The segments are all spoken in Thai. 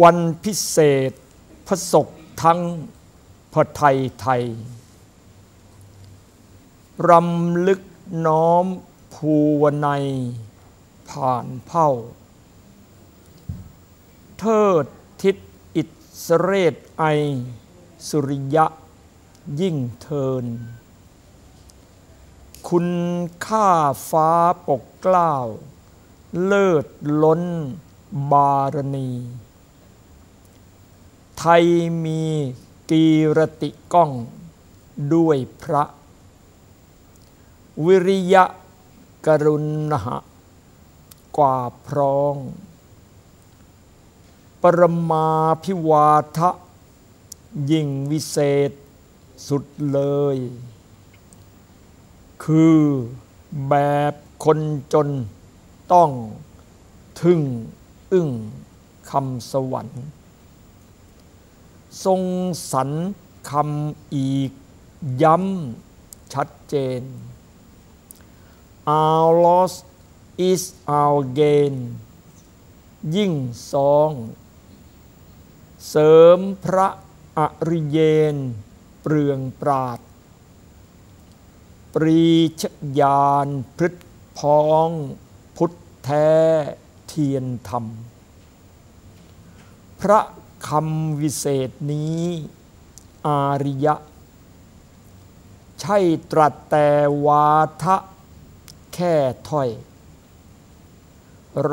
วันพิเศษพระศกทั้งพระไทยไทย รำลึกน้อมภูวนัยผ่านเผ่า เทิดทิศอิสเรศไอ สุริยะยิ่งเทิน คุณค่าฟ้าปกเกล้าเลิศล้นบารณี ไทยมีกีรติก้องด้วยพระ วิริยะกรุณหะ กว่าพร้อง ปรมาพิวาทะ ยิ่งวิเศษสุดเลย คือแบบคนจนต้องทึ่งอึ้งคำสวรรค์ ทรงสรรคำอีกย้ำชัดเจน Our loss is our gain ยิ่งสอง เสริมพระอริเยน เปลืองปราด ปรีชยานพฤทพ้อง พุทธแท้เทียนธรรม พระ คำวิเศษนี้ อาริยะ ใช่ตรัสแต่วาทะ แค่ถ้อย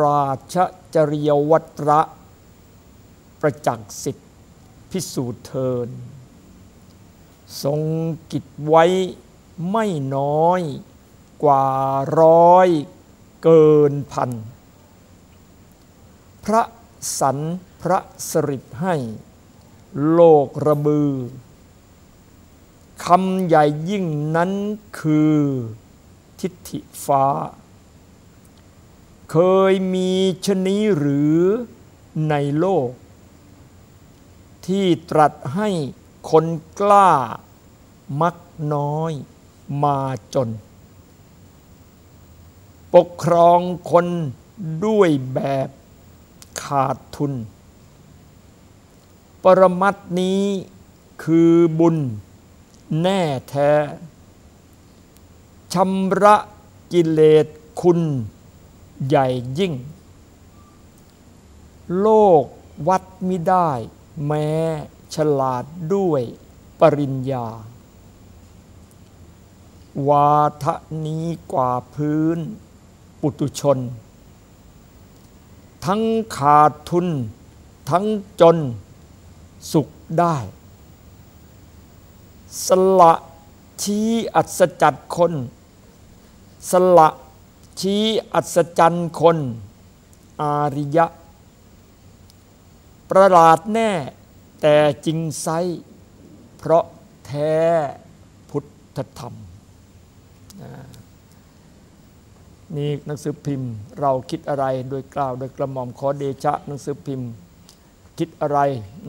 ราชจริยวัตระ ประจักษ์สิทธิพิสูจน์เทิน ทรงกิจไว้ไม่น้อยกว่าร้อยเกินพัน พระสัน พระสริตให้ โลกระบือคำใหญ่ยิ่งนั้นคือทิฏฐิฟ้า เคยมีชนี้หรือในโลก ที่ตรัสให้คนกล้ามักน้อยมาจน ปกครองคนด้วยแบบขาดทุน รมัตนี้คือบุญแน่แท้ชำระกิเลสคุณใหญ่ยิ่ง โลกวัดมิได้ แม้ฉลาดด้วยปริญญา วาทะนี้กว่าพื้นปุตุชน ทั้งขาดทุน ทั้งจน สุขได้ สละชี้อัศจรรย์คน สละชี้อัศจรรย์คน อาริยะ ประหลาดแน่แต่จริงไซเพราะแท้พุทธธรรมนี่หนังสือพิมพ์ เราคิดอะไรโดยกล่าวโดยกระหม่อมขอเดชะหนังสือพิมพ์ คิดอะไร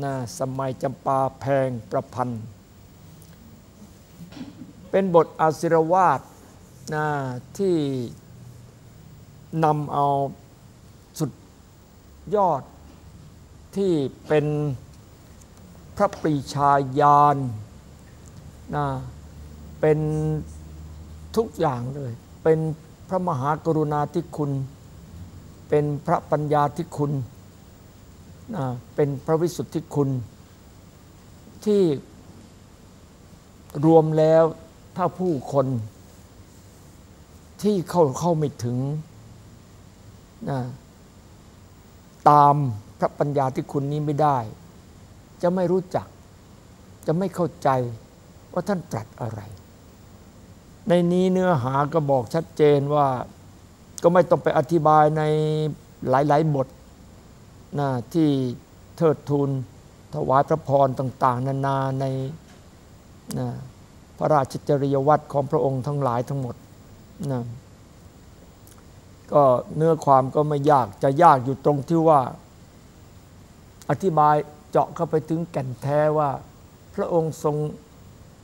นะสมัยจำปาแพงประพันธ์ เป็นบทอาศิรวาสนะที่นำเอาสุดยอดที่เป็นพระปรีชาญาณนะเป็นทุกอย่างเลย เป็นพระมหากรุณาธิคุณ เป็นพระปัญญาธิคุณ เป็นพระวิสุทธิคุณที่รวมแล้วถ้าผู้คนที่เข้าเข้าไม่ถึงนะตามพระปัญญาที่คุณนี้ไม่ได้ จะไม่รู้จัก จะไม่เข้าใจว่าท่านตรัสอะไร ในนี้เนื้อหาก็บอกชัดเจนว่า ก็ไม่ต้องไปอธิบายในหลาย ๆ บท นะที่เทิดทูนถวายพระพรต่าง ๆ นานาในนะพระราชจริยวัตรของพระองค์ทั้งหลายทั้งหมดนะก็เนื้อความก็ไม่ยากจะยากอยู่ตรงที่ว่า อธิบายเจาะเข้าไปถึงแก่นแท้ว่า พระองค์ทรง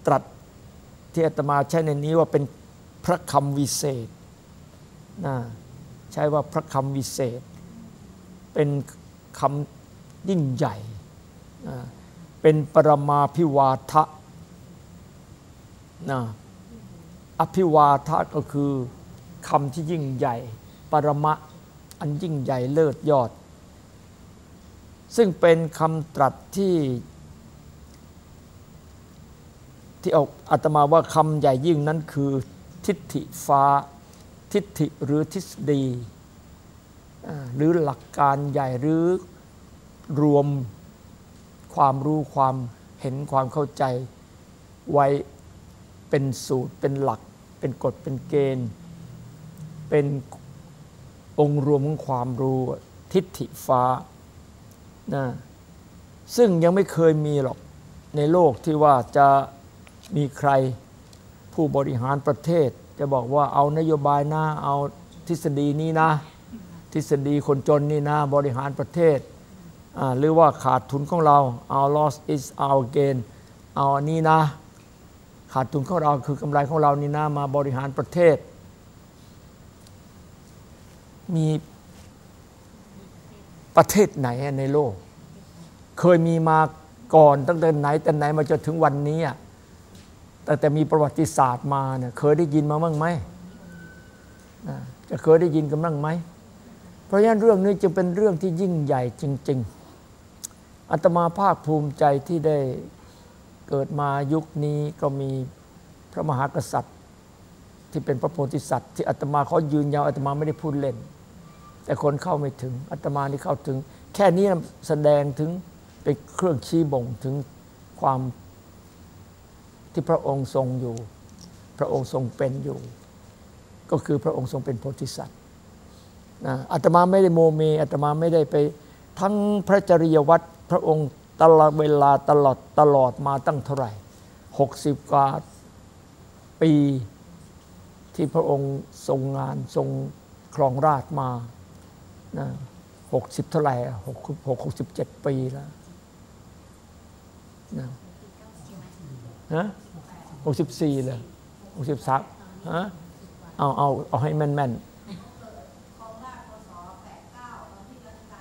ตรัสที่อาตมาใช้ในนี้ว่าเป็นพระคำวิเศษนะใช้ว่าพระคำวิเศษ เป็น คำยิ่งใหญ่ เป็นปรมาพิวาทะนะอภิวาทะก็คือคำที่ยิ่งใหญ่ ปรมะอันยิ่งใหญ่เลิศยอด ซึ่งเป็นคำตรัสที่ที่เอาอาตมาว่าคำใหญ่ยิ่งนั้นคือ ทิฏฐิฟ้า ทิฏฐิหรือทฤษฎี หรือหลักการใหญ่หรือรวมความรู้ความเห็นความเข้าใจไว้เป็นสูตรเป็นหลัก เป็นกฎเป็นเกณฑ์ เป็นองค์รวมของความรู้ทิฏฐิฟ้านะซึ่งยังไม่เคยมีหรอกในโลกที่ว่าจะมีใครผู้บริหารประเทศ จะบอกว่าเอานโยบายนะเอาทฤษฎีนี้นะ ทฤษฎีคนจนนี่นะบริหารประเทศ หรือว่าขาดทุนของเราเอา loss is our gain เอาอันนี้นะ ขาดทุนของเราคือกำไรของเรานี่นะมาบริหารประเทศ มีประเทศไหนในโลก เคยมีมาก่อนตั้งแต่ไหนแต่ไหนมาจนถึงวันนี้แต่แต่มีประวัติศาสตร์มาเนี่ยเคยได้ยินมาบ้างไหมจะเคยได้ยินกันบ้างไหม ราะฉะนั้นเรื่องนี้จึงเป็นเรื่องที่ยิ่งใหญ่จริง ๆอาตมาภาคภูมิใจที่ได้เกิดมายุคนี้ก็มีพระมหากษัตริย์ ที่เป็นพระโพธิสัตว์ ที่อาตมาเขายืนยาวอาตมาไม่ได้พูดเล่น แต่คนเข้าไม่ถึงอาตมานี่เข้าถึง แค่นี้แสดงถึงเป็นเครื่องชี้บ่งถึงความที่พระองค์ทรงอยู่ พระองค์ทรงเป็นอยู่ ก็คือพระองค์ทรงเป็นโพธิสัตว์ นะอาตมาไม่ได้โมเมอาตมาไม่ได้ไปทั้งพระจริยวัตรพระองค์ตลอดเวลาตลอดตลอดมาตั้งเท่าไหร่หกสิบกว่าปีที่พระองค์ทรงงานทรงครองราชมานะหกสิบเท่าไหร่หกหกหกสิบเจ็ดปีแล้วนะฮะหกสิบสี่เลยหกสิบสามฮะเอาเอาเอาให้แม่นแม่น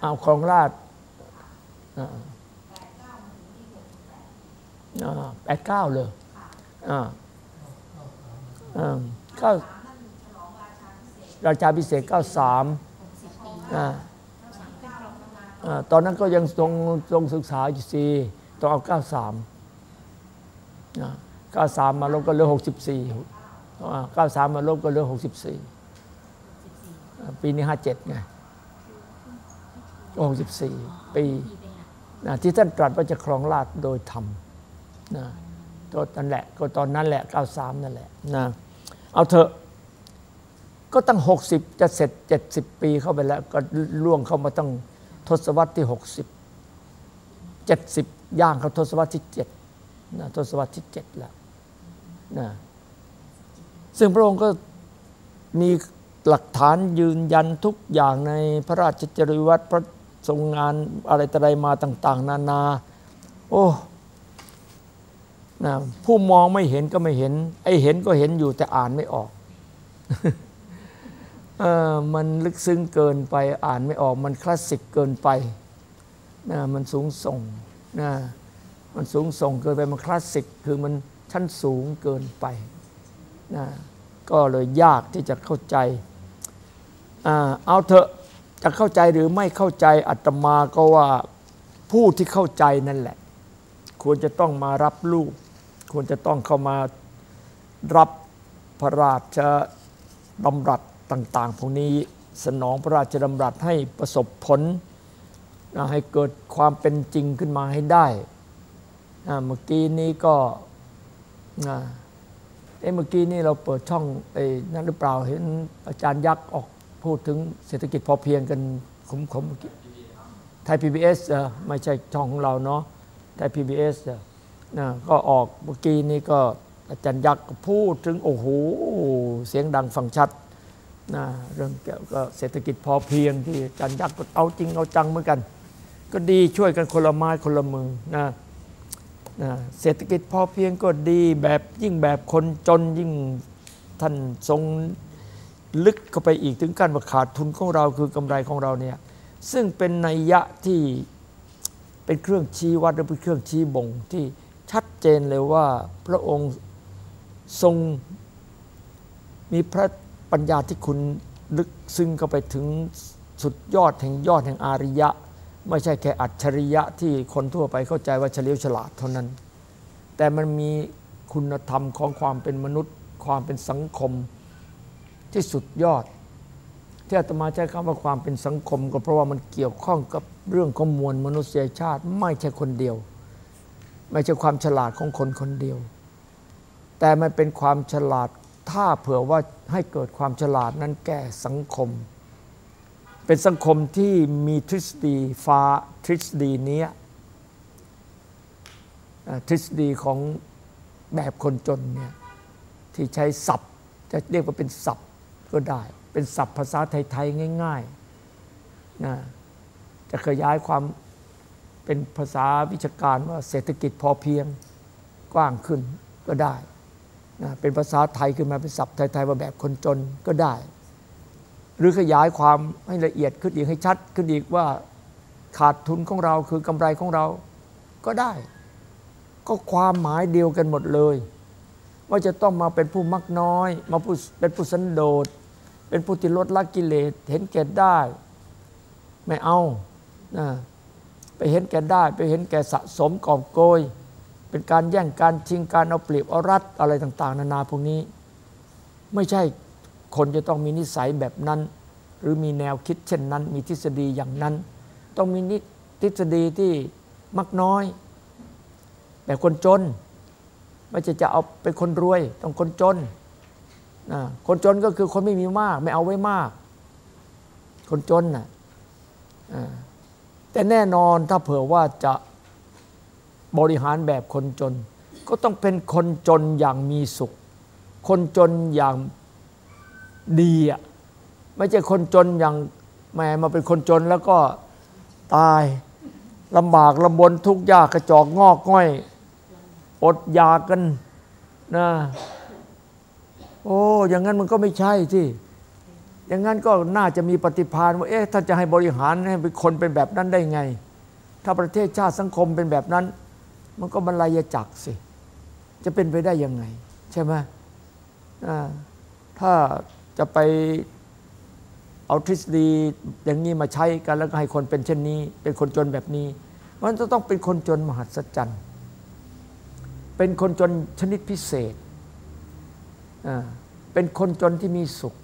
เอาของราชแปดเก้าเลยเก้าราชาพิเศษเก้าสามตอนนั้นก็ยังทรงทรงศึกษาอยู่สี่ต้องเอาเก้าสามก้าสามมาลบก็เหลือหกสิบสี่เก้าสามมาลบก็เหลือหกสิบสี่ปีนี้ห้าเจ็ดไง หกสิบสี่ปีนะที่ท่านตรัสว่าจะครองราชโดยธรรมนะก็ตอนแหละก็ตอนนั้นแหละเก้าสามนั่นแหละนะเอาเถอะก็ตั้งหกสิบจะเสร็จเจ็ดสิบปีเข้าไปแล้ว ก็ล่วงเข้ามาตั้งทศวรรษที่หกสิบเจ็ดสิบย่างเข้าทศวรรษที่เจ็ดนะทศวรรษที่เจ็ดแล้วนะซึ่งพระองค์ก็มีหลักฐานยืนยันทุกอย่างในพระราชจริยวัตรพระ ทรงงานอะไรต่อะไรมาต่าง ๆ นานา โอ้นะผู้มองไม่เห็นก็ไม่เห็น ไอ้เห็นก็เห็นอยู่แต่อ่านไม่ออกเออมันลึกซึ้งเกินไปอ่านไม่ออก มันคลาสสิกเกินไปนะมันสูงส่งนะมันสูงส่งเกินไปมันคลาสสิกคือมันชั้นสูงเกินไปนะก็เลยยากที่จะเข้าใจ เอาเถอะ จะเข้าใจหรือไม่เข้าใจอัตมาก็ว่าผู้ที่เข้าใจนั่นแหละ ควรจะต้องมารับลูก ควรจะต้องเข้ามารับพระราชดำรัสต่าง ๆ พวกนี้สนองพระราชดำรัสให้ประสบผลให้เกิดความเป็นจริงขึ้นมาให้ได้เมื่อกี้นี้ก็เอ้เมื่อกี้นี้เราเปิดช่องไอ้นั่นหรือเปล่าเห็นอาจารย์ยักษ์ออก พูดถึงเศรษฐกิจพอเพียงกันขมขมไทยพีบีเอสไม่ใช่ช่องของเราเนาะไทยพีบีเอสนะก็ออกเมื่อกี้นี้ก็อาจารย์ยักษ์พูดถึงโอ้โหเสียงดังฟังชัดนะเรื่องเกี่ยวกับเศรษฐกิจพอเพียงที่อาจารย์ยักษ์ก็เอาจริงเอาจังเหมือนกัน ก็ดีช่วยกันคนละไม้คนละมือนะเศรษฐกิจพอเพียงก็ดีแบบยิ่งแบบคนจนยิ่งท่านทรง ลึกเข้าไปอีกถึงการว่าขาดทุนของเราคือกำไรของเราเนี่ยซึ่งเป็นนัยยะที่เป็นเครื่องชี้วัดหรือเป็นเครื่องชี้บ่งที่ชัดเจนเลยว่าพระองค์ทรงมีพระปัญญาที่คุณลึกซึ้งเข้าไปถึงสุดยอดแห่งยอดแห่งอาริยะ ไม่ใช่แค่อัจฉริยะที่คนทั่วไปเข้าใจว่าเฉลียวฉลาดเท่านั้น แต่มันมีคุณธรรมของความเป็นมนุษย์ ความเป็นสังคม ที่สุดยอด ที่อาตมาใช้คำว่าความเป็นสังคม ก็เพราะว่ามันเกี่ยวข้องกับเรื่องของมวลมนุษยชาติไม่ใช่คนเดียว ไม่ใช่ความฉลาดของคนคนเดียว แต่มันเป็นความฉลาดถ้าเผื่อว่าให้เกิดความฉลาดนั้นแก่สังคม เป็นสังคมที่มีทฤษฎีฟ้าทฤษฎีนี้ทฤษฎีของแบบคนจนเนี่ยที่ใช้ศัพท์จะเรียกว่าเป็นศัพท์ ก็ได้ เป็นศัพท์ภาษาไทยๆง่ายๆนะจะขยายความเป็นภาษาวิชาการว่าเศรษฐกิจพอเพียงกว้างขึ้นก็ได้นะเป็นภาษาไทยขึ้นมาเป็นศัพท์ไทยๆว่าแบบคนจนก็ได้ หรือขยายความให้ละเอียดขึ้นอีกให้ชัดขึ้นอีกว่าขาดทุนของเราคือกำไรของเราก็ได้ ก็ความหมายเดียวกันหมดเลย ว่าจะต้องมาเป็นผู้มักน้อย มาเป็นผู้สันโดษ เป็นผู้ที่ลดละกิเลสเห็นแก่ได้ ไม่เอานะไปเห็นแก่ได้ ไปเห็นแก่สะสมกอบโกย เป็นการแย่งการชิงการเอาเปรียบเอารัดอะไรต่าง ๆ นานาพวกนี้ ไม่ใช่คนจะต้องมีนิสัยแบบนั้น หรือมีแนวคิดเช่นนั้น มีทฤษฎีอย่างนั้น ต้องมีนิทฤษฎีที่มักน้อย แบบคนจน ไม่ใช่จะเอาเป็นคนรวย ต้องคนจน คนจนก็คือคนไม่มีมาก ไม่เอาไว้มาก คนจนนะ่ะแต่แน่นอนถ้าเผื่อว่าจะบริหารแบบคนจน ก็ต้องเป็นคนจนอย่างมีสุข คนจนอย่างดีอะไม่ใช่คนจนอย่างแม่มาเป็นคนจนแล้วก็ตายลำบากลำบนทุกข์ยากกระจอกงอกง่อย อดอยากกันนะ โอ้อย่างนั้นมันก็ไม่ใช่ที่อย่างนั้นก็น่าจะมีปฏิภาณว่า เอ๊ะถ้าจะให้บริหารให้เป็นคนเป็นแบบนั้นได้ไง ถ้าประเทศชาติสังคมเป็นแบบนั้น มันก็บรรลัยจักสิ จะเป็นไปได้ยังไง ใช่ไหมถ้าจะไปเอาทฤษฎีอย่างนี้มาใช้กันแล้วให้คนเป็นเช่นนี้ เป็นคนจนแบบนี้ มันจะต้องเป็นคนจนมหัศจรรย์ เป็นคนจนชนิดพิเศษ เป็นคนจนที่มีสุข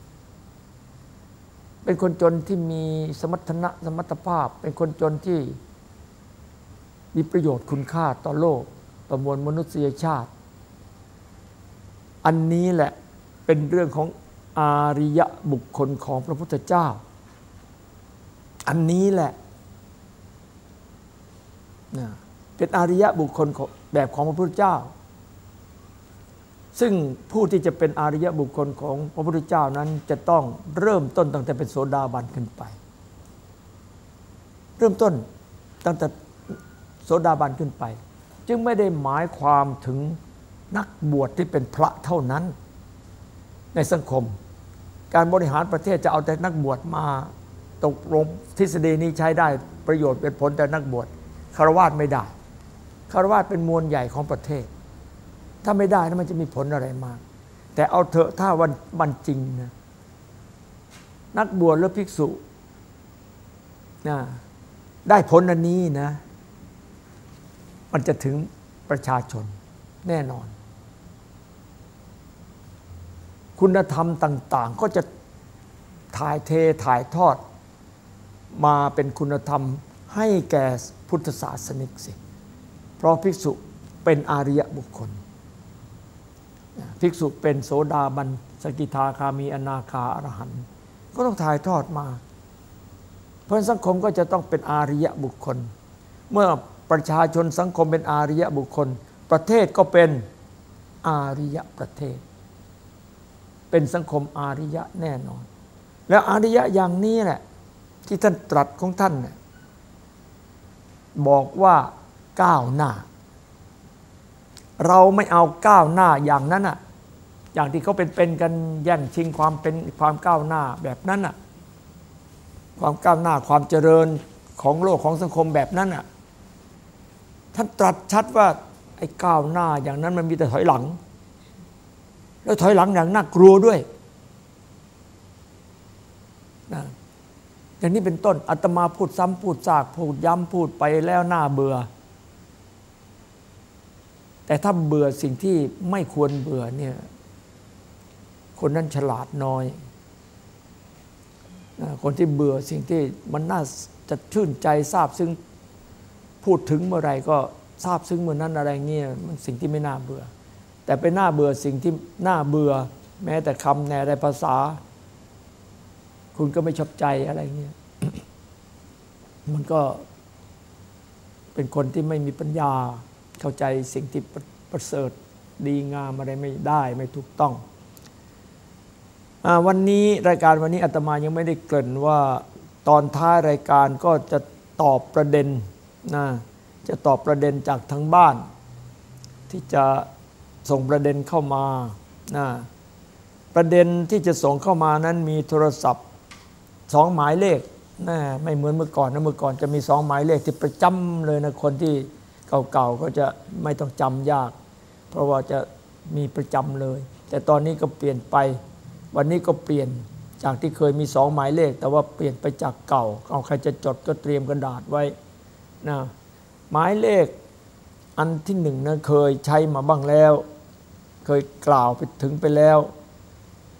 เป็นคนจนที่มีสมรรถนะสมรรถภาพ เป็นคนจนที่มีประโยชน์คุณค่าต่อโลกต่อมวลมนุษยชาติ อันนี้แหละเป็นเรื่องของอาริยะบุคคลของพระพุทธเจ้า อันนี้แหละเป็นอาริยะบุคคลแบบของพระพุทธเจ้า ซึ่งผู้ที่จะเป็นอาริยบุคคลของพระพุทธเจ้านั้นจะต้องเริ่มต้นตั้งแต่เป็นโสดาบันขึ้นไป เริ่มต้นตั้งแต่โสดาบันขึ้นไป จึงไม่ได้หมายความถึงนักบวชที่เป็นพระเท่านั้น ในสังคม การบริหารประเทศจะเอาแต่นักบวชมาตกลงทฤษฎีนี้ใช้ได้ประโยชน์เป็นผลแต่นักบวชคารวะไม่ได้คารวะเป็นมวลใหญ่ของประเทศ ถ้าไม่ได้นะมันจะมีผลอะไรมาก แต่เอาเถอะถ้าวันวันจริงนะนักบวชหรือภิกษุนะได้ผลอันนี้นะ มันจะถึงประชาชนแน่นอน คุณธรรมต่าง ๆ ก็จะถ่ายเทถ่ายทอด มาเป็นคุณธรรมให้แก่พุทธศาสนิกสิ เพราะภิกษุเป็นอาริยบุคคล ภิกษุเป็นโสดาบัน สกิทาคามีอนาคาอรหันก็ต้องถ่ายทอดมา เพราะสังคมก็จะต้องเป็นอาริยบุคคล เมื่อประชาชนสังคมเป็นอาริยบุคคล ประเทศก็เป็นอาริยประเทศ เป็นสังคมอาริยะแน่นอน แล้วอาริยะอย่างนี้แหละที่ท่านตรัสของท่านบอกว่าก้าวหน้า เราไม่เอาก้าวหน้าอย่างนั้นอะอย่างที่เขาเป็นเป็นกันแย่งชิงความเป็นความก้าวหน้าแบบนั้นอะความก้าวหน้าความเจริญของโลกของสังคมแบบนั้นอะท่านตรัสชัดว่าไอ้ก้าวหน้าอย่างนั้นมันมีแต่ถอยหลัง แล้วถอยหลังอย่างน่ากลัวด้วยนะอย่างนี้เป็นต้นอาตมาพูดซ้ำพูดซากพูดย้ำพูดไปแล้วหน้าเบื่อ แต่ถ้าเบื่อสิ่งที่ไม่ควรเบื่อเนี่ย คนนั้นฉลาดน้อย คนที่เบื่อสิ่งที่มันน่าจะชื่นใจทราบซึ่งพูดถึงเมื่อไรก็ทราบซึ้งเมื่อนั้นอะไรเงี้ยมันสิ่งที่ไม่น่าเบื่อ แต่ไปน่าเบื่อสิ่งที่น่าเบื่อ แม้แต่คำแนในภาษา คุณก็ไม่ชอบใจอะไรเงี้ยมันก็เป็นคนที่ไม่มีปัญญา เข้าใจสิ่งที่ประเสริฐดีงามอะไรไม่ได้ไม่ถูกต้องวันนี้รายการวันนี้อาตมายังไม่ได้เกริ่นว่าตอนท้ายรายการก็จะตอบประเด็นนะจะตอบประเด็นจากทั้งบ้าน ที่จะส่งประเด็นเข้ามานะประเด็นที่จะส่งเข้ามานั้นมีโทรศัพท์สองหมายเลขนะไม่เหมือนเมื่อก่อนนะเมื่อก่อนจะมีสองหมายเลขที่ประจำเลยนะคนที่ เก่าๆก็จะไม่ต้องจำยาก เพราะว่าจะมีประจำเลย แต่ตอนนี้ก็เปลี่ยนไป วันนี้ก็เปลี่ยนจากที่เคยมีสองหมายเลข แต่ว่าเปลี่ยนไปจากเก่าเอาใครจะจดก็เตรียมกระดาษไว้นะหมายเลขอันที่หนึ่งนะเคยใช้มาบ้างแล้ว เคยกล่าวไปถึงไปแล้ว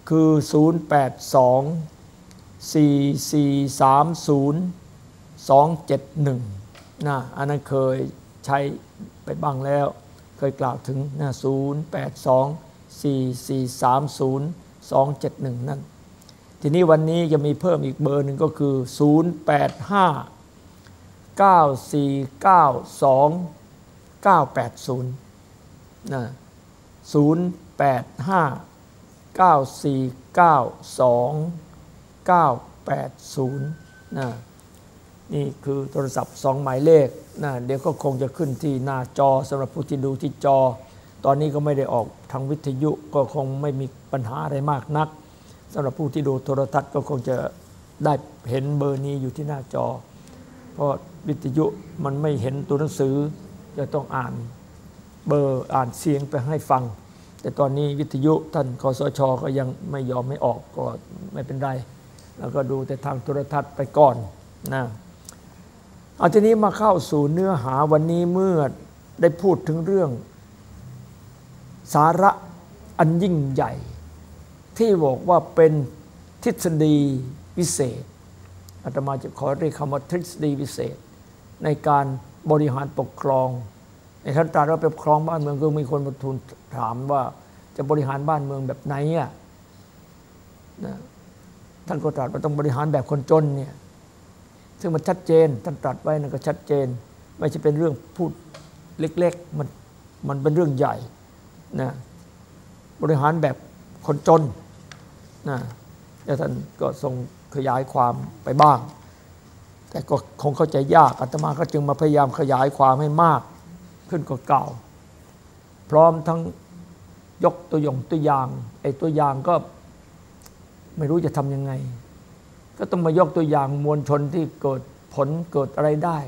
คือ 0824430 271นะอันนั้นเคย ใช้ไปบ้างแล้ว เคยกล่าวถึงนะ0824430 271 นั่น ทีนี้วันนี้จะมีเพิ่มอีกเบอร์หนึ่งก็คือ 085 9492 980นะ085 9492 980นะ นี่คือโทรศัพท์สองหมายเลขนะเดี๋ยวก็คงจะขึ้นที่หน้าจอสำหรับผู้ที่ดูที่จอ ตอนนี้ก็ไม่ได้ออกทางวิทยุก็คงไม่มีปัญหาอะไรมากนักสำหรับผู้ที่ดูโทรทัศน์ก็คงจะได้เห็นเบอร์นี้อยู่ที่หน้าจอ เพราะวิทยุมันไม่เห็นตัวหนังสือ จะต้องอ่านเบอร์อ่านเสียงไปให้ฟัง แต่ตอนนี้วิทยุท่านคอสชก็ยังไม่ยอมไม่ออกก็ไม่เป็นไร แล้วก็ดูแต่ทางโทรทัศน์ไปก่อนนะ เอาทีนี้มาเข้าสู่เนื้อหาวันนี้เมื่อได้พูดถึงเรื่อง สาระอันยิ่งใหญ่ ที่บอกว่าเป็นทฤษฎีวิเศษอาตมาจะขอเรียกคำว่าทฤษฎีวิเศษ ในการบริหารปกครอง ในท่านตรัสว่าปกครองบ้านเมืองก็มีคนมาทูลถามว่าจะบริหารบ้านเมืองแบบไหนอะท่านก็ตรัสว่าต้องบริหารแบบคนจนเนี่ย ซึ่งมันชัดเจนท่านตรัสไว้นั่นก็ชัดเจน ไม่ใช่เป็นเรื่องพูดเล็กๆมันมันเป็นเรื่องใหญ่นะบริหารแบบคนจนนะแล้วท่านก็ทรงขยายความไปบ้าง แต่ก็คงเข้าใจยากอาตมาก็จึงมาพยายามขยายความให้มากขึ้นกว่าเก่า พร้อมทั้งยกตัวอย่างตัวอย่างไอ้ตัวอย่างก็ไม่รู้จะทำยังไง ก็ต้องมายกตัวอย่างมวลชนที่เกิดผลเกิดอะไรได้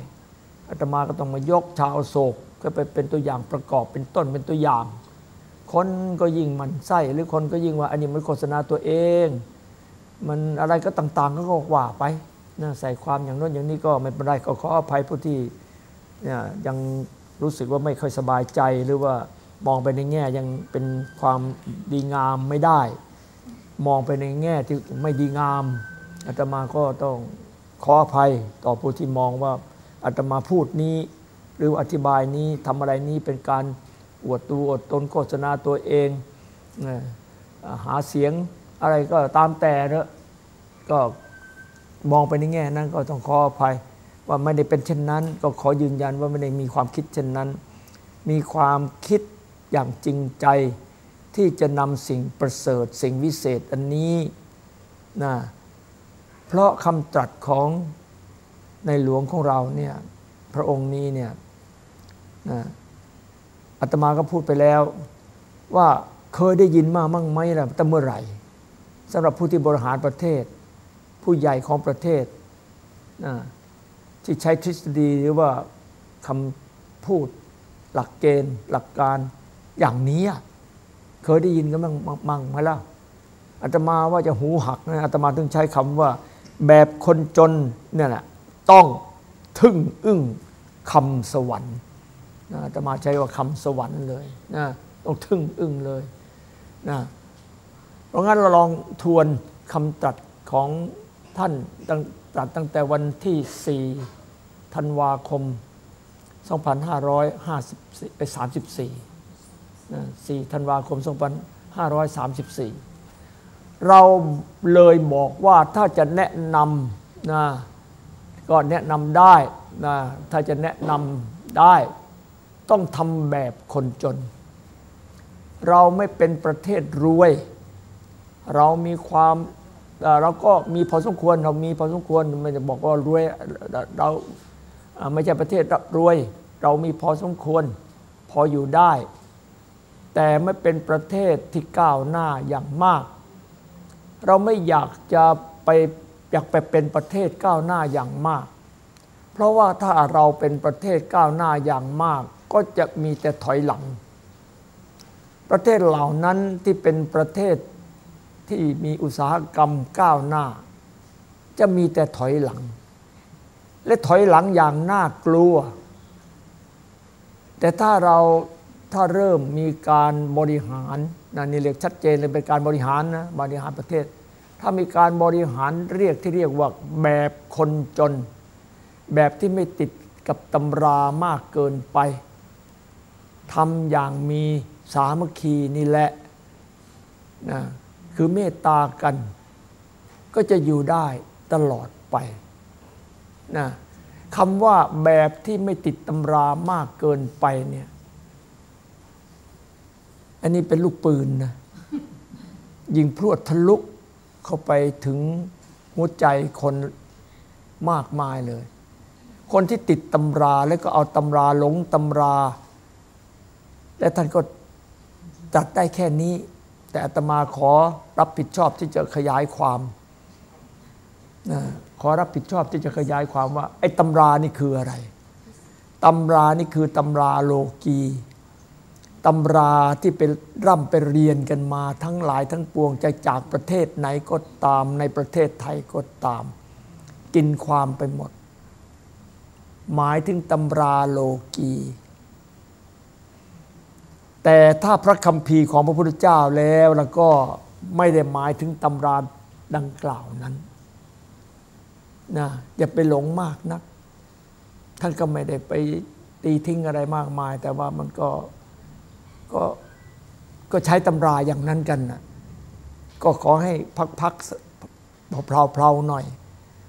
อาตมาก็ต้องมายกชาวโศกก็ไปเป็นตัวอย่างประกอบเป็นต้นเป็นตัวอย่าง คนก็ยิ่งมันไส้หรือคนก็ยิ่งว่าอันนี้มันโฆษณาตัวเอง มันอะไรก็ต่างๆ ก็ว่าไปนะใส่ความอย่างน้นอย่างนี้ก็ไม่เป็นไรก็ขออภัยผู้ที่เนี่ยยังรู้สึกว่าไม่ค่อยสบายใจหรือว่ามองไปในแง่ยังเป็นความดีงามไม่ได้ มองไปในแง่ที่ไม่ดีงาม อาตมาก็ต้องขออภัยต่อผู้ที่มองว่าอาตมาพูดนี้ หรืออธิบายนี้ทำอะไรนี้เป็นการอวดตัวอดตนโฆษณาตัวเองหาเสียงอะไรก็ตามแต่เนอะก็มองไปในแง่นั้นก็ต้องขออภัยว่าไม่ได้เป็นเช่นนั้น ก็ขอยืนยันว่าไม่ได้มีความคิดเช่นนั้น มีความคิดอย่างจริงใจที่จะนำสิ่งประเสริฐ สิ่งวิเศษอันนี้นะ เพราะคำตรัสของในหลวงของเราเนี่ยพระองค์นี้เนี่ยนะอาตมาก็พูดไปแล้ว ว่าเคยได้ยินมามั่งไหมล่ะแต่เมื่อไหร่สำหรับผู้ที่บริหารประเทศ ผู้ใหญ่ของประเทศที่ใช้ทฤษฎีหรือว่าคำพูดหลักเกณฑ์ หลักการอย่างนี้เคยได้ยินกันบ้างมั่งไหมล่ะอาตมาว่าจะหูหักนะอาตมาถึงใช้คำว่า แบบคนจนเนี่ยแหละต้องทึ่งอึ้งคำสวรรค์นะอาตมาใช้ว่าคำสวรรค์เลยนะต้องทึ่งอึ้งเลยนะเพราะงั้นเราลองทวนคำตรัสของท่านตรัสตั้งแต่วันที่ 4 ธันวาคม 2534 4 ธันวาคม 2534 เราเลยบอกว่าถ้าจะแนะนำนะก็แนะนำได้นะถ้าจะแนะนำได้ ต้องทำแบบคนจน เราไม่เป็นประเทศรวย เรามีความเราก็มีพอสมควรเรามีพอสมควรไม่จะบอกว่ารวยเราไม่ใช่ประเทศรวย เรามีพอสมควรพออยู่ได้ แต่ไม่เป็นประเทศที่ก้าวหน้าอย่างมาก เราไม่อยากจะไปอยากไปเป็นประเทศก้าวหน้าอย่างมาก เพราะว่าถ้าเราเป็นประเทศก้าวหน้าอย่างมาก ก็จะมีแต่ถอยหลัง ประเทศเหล่านั้นที่เป็นประเทศที่มีอุตสาหกรรมก้าวหน้า จะมีแต่ถอยหลัง และถอยหลังอย่างน่ากลัว แต่ถ้าเราถ้าเริ่มมีการบริหาร นะนี่เรียกชัดเจนเลยเป็นการบริหารนะบริหารประเทศ ถ้ามีการบริหารเรียกที่เรียกว่าแบบคนจน แบบที่ไม่ติดกับตำรามากเกินไปทำอย่างมีสามัคคีนี่แหละนะคือเมตตากัน ก็จะอยู่ได้ตลอดไปนะคำว่าแบบที่ไม่ติดตำรามากเกินไปเนี่ย อันนี้เป็นลูกปืนนะยิงพรวดทะลุเข้าไปถึงหัวใจคนมากมายเลย คนที่ติดตำราแล้วก็เอาตำราหลงตำราและท่านก็จัดได้แค่นี้ แต่อาตมาขอรับผิดชอบที่จะขยายความนะขอรับผิดชอบที่จะขยายความว่า ไอ้ตำรานี่คืออะไรตำรานี่คือตำราโลกี ตำราที่เป็นร่ำไปเรียนกันมาทั้งหลายทั้งปวงจะจากประเทศไหนก็ตามในประเทศไทยก็ตาม กินความไปหมด หมายถึงตำราโลกี แต่ถ้าพระคัมภีร์ของพระพุทธเจ้าแล้วแล้วก็ไม่ได้หมายถึงตำราดังกล่าวนั้นนะอย่าไปหลงมากนัก ท่านก็ไม่ได้ไปตีทิ้งอะไรมากมาย แต่ว่ามันก็ ก็ก็ใช้ตำราอย่างนั้นกันนะก็ขอให้พักๆเพลาๆหน่อย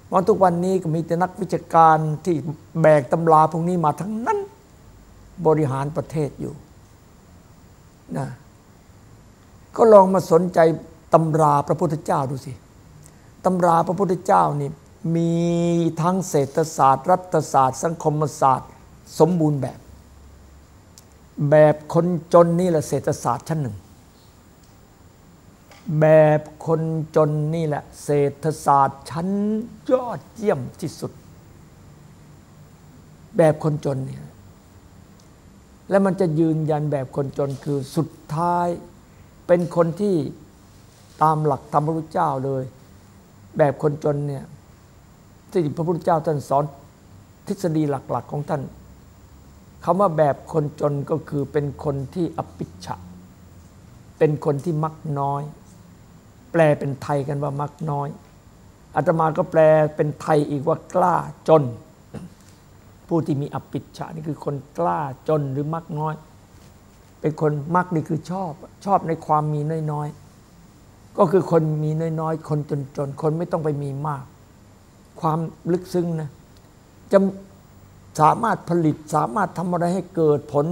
เพราะทุกวันนี้ก็มีแต่นักวิชาการที่แบกตำราพวกนี้มาทั้งนั้น บริหารประเทศอยู่นะก็ลองมาสนใจตำราพระพุทธเจ้าดูสิตำราพระพุทธเจ้านี่มีทั้งเศรษฐศาสตร์ รัฐศาสตร์ สังคมศาสตร์ สมบูรณ์แบบ แบบคนจนนี่แหละเศรษฐศาสตร์ชั้นหนึ่ง แบบคนจนนี่แหละ เศรษฐศาสตร์ชั้นยอดเยี่ยมที่สุด แบบคนจนเนี่ยและมันจะยืนยันแบบคนจนคือสุดท้าย เป็นคนที่ตามหลักธรรมพระพุทธเจ้าเลย แบบคนจนเนี่ยที่พระพุทธเจ้าท่านสอนทฤษฎีหลัก ๆ ของท่าน คำว่าแบบคนจนก็คือเป็นคนที่อปิชะเป็นคนที่มักน้อย แปลเป็นไทยกันว่ามักน้อยอาตมาก็แปลเป็นไทยอีกว่ากล้าจน ผู้ที่มีอปิชะนี่คือคนกล้าจนหรือมักน้อย เป็นคนมักนี่คือชอบ ชอบในความมีน้อยๆก็คือคนมีน้อยๆคนจนๆคนไม่ต้องไปมีมาก ความลึกซึ้งนะจะ สามารถผลิตสามารถทำอะไรให้เกิดผล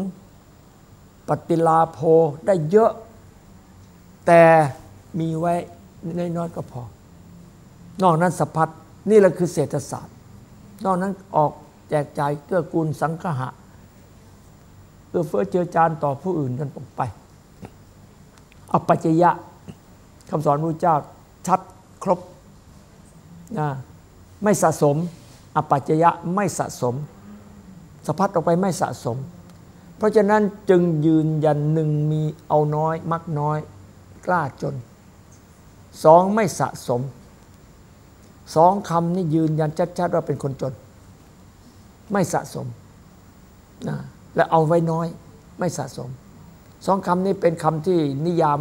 ปฏิลาโภได้เยอะ แต่มีไว้น้อยๆก็พอ นอกนั้นสพัดนี่แหละคือเศรษฐศาสตร์ นอกนั้นออกแจกจ่ายเกื้อกูลสังฆะเอื้อเฟื้อเจือจานต่อผู้อื่นกันไปอปัจจยะคำสอนพระเจ้าชัดครบนะไม่สะสมอปัจจยะไม่สะสม สะพัดออกไปไม่สะสมถราะฉะนั้นจึงยืนยันหนึ่งมีเอาน้อย มักน้อย กล้าจนสองไม่สะสมสองคำนี้ยืนยันชัดๆว่าเป็นคนจน ไม่สะสมนะและเอาไว้น้อย ไม่สะสมสองคำนี้เป็นคำที่นิยาม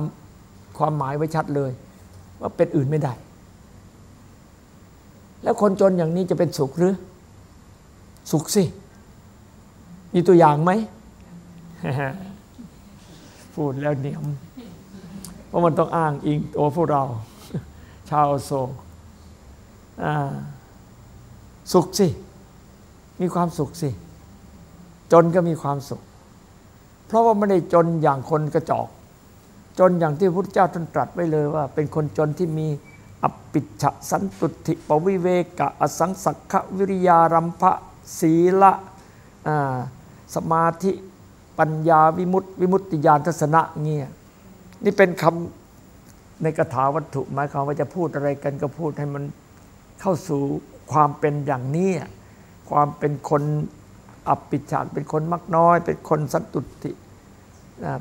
ความหมายไว้ชัดเลย ว่าเป็นอื่นไม่ได้ แล้วคนจนอย่างนี้จะเป็นสุขหรือ สุขสิ มีตัวอย่างไหมพูดแล้วเหนียมเพราะมันต้องอ้างอิงตัวพวกเรา ชาวโซสุขสิ มีความสุขสิ จนก็มีความสุข เพราะว่าไม่ได้จนอย่างคนกระจอก จนอย่างที่พระพุทธเจ้าท่านตรัสไว้เลยว่า เป็นคนจนที่มีอปิชสันตุติปวิเวกะอสังสักขวิริยารัมภะศีละ สมาธิปัญญาวิมุตติวิมุตติญาณทัศนะเงี้ยนี่เป็นคำในกถาวัตถุหมายความว่าจะพูดอะไรกันก็พูดให้มันเข้าสู่ความเป็นอย่างนี้ความเป็นคนอัปปิชาเป็นคนมักน้อย เป็นคนสันตุติ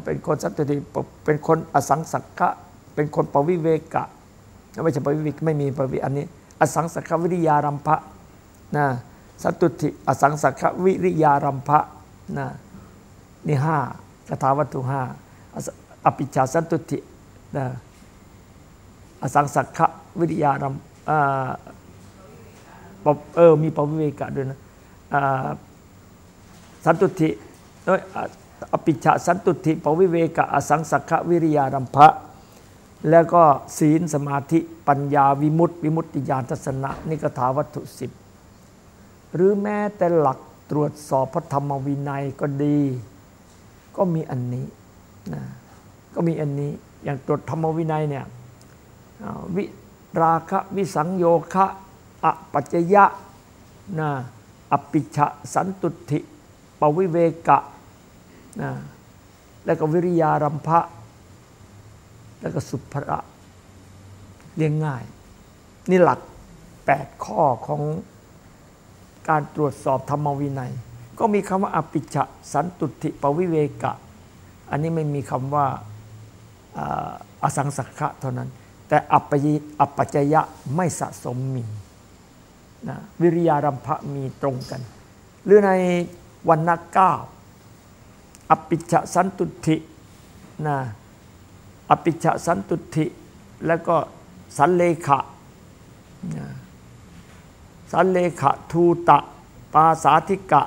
เป็นคนสันตุติเป็นคนอสังสักขะเป็นคนปวิเวกะไม่ใช่ปวิเวกไม่มีปวิอันนี้ อสังสักวิริยารัมภะนะสันตุติอสังสักวิริยารัมภะ นะนี่ห้ากถาวัตถุห้าอภิชาสันตุตินะอสังสักขวิริยารมเออมีปวิเวกะด้วยนะสันตุติอภิชาสันตุติปวิเวกะอสังสักขวิริยารัมภะแล้วก็ศีลสมาธิปัญญาวิมุตติวิมุตติญาณทัศนะนี่กถาวัตถุสิบหรือแม้แต่หลัก ตรวจสอบพระธรรมวินัยก็ดี ก็มีอันนี้นะก็มีอันนี้อย่างตรวจธรรมวินัยเนี่ยวิราคะวิสังโยคะอปัจจยะนะอปิชะสันตุติปวิเวกะนะแล้วก็วิริยารัมภะแล้วก็สุภระเรียงง่าย นี่หลักแปดข้อของ การตรวจสอบธรรมวินัย ก็มีคำว่าอปิชะสันตุติปวิเวกะ อันนี้ไม่มีคำว่าอสังสักะเท่านั้น แต่อัปปยอัปปัจจยะไม่สะสมมีนะวิริยารัมภะมีตรงกัน หรือในวันนักเก้าอปิชะสันตุตินะอปิชะสันตุติแล้วก็สันเลขะนะ สันเลขะทูตะ ปาสาธิกะ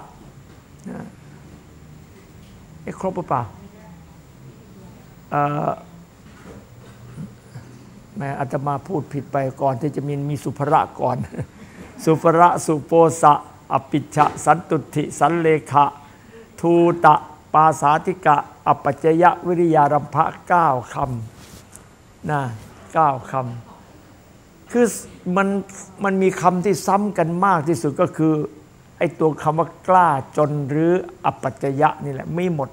ไอ้ครบหรือเปล่าแม่อาจจะมาพูดผิดไปก่อนที่จะมีมีสุภระก่อน สุภระสุโปสะ อปิชะ สันตุติสันเลขะ ทูตะ ปาสาธิกะ อปัจจยวิริยารัมภะเก้าคำนะเก้าคำ คือมันมันมีคำที่ซ้ำกันมากที่สุดก็คือไอ้ตัวคำว่ากล้าจนหรืออปัจจยะนี่แหละไม่หมด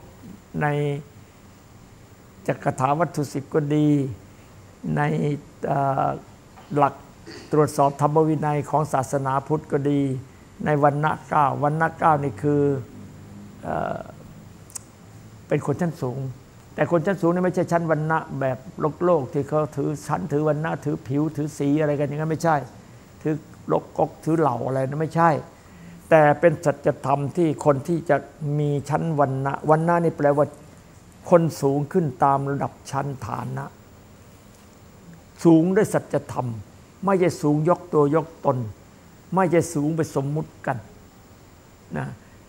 ในจักรถาวัตถุสิบก็ดี ในหลักตรวจสอบธรรมวินัยของศาสนาพุทธก็ดี ในวันณะเก้าวันณะเก้านี่คือเป็นคนชั้นสูง แต่คนชั้นสูงนี่ไม่ใช่ชั้นวันณะแบบโลกโลกที่เขาถือชั้นถือวันณะถือผิวถือสีอะไรกันอย่างนั้นไม่ใช่ ถือลกกกถือเหล่าอะไรนั้นไม่ใช่ แต่เป็นสัจธรรมที่คนที่จะมีชั้นวันณะวันณะนี่แปลว่าคนสูงขึ้นตามระดับชั้นฐานะ สูงด้วยสัจธรรม ไม่ใช่สูงยกตัวยกตน ไม่ใช่สูงไปสมมุติกันนะ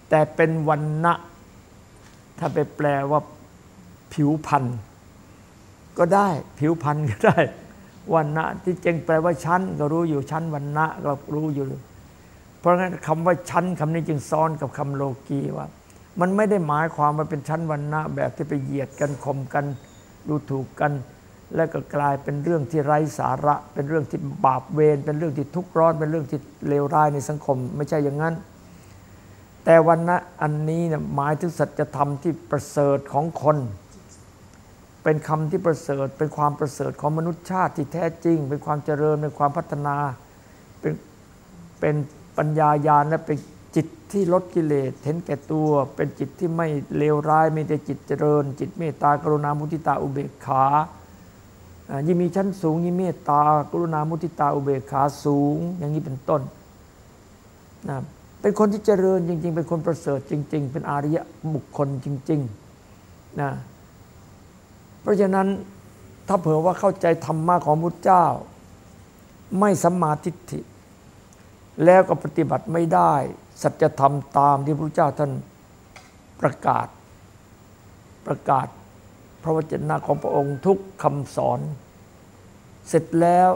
แต่เป็นวันณะถ้าไปแปลว่า ผิวพันธ์ก็ได้ผิวพันธ์ก็ได้วันณะที่เจงแปลว่าชั้น ก็รู้อยู่ชั้นวันณะก็รู้อยู่ เพราะงั้นคำว่าชั้นคำนี้จึงซ้อนกับคำโลกีว่า มันไม่ได้หมายความว่าเป็นชั้นวันณะแบบที่ไปเหยียดกันข่มกันดูถูกกัน แล้วก็กลายเป็นเรื่องที่ไร้สาระ เป็นเรื่องที่บาปเวรเป็นเรื่องที่ทุกข์ร้อนเป็นเรื่องที่เลวร้ายในสังคม ไม่ใช่อย่างนั้น แต่วันนะอันนี้เนี่ยหมายถึงสัจธรรมที่ประเสริฐของคน เป็นคำที่ประเสริฐ เป็นความประเสริฐของมนุษยชาติที่แท้จริง เป็นความเจริญเป็นความพัฒนา เป็นเป็นปัญญายาณและเป็นจิตที่ลดกิเลสเห็นแก่ตัว เป็นจิตที่ไม่เลวร้ายไม่แต่จิตเจริญ จิตเมตตากรุณามุทิตาอุเบกขายิ่งมีชั้นสูงยิ่งเมตตากรุณามุทิตาอุเบกขาสูง อย่างนี้เป็นต้นนะเป็นคนที่เจริญจริง ๆ เป็นคนประเสริฐจริง ๆ เป็นอาริยะบุคคลจริงๆนะ เพราะฉะนั้นถ้าเผื่อว่าเข้าใจธรรมะของพุทธเจ้า ไม่สัมมาทิฏฐิ แล้วก็ปฏิบัติไม่ได้ สัจธรรมตามที่พระเจ้าท่านประกาศ ประกาศ พระวจนะของพระองค์ทุกคำสอน เสร็จแล้ว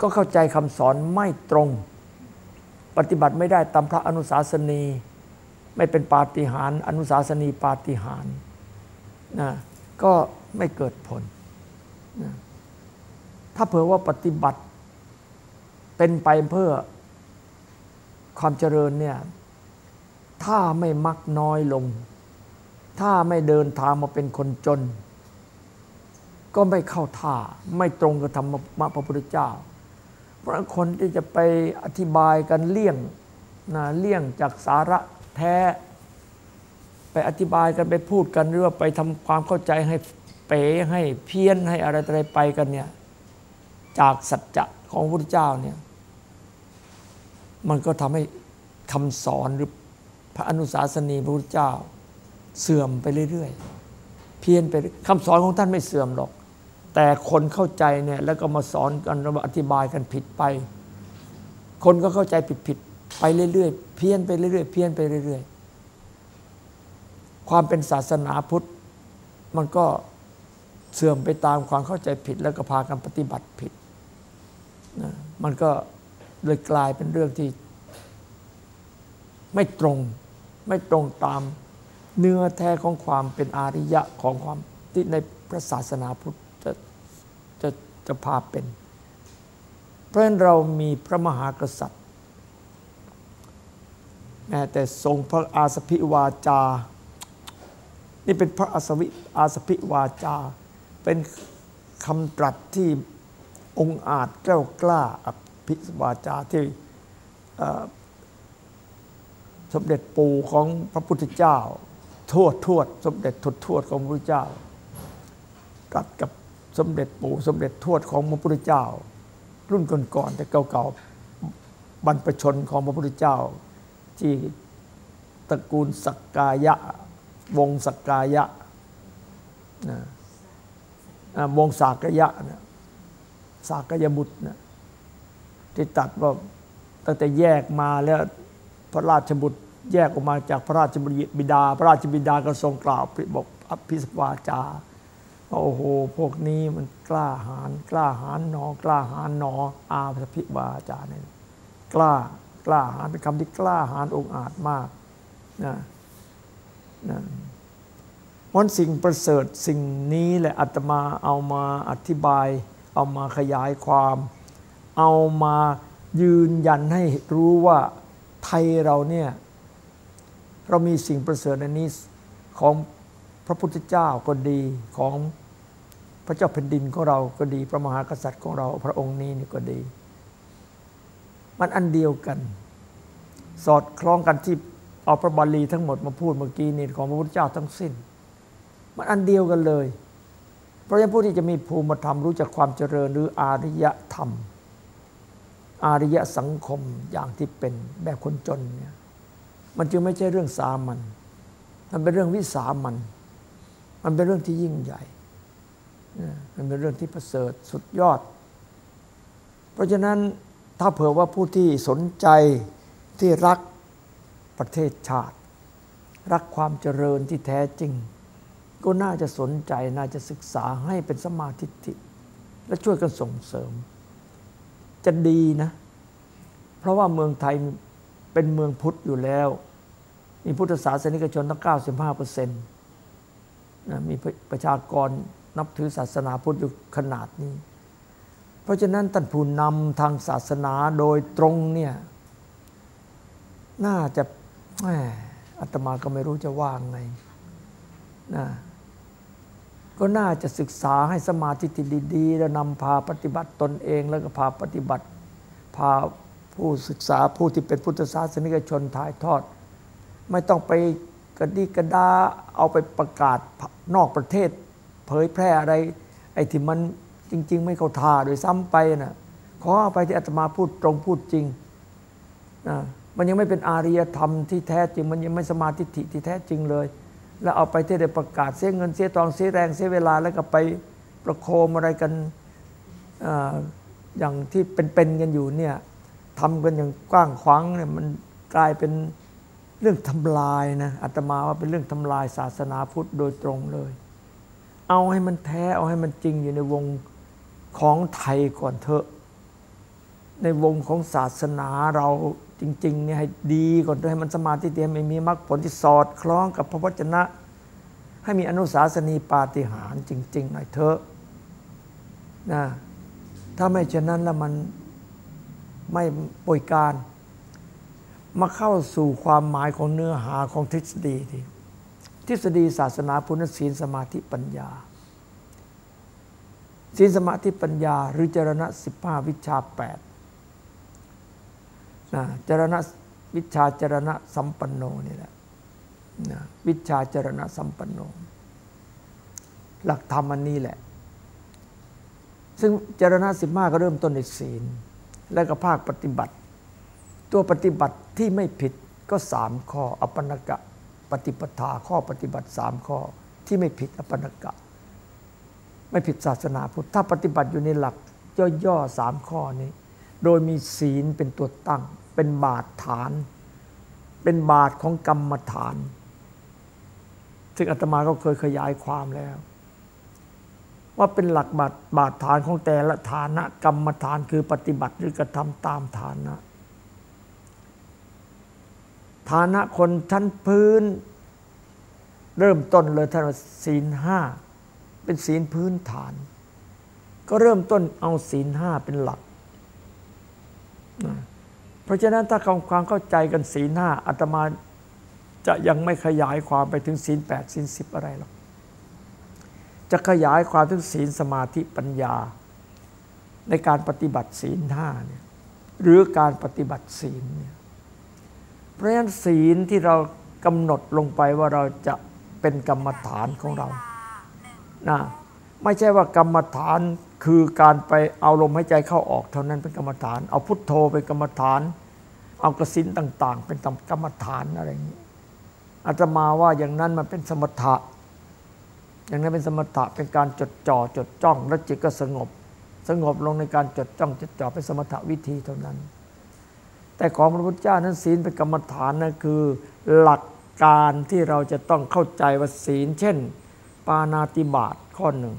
ก็เข้าใจคำสอนไม่ตรง ปฏิบัติไม่ได้ตามพระอนุสาสนี ไม่เป็นปาฏิหาริย์อนุสาสนีปาฏิหาริย์นะ ก็ไม่เกิดผล ถ้าเผื่อว่าปฏิบัติเป็นไปเพื่อความเจริญเนี่ย ถ้าไม่มักน้อยลง ถ้าไม่เดินทางมาเป็นคนจน ก็ไม่เข้าท่า ไม่ตรงกับธรรมะพระพุทธเจ้า เพราะคนที่จะไปอธิบายกันเลี่ยงนะเลี่ยงจากสาระแท้ ไปอธิบายกันไปพูดกันหรือว่าไปทำความเข้าใจให้เป๋ให้เพี้ยนให้อะไรอะไรไปกันเนี่ยจากสัจจะของพระพุทธเจ้าเนี่ยมันก็ทำให้คำสอนหรือพระอนุสาสนีพระพุทธเจ้า เสื่อมไปเรื่อยๆ เพี้ยนไปคำสอนของท่านไม่เสื่อมหรอก แต่คนเข้าใจเนี่ยแล้วก็มาสอนกันแล้วอธิบายกันผิดไป คนก็เข้าใจผิดๆไปเรื่อยๆ เพี้ยนไปเรื่อยๆ เพี้ยนไปเรื่อยๆ ความเป็นศาสนาพุทธ มันก็เสื่อมไปตามความเข้าใจผิด แล้วก็พากันปฏิบัติผิดนะมันก็เลยกลายเป็นเรื่องที่ ไม่ตรง ไม่ตรงตามเนื้อแท้ของความเป็นอาริยะของความที่ในพระศาสนาพุทธจะจะจะพาเป็น เพราะฉะนั้นเรามีพระมหากษัตริย์แม้แต่ทรงพระอาสพิวาจา นี่เป็นพระอาสวิอาสพิวาจา เป็นคำตรัสที่องอาจแก้วกล้าอภิสวาจาที่สมเด็จปู่ของพระพุทธเจ้า ทวดทวด สมเด็จทวดทวดของพระพุทธเจ้ากัดกับสมเด็จปู่สมเด็จทวดของพระพุทธเจ้า รุ่นก่อนๆแต่เก่าๆบรรพชนของพระพุทธเจ้า ที่ตระกูลสักกายะ วงสักกายะนะวงสากยะนะสากยบุตรนะที่ตัดว่าตั้งแต่แยกมาแล้วพระราชบุตรแยกออกมาจากพระราชบิดา พระราชบิดาก็ทรงกล่าวบอกอภิสวาจาโอ้โห พวกนี้มันกล้าหาญกล้าหาญหนอ กล้าหาญหนอ อาภิวาจาเนี่ยกล้ากล้าหาญเป็นคำที่กล้าหาญองอาจมากนะ นะวันสิ่งประเสริฐสิ่งนี้แหละอาตมาเอามาอธิบาย เอามาขยายความ เอามายืนยันให้รู้ว่าไทยเราเนี่ยเรามีสิ่งประเสริฐในนี้ของพระพุทธเจ้าก็ดีของพระเจ้าแผ่นดินของเราก็ดี พระมหากษัตริย์ของเราพระองค์นี้นี่ก็ดี มันอันเดียวกัน สอดคล้องกันที่ เอาพระบาลีทั้งหมดมาพูดเมื่อกี้นี่ของพระพุทธเจ้าทั้งสิ้น มันอันเดียวกันเลย เพราะฉะนั้นผู้ที่จะมีภูมิธรรมรู้จักความเจริญหรืออาริยธรรม อาริยสังคมอย่างที่เป็นแบบคนจนเนี่ยมันจึงไม่ใช่เรื่องสามัญมันเป็นเรื่องวิสามัน มันเป็นเรื่องที่ยิ่งใหญ่ มันเป็นเรื่องที่ประเสริฐสุดยอด เพราะฉะนั้นถ้าเผื่อว่าผู้ที่สนใจที่รัก ประเทศชาติ รักความเจริญที่แท้จริง ก็น่าจะสนใจน่าจะศึกษาให้เป็นสมาธิิและช่วยกันส่งเสริม จะดีนะ เพราะว่าเมืองไทยเป็นเมืองพุทธอยู่แล้ว มีพุทธศาสนิกชนตั้ง 95เปอร์เซ็นต์นะมีประชากรนับถือศาสนาพุทธอยู่ขนาดนี้ เพราะฉะนั้นท่านผู้นำทางศาสนาโดยตรงเนี่ยน่าจะ อาตมาก็ไม่รู้จะว่างไงนะก็น่าจะศึกษาให้สมาธิที่ดีๆ แล้วนำพาปฏิบัติตนเอง แล้วก็พาปฏิบัติ พาผู้ศึกษาผู้ที่เป็นพุทธศาสนิกชนถ่ายทอด ไม่ต้องไปกระดิกระดาเอาไปประกาศนอกประเทศ เผยแพร่อะไร ไอ้ที่มันจริง ๆ ไม่เข้าท่าโดยซ้ำไปนะ่ะขอเอาไปที่อาตมาพูดตรงพูดจริงนะ มันยังไม่เป็นอารียธรรมที่แท้จริง มันยังไม่สมาธิิที่แท้จริงเลย แล้วเอาไปที่ได้ประกาศเสียเงินเสียทองเสียแรงเสียเวลาแล้วก็ไปประโคมอะไรกันออย่างที่เป็นๆกันอยู่เนี่ยทำกันอย่างกว้างขวางเนี่ยมันกลายเป็นเรื่องทำลายนะอาตมาว่าเป็นเรื่องทำลายศาสนาพุทธโดยตรงเลย เอาให้มันแท้เอาให้มันจริงอยู่ในวงของไทยก่อนเถอะ ในวงของศาสนาเรา จริงๆเนี่ยให้ดีก่อนให้มันสมาธิเตียไม่มีมรรคผลที่สอดคล้องกับพระวจนะ ให้มีอนุสาสนีปาฏิหาริย์จริง ๆ หน่อยเถอะนะถ้าไม่เช่นนั้นแล้วมันไม่ป่วยการ มาเข้าสู่ความหมายของเนื้อหาของทฤษฎีทีทฤษฎีศาสนาพุทธศีลสมาธิปัญญาศีลสมาธิปัญญา หรือจรณะสิบห้าวิชาแปด นะจรณะวิชาจรณะสัมปันโนนี่แหละนะวิชาจรณะสัมปันโน หลักธรรมอันนี้แหละ ซึ่งจรณะสิบห้าก็เริ่มต้นในศีล และก็ภาคปฏิบัติ ตัวปฏิบัติที่ไม่ผิดก็สามข้อ อปนกะ ปฏิปทาข้อปฏิบัติสามข้อที่ไม่ผิดอปนกะ ไม่ผิดศาสนาพุทธถ้าปฏิบัติอยู่ในหลักย่อๆสามข้อนี้ โดยมีศีลเป็นตัวตั้ง เป็นบาทฐาน เป็นบาทของกรรมฐาน ซึ่งอาตมาก็เคยขยายความแล้ว ว่าเป็นหลักบาทบาทฐานของแต่ละฐานะ กรรมฐานคือปฏิบัติหรือกระทำตามฐานะ ฐานะคนชั้นพื้น เริ่มต้นเลยท่านว่าศีลห้าเป็นศีลพื้นฐาน ก็เริ่มต้นเอาศีลห้าเป็นหลัก เพราะฉะนั้นถ้าความเข้าใจกันศีลห้าอาตมาจะยังไม่ขยายความไปถึงศีลแปดศีลสิบอะไรหรอกจะขยายความถึงศีลสมาธิปัญญา ในการปฏิบัติศีลห้าเนี่ยหรือการปฏิบัติศีลเนี่ยเพราะฉะนั้นศีลที่เรากำหนดลงไปว่าเราจะเป็นกรรมฐานของเรานะไม่ใช่ว่ากรรมฐาน คือการไปเอาลมหายใจเข้าออกเท่านั้นเป็นกรรมฐาน เอาพุทโธเป็นกรรมฐาน เอากระสินต่าง ๆ เป็นกรรมฐานอะไรอย่างนี้อาตมาว่าอย่างนั้นมันเป็นสมถะ อย่างนั้นเป็นสมถะเป็นการจดจ่อจดจ้อง แล้วจิตก็สงบ สงบลงในการจดจ้องจดจ่อเป็นสมถะวิธีเท่านั้น แต่ของพระพุทธเจ้านั้นศีลเป็นกรรมฐานนั่นคือหลักการที่เราจะต้องเข้าใจว่าศีล เช่น ปานาติบาตข้อหนึ่ง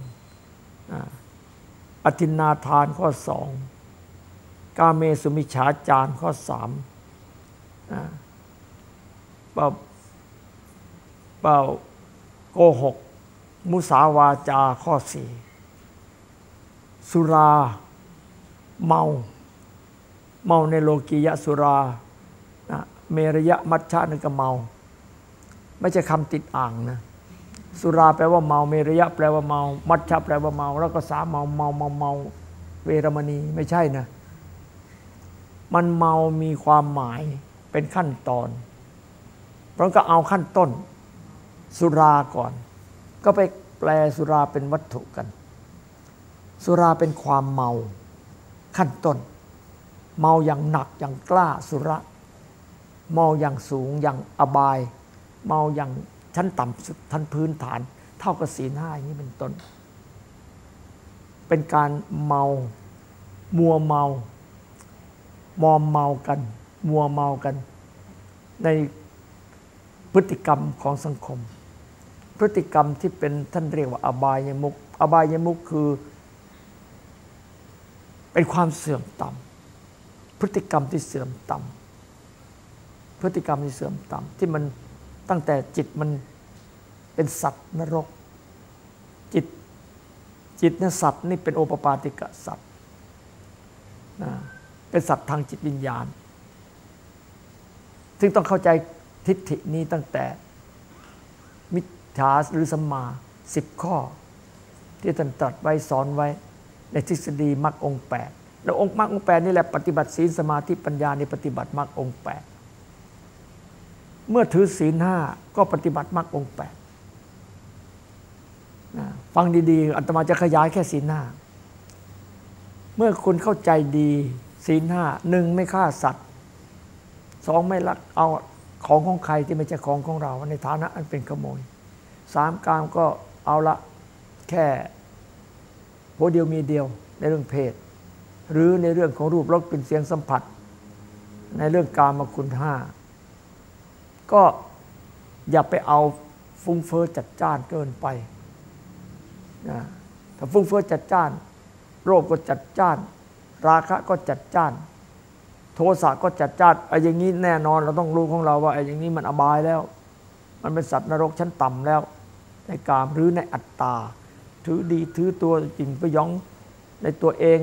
อ่า อธินาทานข้อสองกาเมสุมิฉาจารข้อสามเป่าเป่าโกหก มุสาวาจาข้อสี่สุราเมา เมาในโลกียะสุราเมรยะมัชชะนึกก็เมา ไม่ใช่คำติดอ่างนะ สุราแปลว่าเมา เมรยะแปลว่าเมา มัชชะแปลว่าเมา แล้วก็สาเมาเมาเมาเมา เวรมณีไม่ใช่นะ มันเมามีความหมายเป็นขั้นตอน เพราะก็เอาขั้นต้น สุราก่อน ก็ไปแปลสุราเป็นวัตถุกัน สุราเป็นความเมา ขั้นต้น เมาอย่างหนักอย่างกล้าสุระ เมาอย่างสูงอย่างอบาย เมาอย่าง ชั้นต่ำสุดทันพื้นฐาน เท่ากับศีลห้าอย่างนี้เป็นต้น เป็นการเมา มัวเมา มอมเมากัน มัวเมากัน ในพฤติกรรมของสังคม พฤติกรรมที่เป็นท่านเรียกว่าอบายยมุกอบายยมุกคือ เป็นความเสื่อมต่ำพฤติกรรมที่เสื่อมต่ำพฤติกรรมที่เสื่อมต่ำที่มัน ตั้งแต่จิตมันเป็นสัตว์นรก จิตจิตเนี่ยสัตว์นี่เป็นโอปปาติกะสัตว์เป็นสัตว์ทางจิตวิญญาณ ซึ่งต้องเข้าใจทิฏฐินี้ตั้งแต่มิจฉาหรือสัมมาสิบข้อ ที่ท่านตรัสไว้สอนไว้ในทฤษฎีมรรคองแปดแล้วองค์มรรคองแปดนี่แหละปฏิบัติศีลสมาธิปัญญาในปฏิบัติมรรคองแปด เมื่อถือศีลห้าก็ปฏิบัติมรรคองแปดฟังดีๆ อัตมาจะขยายแค่ศีลห้าเมื่อคุณเข้าใจดีศีลห้าหนึ่งไม่ฆ่าสัตว์สองไม่ลักเอาของของใครที่ไม่ใช่ของของเรา ในฐานะอันเป็นขโมยสามกามก็เอาละแค่โพเดียวมีเดียวในเรื่องเพศ หรือในเรื่องของรูปรสกลิ่นเสียงสัมผัส ในเรื่องกามคุณห้า ก็อย่าไปเอาฟุ้งเฟอ้อจัดจ้านเกินไปนะถ้าฟุ้งเฟอ้อจัดจ้าน โรคก็จัดจ้าน ราคะก็จัดจ้าน โทสะก็จัดจ้านไอ้อย่างนี้แน่นอนเราต้องรู้ของเราว่าไอ้อย่างนี้มันอบายแล้ว มันเป็นสัตว์นรกชั้นต่ำแล้ว ในกามหรือในอัตตา ถือดีถือตัวจริงไปย่องในตัวเอง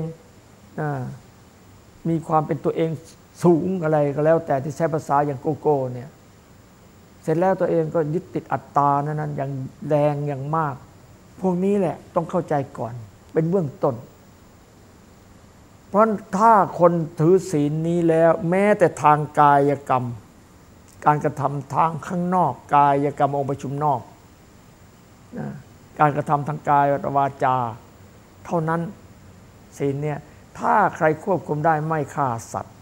มีความเป็นตัวเองสูงอะไรก็แล้ว แต่ที่ใช้ภาษาอย่างโกโก้เนี่ย เสร็จแล้วตัวเองก็ยึดติดอัตตานั้นนั้นอย่างแรงอย่างมาก พวกนี้แหละต้องเข้าใจก่อน เป็นเบื้องต้น เพราะถ้าคนถือศีลนี้แล้ว แม้แต่ทางกายกรรม การกระทำทางข้างนอก กายกรรมองค์ประชุมนอกนะการกระทำทางกายวาจา เท่านั้นศีลเนี่ยถ้าใครควบคุมได้ไม่ฆ่าสัตว์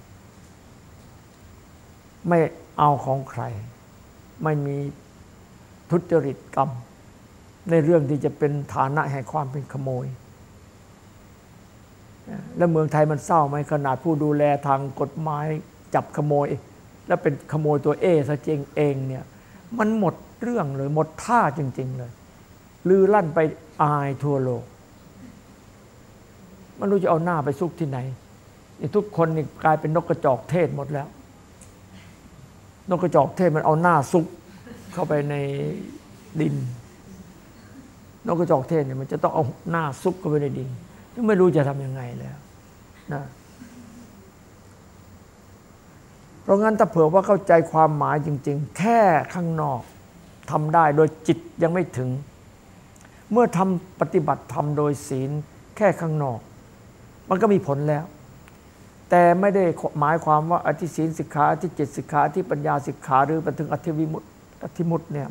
ไม่เอาของใคร ไม่มีทุจริตกรรม ในเรื่องที่จะเป็นฐานะแห่งความเป็นขโมย แล้วเมืองไทยมันเศร้าไหมขนาดผู้ดูแลทางกฎหมายจับขโมย แล้วเป็นขโมยตัวเอซะจริงเองเนี่ยมันหมดเรื่องเลยหมดท่าจริง ๆ เลย ลือลั่นไปอายทั่วโลก มันรู้จะเอาหน้าไปซุกที่ไหน ทุกคนนี่กลายเป็นนกกระจอกเทศหมดแล้ว นกกระจอกเทศมันเอาหน้าซุกเข้าไปในดิน นกกระจอกเทศเนี่ยมันจะต้องเอาหน้าซุกเข้าไปในดินไม่รู้จะทำยังไงแล้วนะเพราะงั้นถ้าเผื่อว่าเข้าใจความหมายจริง ๆ แค่ข้างนอกทำได้โดยจิตยังไม่ถึง เมื่อทำปฏิบัติทำโดยศีลแค่ข้างนอก มันก็มีผลแล้ว แต่ไม่ได้หมายความว่าอธิศีลสิกขาอธิจิตสิกขาอธิปัญญาสิกขาหรือไปถึงอธิวิมุตติอธิมุตเนี่ย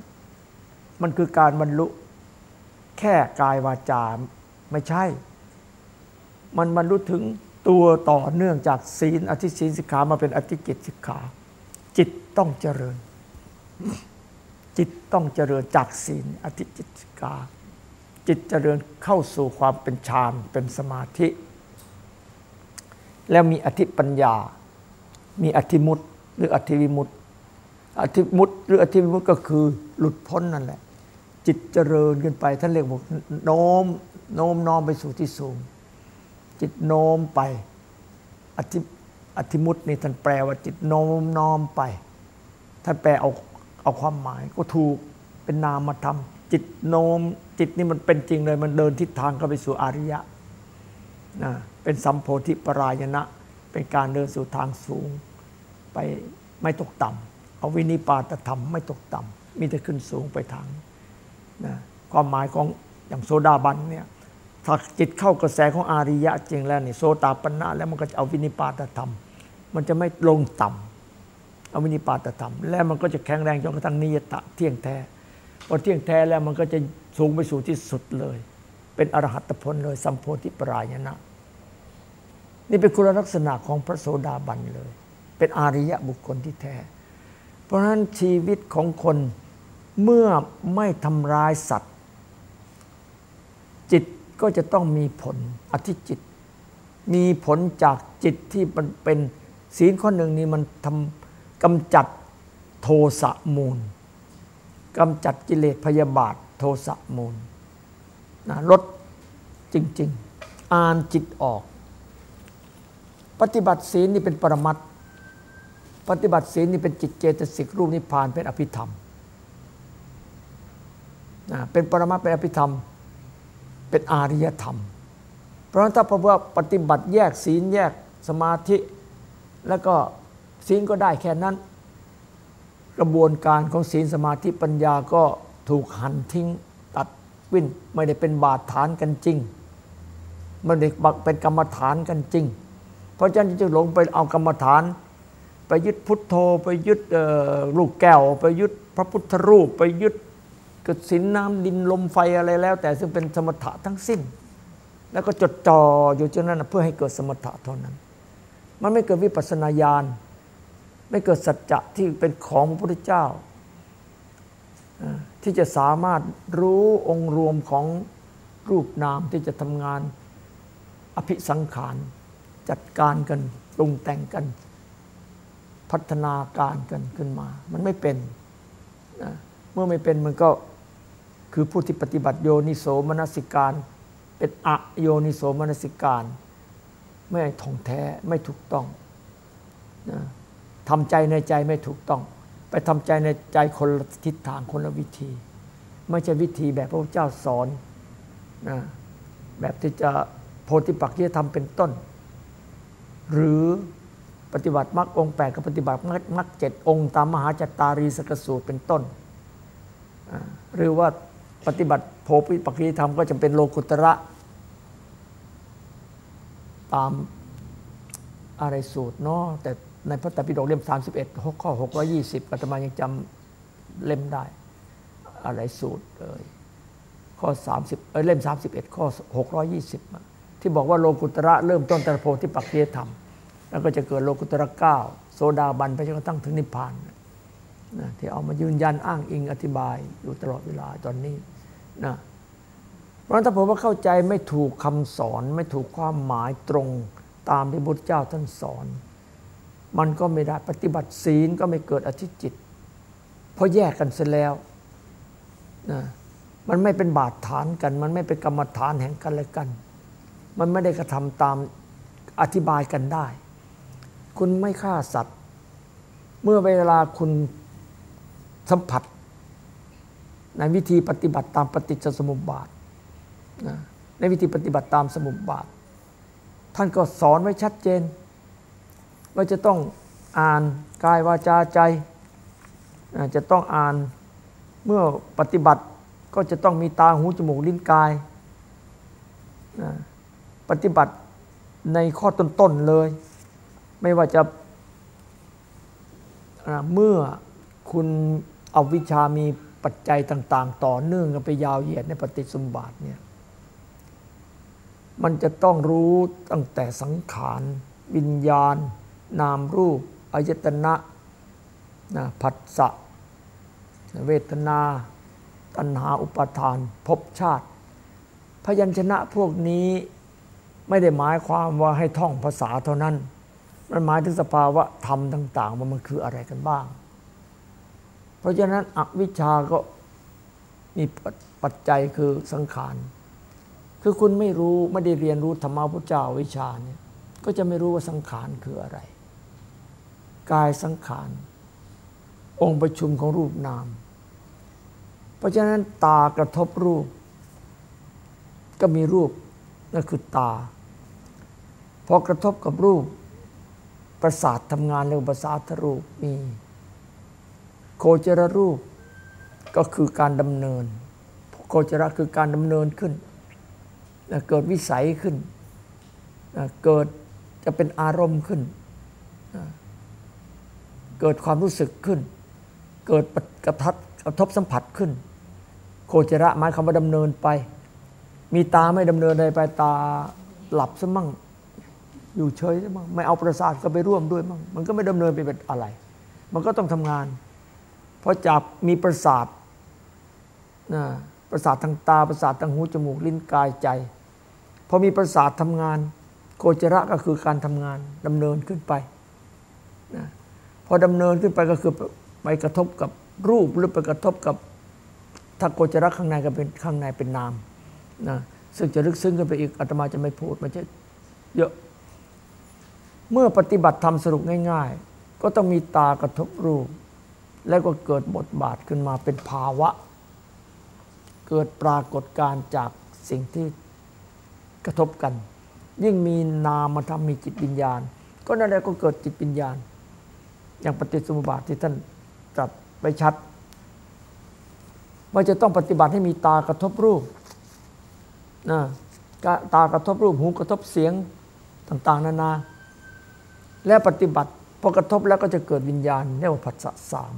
มันคือการบรรลุแค่กายวาจาไม่ใช่ มันบรรลุถึงตัวต่อเนื่องจากศีลอธิศีลสิกขามาเป็นอธิจิตสิกขา จิตต้องเจริญ จิตต้องเจริญจากศีลอธิจิตสิกขาจิตเจริญเข้าสู่ความเป็นฌานเป็นสมาธิ แล้วมีอธิปัญญา มีอธิมุตหรืออธิวิมุตอธิมุตหรืออธิวิมุตก็คือหลุดพ้นนั่นแหละ จิตเจริญขึ้นไป ท่านเรียกว่าโน้มโน้มน้อมไปสู่ที่สูง จิตโน้มไป อธิอธิมุตนี่ท่านแปลว่าจิตโน้มน้อมไป ท่านแปลเอาเอาความหมายก็ถูกเป็นนามธรรมจิตโน้มจิตนี่มันเป็นจริงเลย มันเดินทิศทางเข้าไปสู่อริยะนะ เป็นสัมโพธิปรายณะ เป็นการเดินสู่ทางสูง ไปไม่ตกต่ำเอาวินิปาตธรรมไม่ตกต่ำมีแต่ขึ้นสูงไปทางนะความหมายของอย่างโซดาบันเนี่ยถ้าจิตเข้ากระแสของอาริยะจริงแล้วนี่โซตาปัญนะแล้วมันก็จะเอาวินิปาตธรรม มันจะไม่ลงต่ำเอาวินิปาตธรรม แล้วมันก็จะแข็งแรงจนกระทั่งนิยตะเที่ยงแท้พอเที่ยงแท้แล้วมันก็จะสูงไปสู่ที่สุดเลย เป็นอรหัตผลเลยสัมโพธิปรายณะ นี่เป็นคุณลักษณะของพระโสดาบันเลย เป็นอาริยะบุคคลที่แท้ เพราะฉะนั้นชีวิตของคนเมื่อไม่ทำร้ายสัตว์ จิตก็จะต้องมีผลอธิจิต มีผลจากจิตที่มันเป็นศีลข้อหนึ่งนี้มันทำกำจัดโทสะมูลกำจัดกิเลสพยาบาทโทสะมูลนะลดจริง ๆ อ่านจิตออก ปฏิบัติศีลนี่เป็นปรมัตปฏิบัติศีลนี่เป็นจิตเจตสิกรูปนิพพานเป็นอภิธรรมนะเป็นปรมัตเป็นอภิธรรม เป็นอาริยธรรม เพราะฉะนั้นถ้าพระว่าปฏิบัติแยกศีลแยกสมาธิ แล้วก็ศีลก็ได้แค่นั้น กระบวนการของศีลสมาธิปัญญาก็ถูกหันทิ้งตัดวิ่นไม่ได้เป็นบาดฐานกันจริงไม่ได้เป็นกรรมฐานกันจริง เพราะฉะนั้นจะหลงไปเอากรรมฐาน ไปยึดพุทโธ ไปยึดลูกแก้ว ไปยึดพระพุทธรูป ไปยึดกสินน้ำดินลมไฟอะไรแล้ว แต่ซึ่งเป็นสมถะทั้งสิ้น แล้วก็จดจ่ออยู่เช่นนั้นเพื่อให้เกิดสมถะเท่านั้น มันไม่เกิดวิปัสสนาญาณไม่เกิดสัจจะที่เป็นของพระพุทธเจ้า ที่จะสามารถรู้องค์รวมของรูปนามที่จะทำงานอภิสังขาร จัดการกันปรุงแต่งกัน พัฒนาการกันขึ้นมา มันไม่เป็นนะเมื่อไม่เป็นมันก็คือผู้ที่ปฏิบัติโยนิโสมนสิการ เป็นอะโยนิโสมนสิการ ไม่ท่องแท้ไม่ถูกต้องนะทำใจในใจไม่ถูกต้อง ไปทำใจในใจคนละทิศทางคนละวิธี ไม่ใช่วิธีแบบพระพุทธเจ้าสอนนะแบบที่จะโพธิปักจีธรรมเป็นต้น หรือปฏิบัติมรรคองแปดกับปฏิบัติมรรคเจ็ดองค์ตามมหาจัตตารีสกสูตรเป็นต้น หรือว่าปฏิบัติโพธิปักจีธรรมก็จะเป็นโลกุตระ ตามอะไรสูตรเนาะแต่ในพระตรปิฎกเล่ม 31 6 ข้อ 620อาตมายังจำเล่มได้ อะไรสูตรเอ่ยข้อ 30เอ้ยเล่ม 31 ข้อ 620 ที่บอกว่าโลกุตระเริ่มต้นตระโพธิปักเยธรรม แล้วก็จะเกิดโลกุตระ9โซดาบันไปจนกระทั่งถึงนิพพานนะที่เอามายืนยันอ้างอิงอธิบายอยู่ตลอดเวลาตอนนี้นะเพราะฉะนั้นถ้าผมว่าเข้าใจไม่ถูกคำสอน ไม่ถูกความหมายตรงตามที่พุทธเจ้าท่านสอน มันก็ไม่ได้ปฏิบัติศีลก็ไม่เกิดอธิจิต เพราะแยกกันเสียแล้วนะมันไม่เป็นบาดฐานกัน มันไม่เป็นกรรมฐานแห่งกันและกัน มันไม่ได้กระทำตามอธิบายกันได้ คุณไม่ฆ่าสัตว์ เมื่อเวลาคุณสัมผัส ในวิธีปฏิบัติตามปฏิจจสมุปบาทนะในวิธีปฏิบัติตามสมุปบาท ท่านก็สอนไว้ชัดเจน ว่าจะต้องอ่านกายวาจาใจ จะต้องอ่านเมื่อปฏิบัติก็จะต้องมีตาหูจมูกลิ้นกาย ปฏิบัติในข้อต้นๆเลย ไม่ว่าจะเมื่อคุณเอาวิชามีปัจจัยต่าง ๆ ต่อเนื่องกันไปยาวเหยียดในปฏิสมบาทเนี่ยมันจะต้องรู้ตั้งแต่สังขารวิญญาณ นามรูปอายตนะนะผัสสะเวทนา ตัณหาอุปทานภพชาติ พยัญชนะพวกนี้ ไม่ได้หมายความว่าให้ท่องภาษาเท่านั้น มันหมายถึงสภาวะธรรมต่าง ๆ ว่ามันคืออะไรกันบ้าง เพราะฉะนั้นอวิชาก็มีปัจจัยคือสังขาร คือคุณไม่รู้ไม่ได้เรียนรู้ธรรมะพุทธเจ้าวิชาเนี่ย ก็จะไม่รู้ว่าสังขารคืออะไร กายสังขาร องค์ประชุมของรูปนาม เพราะฉะนั้นตากระทบรูป ก็มีรูปนั่นคือตา พอกระทบกับรูป ประสาททำงานเรียกประสาทรูปมี โคจรรูปก็คือการดำเนิน โคจรคือการดำเนินขึ้น เกิดวิสัยขึ้น เกิดจะเป็นอารมณ์ขึ้น เกิดความรู้สึกขึ้น เกิดกระทัดกระทบสัมผัสขึ้น โคจระหมายคำว่าดำเนินไป มีตาไม่ดำเนินใดไปตาหลับซะมั่ง อยู่เฉยมั่งไม่เอาประสาทก็ไปร่วมด้วยมั่งมันก็ไม่ดำเนินไปเป็นอะไร มันก็ต้องทำงาน เพราะจับมีประสาทนะประสาททางตาประสาททางหูจมูกลิ้นกายใจพอมีประสาททำงานโคจระก็คือการทำงานดำเนินขึ้นไปนะพอดำเนินขึ้นไปก็คือไปกระทบกับรูปหรือไปกระทบกับถ้าโกจรักข้างในก็เป็นข้างในเป็นนามนะซึ่งจะลึกซึ้งกันไปอีกอาตมาจะไม่พูดมันจะเยอะ เมื่อปฏิบัติธรรมสรุปง่าย ๆ ก็ต้องมีตากระทบรูป แล้วก็เกิดบทบาทขึ้นมาเป็นภาวะ เกิดปรากฏการจากสิ่งที่กระทบกัน ยิ่งมีนามมาทำมีจิตวิญญาณ ก็นั่นแหละก็เกิดจิตวิญญาณ อย่างปฏิสมุบาทที่ท่านตรัสไปชัด ว่าจะต้องปฏิบัติให้มีตากระทบรูปนะตากระทบรูปหูกระทบเสียงต่าง ๆ นานา และปฏิบัติพอกระทบแล้วก็จะเกิดวิญญาณเรียกว่าผัสสะสาม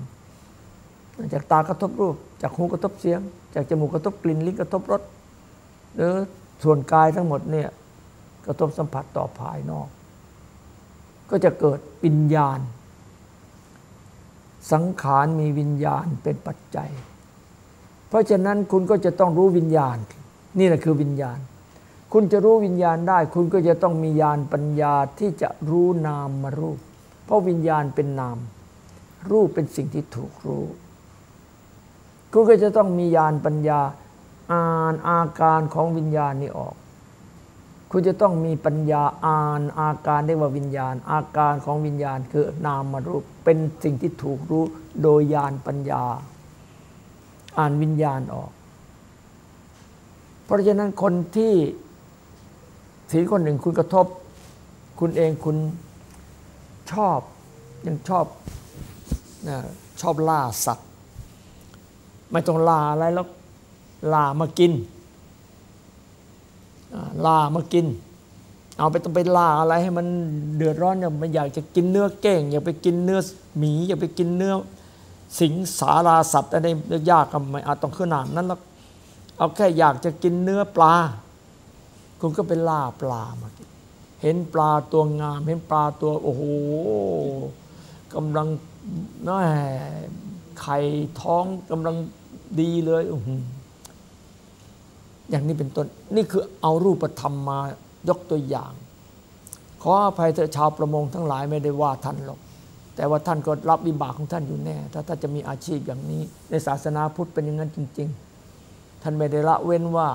จากตากระทบรูป จากหูกระทบเสียง จากจมูกกระทบกลิ่นลิ้นกระทบรสหรือส่วนกายทั้งหมดเนี่ยกระทบสัมผัสต่อภายนอก ก็จะเกิดวิญญาณ สังขารมีวิญญาณเป็นปัจจัย เพราะฉะนั้นคุณก็จะต้องรู้วิญญาณ นี่แหละคือวิญญาณ คุณจะรู้วิญญาณได้ คุณก็จะต้องมีญาณปัญญาที่จะรู้นามมารูป เพราะวิญญาณเป็นนาม รูปเป็นสิ่งที่ถูกรู้ คุณก็จะต้องมีญาณปัญญาอ่านอาการของวิญญาณนี้ออก คุณจะต้องมีปัญญาอ่านอาการได้ว่าวิญญาณ อาการของวิญญาณคือนามมารูปเป็นสิ่งที่ถูกรู้โดยญาณปัญญา อ่านวิญญาณออก เพราะฉะนั้นคนที่ สีคนหนึ่งคุณกระทบ คุณเองคุณชอบยังชอบนะชอบล่าสัตว์ ไม่ต้องล่าอะไรแล้วล่ามากินล่ามากิน เอาไปต้องไปล่าอะไรให้มันเดือดร้อนเนี่ยมันอยากจะกินเนื้อเก้ง อยากไปกินเนื้อหมีอยากไปกินเนื้อสิงสาราสัตว์อะไรยากกับไม่อาจต้องขนาดนั้นแล้วเอาแค่อยากจะกินเนื้อปลา คุณก็ไปล่าปลามาเห็นปลาตัวงาม เห็นปลาตัวโอ้โหกำลังน่าไข่ท้องกำลังดีเลยอย่างนี้เป็นต้น นี่คือเอารูปธรรมมายกตัวอย่าง ขออภัยเถอะชาวประมงทั้งหลายไม่ได้ว่าท่านหรอก แต่ว่าท่านก็รับวิบากของท่านอยู่แน่ ถ้าท่านจะมีอาชีพอย่างนี้ ในศาสนาพุทธเป็นอย่างนั้นจริง ๆ ท่านไม่ได้ละเว้นว่า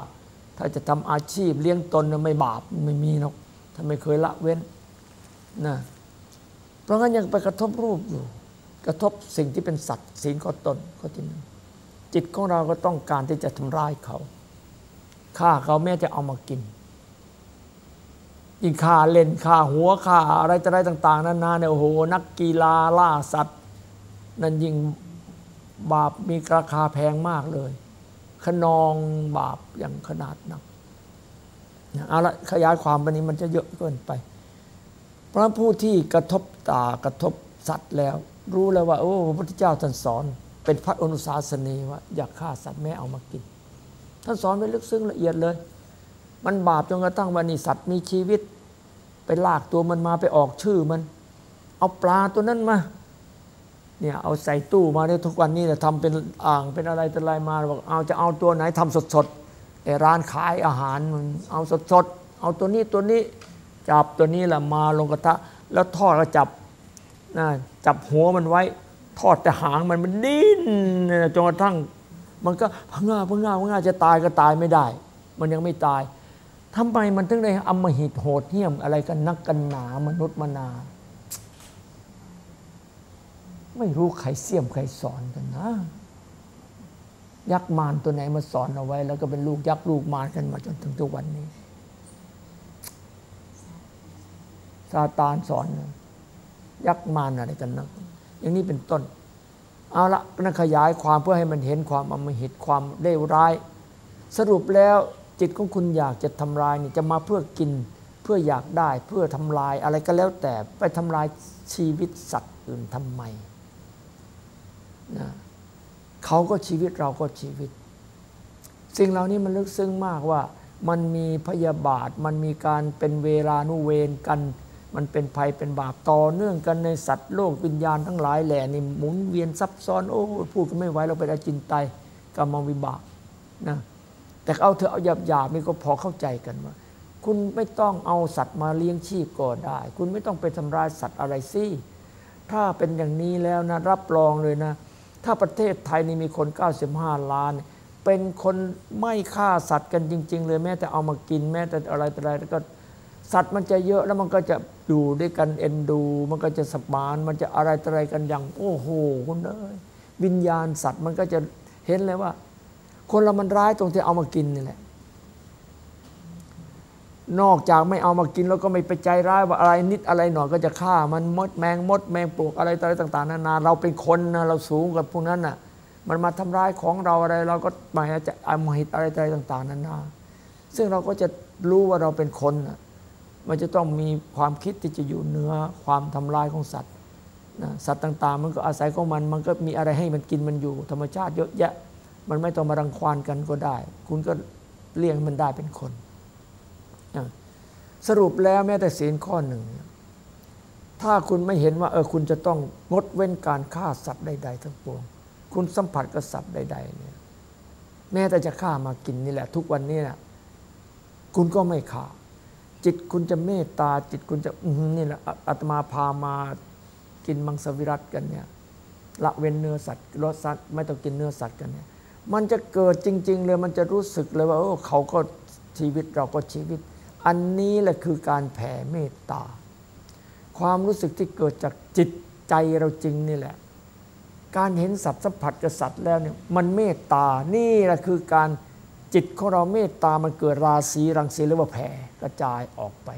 ถ้าจะทำอาชีพเลี้ยงตนไม่บาปไม่มีหรอกท่านไม่เคยละเว้นนะเพราะงั้นยังไปกระทบรูปอยู่ กระทบสิ่งที่เป็นสัตว์ศีลข้อตนข้อที่หนึ่งจิตของเราก็ต้องการที่จะทำร้ายเขาฆ่าเขาแม้จะเอามากินยิ่งฆ่าเล่นฆ่าหัวฆ่าอะไรอะไรต่าง ๆนานาเนี่ยโอ้โหนักกีฬาล่าสัตว์ นั่นยิ่งบาปมีราคาแพงมากเลย ขนองบาปอย่างขนาดนักเอาละขยายความไปนี้มันจะเยอะเกินไป เพราะผู้ที่กระทบตากระทบสัตว์แล้ว รู้แล้วว่า โอ้พระพุทธเจ้าท่านสอน เป็นพระอนุสาสนีว่าอย่าฆ่าสัตว์แม่เอามากิน ท่านสอนไว้ลึกซึ้งละเอียดเลย มันบาปจนกระทั่งวันนี้สัตว์มีชีวิต ไปลากตัวมันมาไปออกชื่อมัน เอาปลาตัวนั้นมา เนี่ยเอาใส่ตู้มาได้ทุกวันนี้แต่ทำเป็นอ่างเป็นอะไรเป็นอะไรมาบอกเอาจะเอาตัวไหนทำสดๆไอ้ร้านขายอาหารมันเอาสดๆเอาตัวนี้ตัวนี้จับตัวนี้แหละมาลงกระทะ แล้วทอดก็จับนะจับหัวมันไว้ ทอดแต่หางมันมันดิ้นจนกระทั่ง มันก็พังงาพังงาพังงาจะตายก็ตายไม่ได้ มันยังไม่ตายทำไมมันถึงได้อมหิตโหดเหี้ยมอะไรกันนักกันหนามนุษย์มนา ไม่รู้ใครเสี่ยมใครสอนกันนะ ยักษ์มารตัวไหนมาสอนเอาไว้ แล้วก็เป็นลูกยักษ์ลูกมารกันมาจนถึงทุกวันนี้ซาตานสอน ยักษ์มารอะไรกันนะอย่างนี้เป็นต้น เอาละนั่นขยายความเพื่อให้มันเห็นความอมหิตความเลวร้าย สรุปแล้วจิตของคุณอยากจะทำลายนี่จะมาเพื่อกินเพื่ออยากได้เพื่อทำลายอะไรก็แล้วแต่ไปทำลายชีวิตสัตว์อื่นทำไม นะเขาก็ชีวิตเราก็ชีวิต สิ่งเหล่านี้มันลึกซึ้งมากว่ามันมีพยาบาท มันมีการเป็นเวลานุเวรกัน มันเป็นภัยเป็นบาปต่อเนื่องกันในสัตว์โลกวิญญาณทั้งหลายแหล่นี่หมุนเวียนซับซ้อนโอ้พูดกันไม่ไหวเราเป็นอาจินไตกรรมวิบากนะแต่เอาเธอเอาหยาบหยาบนี่ก็พอเข้าใจกันว่า คุณไม่ต้องเอาสัตว์มาเลี้ยงชีพก็ได้ คุณไม่ต้องไปทำร้ายสัตว์อะไรสิถ้าเป็นอย่างนี้แล้วนะรับรองเลยนะ ถ้าประเทศไทยนี่มีคน 95 ล้าน เป็นคนไม่ฆ่าสัตว์กันจริง ๆ เลยแม้แต่เอามากินแม้แต่อะไรแต่อะไรก็สัตว์มันจะเยอะแล้วมันก็จะอยู่ด้วยกันเอ็นดู มันก็จะสมาน มันจะอะไรอะไรกันอย่าง โอ้โหคุณเอ้ยวิญญาณสัตว์มันก็จะเห็นเลยว่า คนเรามันร้ายตรงที่เอามากินนี่แหละ นอกจากไม่เอามากินแล้วก็ไม่ไปใจร้ายว่าอะไรนิดอะไรหน่อยก็จะฆ่ามันมดแมงมดแมงปลวกอะไรต่าง ๆ นานาเราเป็นคนนะเราสูงกับพวกนั้นน่ะ มันมาทำร้ายของเราอะไร เราก็หมายจะอมหิตอะไรต่าง ๆนานาซึ่งเราก็จะรู้ว่าเราเป็นคนมันจะต้องมีความคิดที่จะอยู่เหนือความทำลายของสัตว์นะสัตว์ต่าง ๆ มันก็อาศัยของมัน มันก็มีอะไรให้มันกินมันอยู่ ธรรมชาติเยอะแยะ มันไม่ต้องมารังควานกันก็ได้ คุณก็เลี้ยงมันได้เป็นคน สรุปแล้วแม้แต่ศีลข้อหนึ่ง ถ้าคุณไม่เห็นว่าเออคุณจะต้องงดเว้นการฆ่าสัตว์ใด ๆ ทั้งปวง คุณสัมผัสกับสัตว์ใด ๆ เนี่ย แม้แต่จะฆ่ามากินนี่แหละ ทุกวันนี้นะคุณก็ไม่ฆ่า จิตคุณจะเมตตา จิตคุณจะอืมนี่แหละอะอาตมาพามากินมังสวิรัตกันเนี่ยละเว้นเนื้อสัตว์ลดสัตว์ไม่ต้องกินเนื้อสัตว์กันเนี่ยมันจะเกิดจริง ๆ เลยมันจะรู้สึกเลยว่าโอ้เขาก็ชีวิตเราก็ชีวิต อันนี้แหละคือการแผ่เมตตา ความรู้สึกที่เกิดจากจิตใจเราจริงนี่แหละ การเห็นสัตว์สัมผัสกับสัตว์แล้วเนี่ยมันเมตตา นี่แหละคือการจิตของเราเมตตา มันเกิดราศีรังสีหรือว่าแผ่กระจายออกไป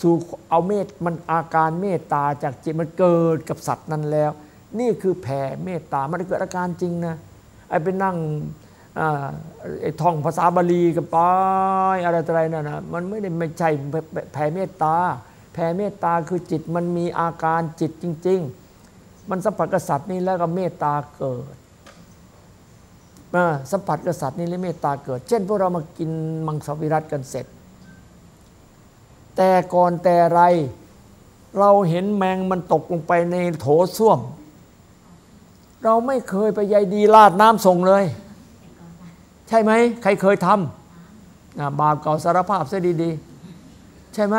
สู่เอาเมตมันอาการเมตตาจากจิตมันเกิดกับสัตว์นั้นแล้ว นี่คือแผ่เมตตา มันเกิดอาการจริงนะ ไอ้ไปนั่ง ไอ้ท่องภาษาบาลีกันไปอะไรต่ออะไรนั่นนะมันไม่ได้ไม่ใช่แผ่เมตตา แผ่เมตตาคือจิตมันมีอาการจิตจริง ๆ มันสัมผัสกับสัตว์นี่แล้วก็เมตตาเกิดสัมผัสกับสัตว์นี่แล้วเมตตาเกิด เช่นพวกเรามากินมังสวิรัตกันเสร็จ แต่ก่อนแต่ไร เราเห็นแมงมันตกลงไปในโถส้วม เราไม่เคยไปใยดีลาดน้ำส่งเลย ใช่ไหมใครเคยทำบาปเก่าสารภาพเสียดีๆ ใช่ไหม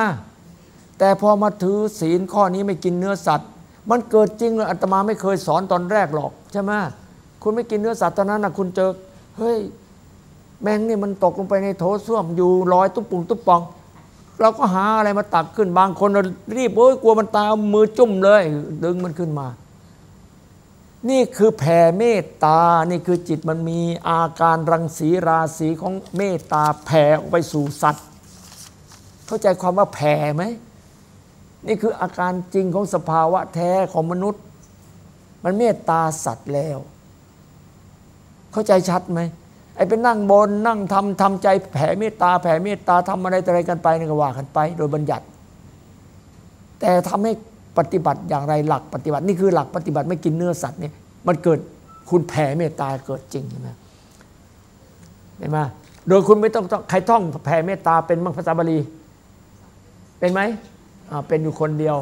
แต่พอมาถือศีลข้อนี้ไม่กินเนื้อสัตว์ มันเกิดจริงเลยอาตมาไม่เคยสอนตอนแรกหรอกใช่ไหมคุณไม่กินเนื้อสัตว์ตอนนั้นนะคุณเจอเฮ้ยแมงนี่มันตกลงไปในโถส้วมอยู่ลอยตุ๊บปุ่งตุ๊บปอง เราก็หาอะไรมาตักขึ้นบางคนรีบโอ้ยกลัวมันตายเอามือจุ่มเลย ดึงมันขึ้นมา นี่คือแผ่เมตตา นี่คือจิตมันมีอาการรังสีราศีของเมตตาแผ่ออกไปสู่สัตว์ เข้าใจความว่าแผ่ไหม นี่คืออาการจริงของสภาวะแท้ของมนุษย์ มันเมตตาสัตว์แล้ว เข้าใจชัดไหมไอ้เป็นนั่งบนนั่งทำทำใจแผ่เมตตา แผ่เมตตาทำอะไรออะไรกันไปนี่ก็ว่ากันไป โดยบัญญัติ แต่ทำให้ ปฏิบัติอย่างไรหลักปฏิบัตินี่คือหลักปฏิบัติไม่กินเนื้อสัตว์เนี่ยมันเกิดคุณแผ่เมตตาเกิดจริงใช่ไหมเห็นไหมโดยคุณไม่ต้องใครท่องแผ่เมตตาเป็นมังภาษาบาลี เป็นไหมอ่าเป็นอยู่คนเดียว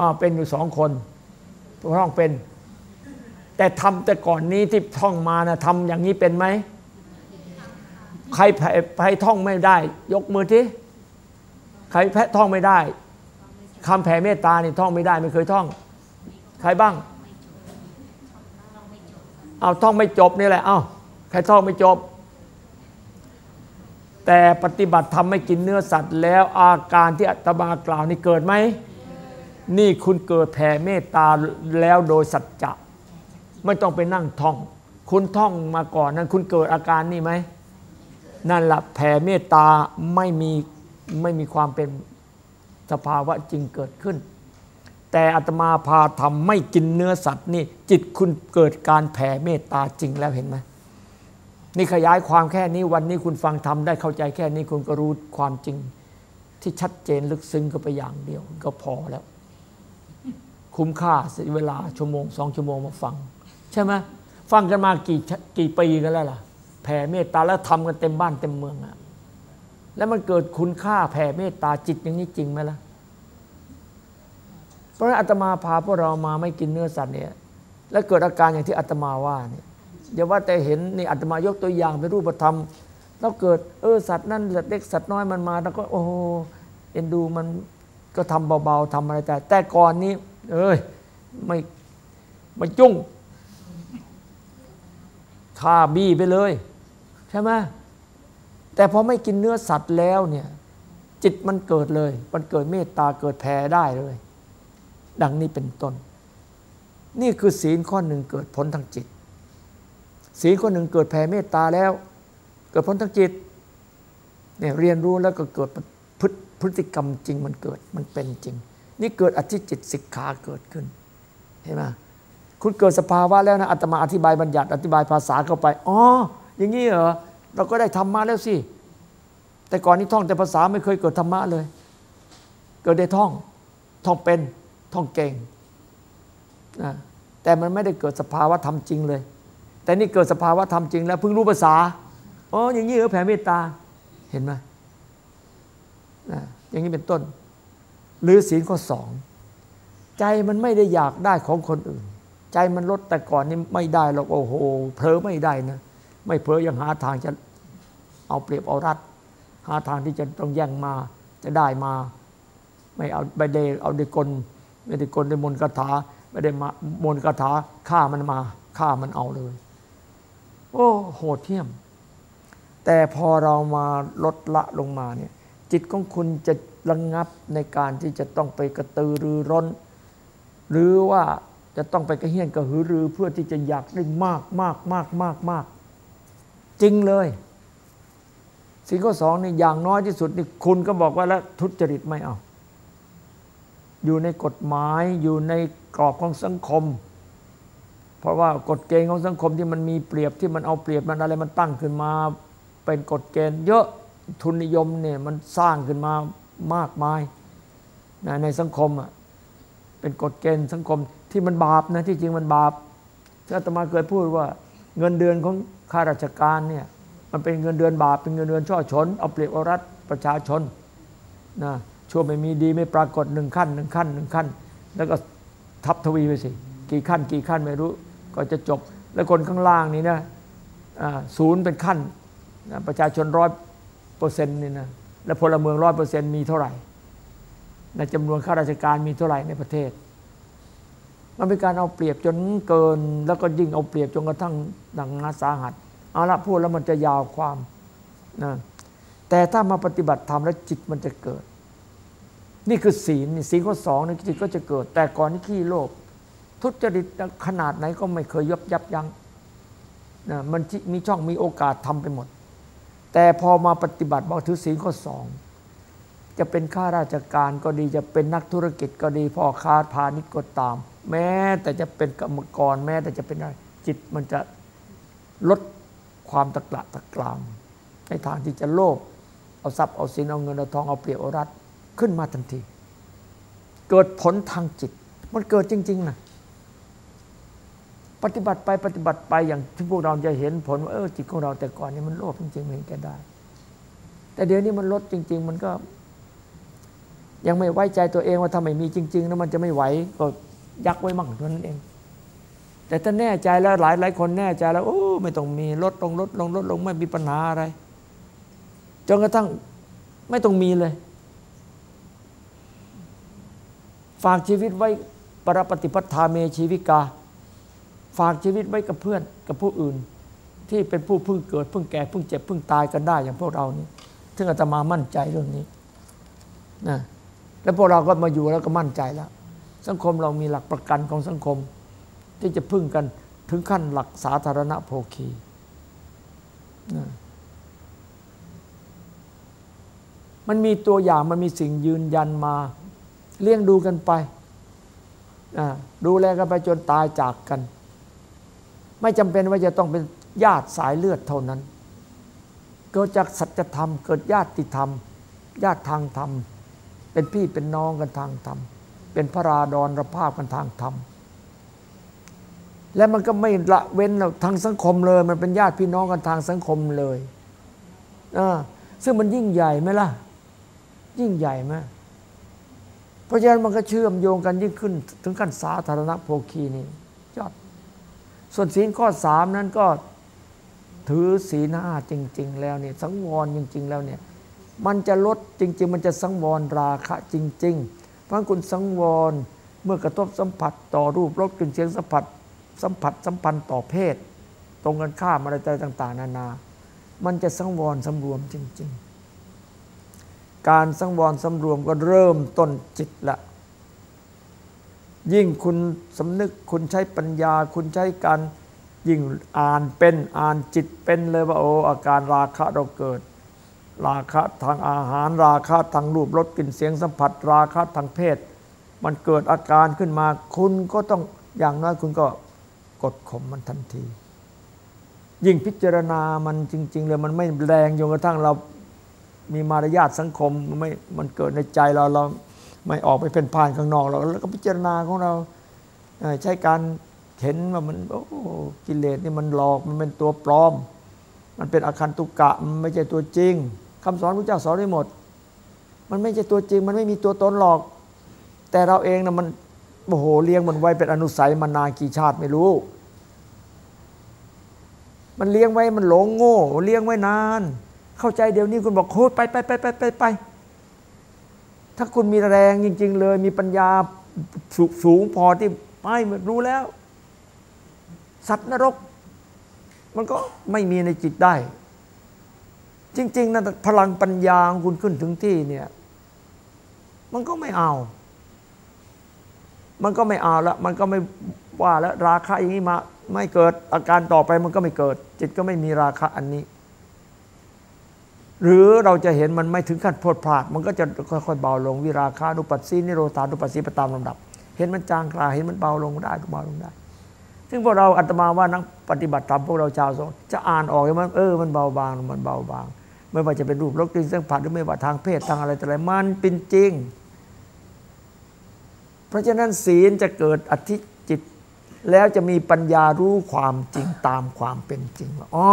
อ่าเป็นอยู่สองคนท่องเป็น แต่ทำแต่ก่อนนี้ที่ท่องมานะทำอย่างนี้เป็นไหมใครใครท่องไม่ได้ ยกมือที่ใครแพะท่องไม่ได้ คำแผ่เมตตานี่ท่องไม่ได้ไม่เคยท่อง ใครบ้างเอาท่องไม่จบนี่แหละเอาใครท่องไม่จบ แต่ปฏิบัติทำไม่กินเนื้อสัตว์แล้วอาการที่อัตมากล่าวนี่เกิดไหมนี่คุณเกิดแผ่เมตตาแล้วโดยสัจจะไม่ต้องไปนั่งท่อง คุณท่องมาก่อนนั้น คุณเกิดอาการนี่ไหมนั่นละแผ่เมตตาไม่มีไม่มีความเป็น สภาวะจริงเกิดขึ้น แต่อาตมาพาทำไม่กินเนื้อสัตว์นี่จิตคุณเกิดการแผ่เมตตาจริงแล้วเห็นไหมนี่ขยายความแค่นี้วันนี้คุณฟังทำได้เข้าใจแค่นี้คุณก็รู้ความจริง ที่ชัดเจนลึกซึ้งก็ไปอย่างเดียว ก็พอแล้ว คุ้มค่าเสียเวลาชั่วโมงสองชั่วโมงมาฟัง ใช่ไหมฟังกันมากี่กี่ปีกันแล้วล่ะแผ่เมตตาแล้วทำกันเต็มบ้านเต็มเมืองอะ แล้วมันเกิดคุณค่าแผ่เมตตาจิตอย่างนี้จริงไหมล่ะ เพราะอาตมาพาพวกเรามาไม่กินเนื้อสัตว์เนี่ย แล้วเกิดอาการอย่างที่อาตมาว่าเนี่ยอย่าว่าแต่เห็นนี่อาตมายกตัวอย่างเป็นรูปธรรม แล้วเกิดเออสัตว์นั่นสัตว์เล็กสัตว์น้อยมันมาแล้วก็โอ้เอ็นดูมันก็ทำเบาๆทำอะไรแต่ แต่ก่อนนี้ เอ้ยไม่ไม่จุ้งฆ่าบี้ไปเลย ใช่ไหม แต่พอไม่กินเนื้อสัตว์แล้วเนี่ยจิตมันเกิดเลย มันเกิดเมตตาเกิดแผ่ได้เลย ดังนี้เป็นต้น นี่คือศีลข้อหนึ่งเกิดผลทางจิต ศีลข้อหนึ่งเกิดแผ่เมตตาแล้ว เกิดผลทางจิตเนี่ยเรียนรู้แล้วก็เกิดพฤติกรรมจริงมันเกิดมันเป็นจริง นี่เกิดอธิจิตสิกขาเกิดขึ้นเห็นไหมคุณเกิดสภาวะแล้วนะอาตมาอธิบายบัญญัติอธิบายภาษาเข้าไปอ๋ออย่างนี้เหรอ เราก็ได้ธรรมะแล้วสิ แต่ก่อนนี้ท่องแต่ภาษาไม่เคยเกิดธรรมะเลย เกิดได้ท่อง ท่องเป็น ท่องเก่งนะแต่มันไม่ได้เกิดสภาวะธรรมจริงเลย แต่นี่เกิดสภาวะธรรมจริง แล้วเพิ่งรู้ภาษา อ๋อ อย่างนี้เออแผ่เมตตา เห็นไหมนะอย่างนี้เป็นต้น หรือศีลข้อสอง ใจมันไม่ได้อยากได้ของคนอื่น ใจมันลดแต่ก่อนนี่ไม่ได้หรอก โอ้โหเผลอไม่ได้นะ ไม่เผลอยังหาทางจะเอาเปรียบเอารัด หาทางที่จะต้องแย่งมาจะได้มา ไม่เอาไม่ได้เอาด้กลไม่ได้กลด้มนต์คาถาไม่ได้มามนต์คาถาฆ่ามันมาฆ่ามันเอาเลย โอ้โหดเที่ยม แต่พอเรามาลดละลงมาเนี่ยจิตของคุณจะระงงับในการที่จะต้องไปกระตือรือร้น หรือว่าจะต้องไปกระเฮี้ยนกระหือรือเพื่อที่จะอยากได้มากมากมากมากมาก จริงเลยสิ่งข้อสองนี่อย่างน้อยที่สุดนี่คุณก็บอกว่าแล้วทุจริตไม่เอา อยู่ในกฎหมายอยู่ในกรอบของสังคม เพราะว่ากฎเกณฑ์ของสังคมที่มันมีเปรียบที่มันเอาเปรียบมันอะไรมันตั้งขึ้นมา เป็นกฎเกณฑ์ เยอะทุนนิยมเนี่ยมันสร้างขึ้นมามากมายนะในสังคมอะเป็นกฎเกณฑ์สังคมที่มันบาปนะที่จริงมันบาปที่อาตมาเคยพูดว่าเงินเดือนของ ข้าราชการเนี่ยมันเป็นเงินเดือนบาปเป็นเงินเดือนช่อชน เอาเปรียบเอารัฐประชาชนนะชั่วไม่มีดีไม่ปรากฏหนึ่งขั้นหนึ่งขั้นหนึ่งขั้น แล้วก็ทับทวีไปสิ กี่ขั้น กี่ขั้นไม่รู้ ก็จะจบ แล้วคนข้างล่างนี่นะศูนย์เป็นขั้นนะประชาชนร้อยเปอร์เซ็นต์นี่นะแล้วพลเมืองร้อยเปอร์เซ็นต์มีเท่าไหร่ในจำนวนข้าราชการมีเท่าไหร่ในประเทศ มันเป็นการเอาเปรียบจนเกิน แล้วก็ยิ่งเอาเปรียบจนกระทั่งดังนาสาหัส เอาละพูดแล้วมันจะยาวความนะแต่ถ้ามาปฏิบัติธรรมแล้วจิตมันจะเกิด นี่คือศีลศีลข้อสองนี่จิตก็จะเกิด แต่ก่อนนี่ขี้โลภทุจริตขนาดไหนก็ไม่เคยยับยับยัง้งนะมันมีช่องมีโอกาสทำไปหมด แต่พอมาปฏิบัติบอกถือศีลข้อสองจะเป็นข้าราชการก็ดีจะเป็นนักธุรกิจก็ดีพ่อค้าพาณิชย์ก็ตาม แม้แต่จะเป็นกรรมกรแม้แต่จะเป็นอะไรจิตมันจะลด ความตะกละตะกรามในทางที่จะโลภเอาทรัพย์เอาสินเอาเงินเอาทองเอาเปรียบเอารัดขึ้นมาทันที เกิดผลทางจิต มันเกิดจริง ๆนะปฏิบัติไปปฏิบัติไปอย่างที่พวกเราจะเห็นผลว่าเออจิตของเราแต่ก่อนนี่มันโลภจริงๆมันแก่ได้ แต่เดี๋ยวนี้มันลดจริง ๆ มันก็ ยังไม่ไว้ใจตัวเองว่าถ้าไม่มีจริงๆแล้วมันจะไม่ไหวก็ยักไว้มั่งเท่านั้นเอง แต่ถ้าแน่ใจแล้วหลายหลายคนแน่ใจแล้วโอ้ไม่ต้องมีลดลงลดลงลดลงไม่มีปัญหาอะไรจนกระทั่งไม่ต้องมีเลย ฝากชีวิตไว้ปรปฏิพัทาเมชีวิกา ฝากชีวิตไว้กับเพื่อนกับผู้อื่น ที่เป็นผู้พึ่งเกิดพึ่งแก่พึ่งเจ็บพึ่งตายกันได้อย่างพวกเรานี่ซึ่งอาตมามั่นใจเรื่องนี้นะแล้วพวกเราก็มาอยู่แล้วก็มั่นใจแล้ว สังคมเรามีหลักประกันของสังคม ที่จะพึ่งกันถึงขั้นหลักสาธารณโภคีมันมีตัวอย่างมันมีสิ่งยืนยันมา เลี้ยงดูกันไป ดูแลกันไปจนตายจากกัน ไม่จำเป็นว่าจะต้องเป็นญาติสายเลือดเท่านั้น เกิดจากสัจธรรม เกิดญาติธรรม ญาติทางธรรม เป็นพี่เป็นน้องกันทางธรรม เป็นพระราดรรภาพกันทางธรรม และมันก็ไม่ละเว้นทางสังคมเลย มันเป็นญาติพี่น้องกันทางสังคมเลยซึ่งมันยิ่งใหญ่ไหมล่ะ ยิ่งใหญ่ไหมเพราะฉะนั้นมันก็เชื่อมโยงกันยิ่งขึ้น ถึงขั้นสาธารณโภคีนี่ยอด ส่วนศีลข้อสามนั้นก็ถือศีลห้าจริง ๆ แล้วเนี่ยสังวรจริง ๆ แล้วเนี่ยมันจะลดจริง ๆ มันจะสังวรราคะจริง ๆ เพราะคุณสังวรเมื่อกระทบสัมผัสต่อรูปรสกลิ่นเสียงสัมผัส สัมผัสสัมพันธ์ต่อเพศ ตรงกันข้ามอะไรต่าง ๆ นานา มันจะสังวรสำรวมจริง ๆ การสังวรสำรวมก็เริ่มต้นจิตละยิ่งคุณสำนึกคุณใช้ปัญญา คุณใช้การยิ่งอ่านเป็นอ่านจิตเป็นเลยว่าโอ้อาการราคะเราเกิด ราคะทางอาหาร ราคะทางรูปรสกลิ่นเสียงสัมผัส ราคะทางเพศ มันเกิดอาการขึ้นมา คุณก็ต้องอย่างน้อยคุณก็ กดข่มมันทันที ยิ่งพิจารณามันจริง ๆ เลยมันไม่แรงจนกระทั่งเรามีมารยาทสังคมไม่มันเกิดในใจเราเราไม่ออกไปเป็นผ่านข้างนอกเราแล้วก็พิจารณาของเราใช้การเห็นว่ามันโอ้กิเลสนี่มันหลอกมันเป็นตัวปลอม มันเป็นอาคันตุกะมันไม่ใช่ตัวจริงคำสอนพระเจ้าสอนได้หมด มันไม่ใช่ตัวจริง มันไม่มีตัวตนหรอก แต่เราเองนะมันโอ้โหเลี้ยงมันไว้เป็นอนุสัยมานานกี่ชาติไม่รู้ มันเลี้ยงไว้มันหลงโง่ เลี้ยงไว้นาน เข้าใจเดี๋ยวนี้คุณบอกโคตรไปไปไปไปไปไปถ้าคุณมีแรงจริง ๆ เลย มีปัญญาสูงพอที่ไม่รู้แล้ว สัตว์นรก มันก็ไม่มีในจิตได้ จริง ๆนะพลังปัญญาของคุณขึ้นถึงที่เนี่ย มันก็ไม่เอา มันก็ไม่เอาล้วมันก็ไม่ว่าแล้วราคะอย่างนี้มา ไม่เกิดอาการต่อไปมันก็ไม่เกิด จิตก็ไม่มีราคะอันนี้ หรือเราจะเห็นมันไม่ถึงขั้นพลดพลาด มันก็จะค่อยๆเบาลงวิราคานุปัสสีนิโรธานุปัสสีไปตามลำดับ เห็นมันจางคลายเห็นมันเบาลงได้เบาลงได้ ซึ่งพวกเราอัตมาว่านักปฏิบัติธรรมพวกเราชาวสงฆ์จะอ่านออกมันเออมันเบาบางมันเบาบาง ไม่ว่าจะเป็นรูปรสกลิ่นสัมผัสหรือไม่ว่าทางเพศทางอะไรแต่อะไรมันเป็นจริง เพราะฉะนั้นศีลจะเกิดอธิ แล้วจะมีปัญญารู้ความจริงตามความเป็นจริงว่าอ๋อ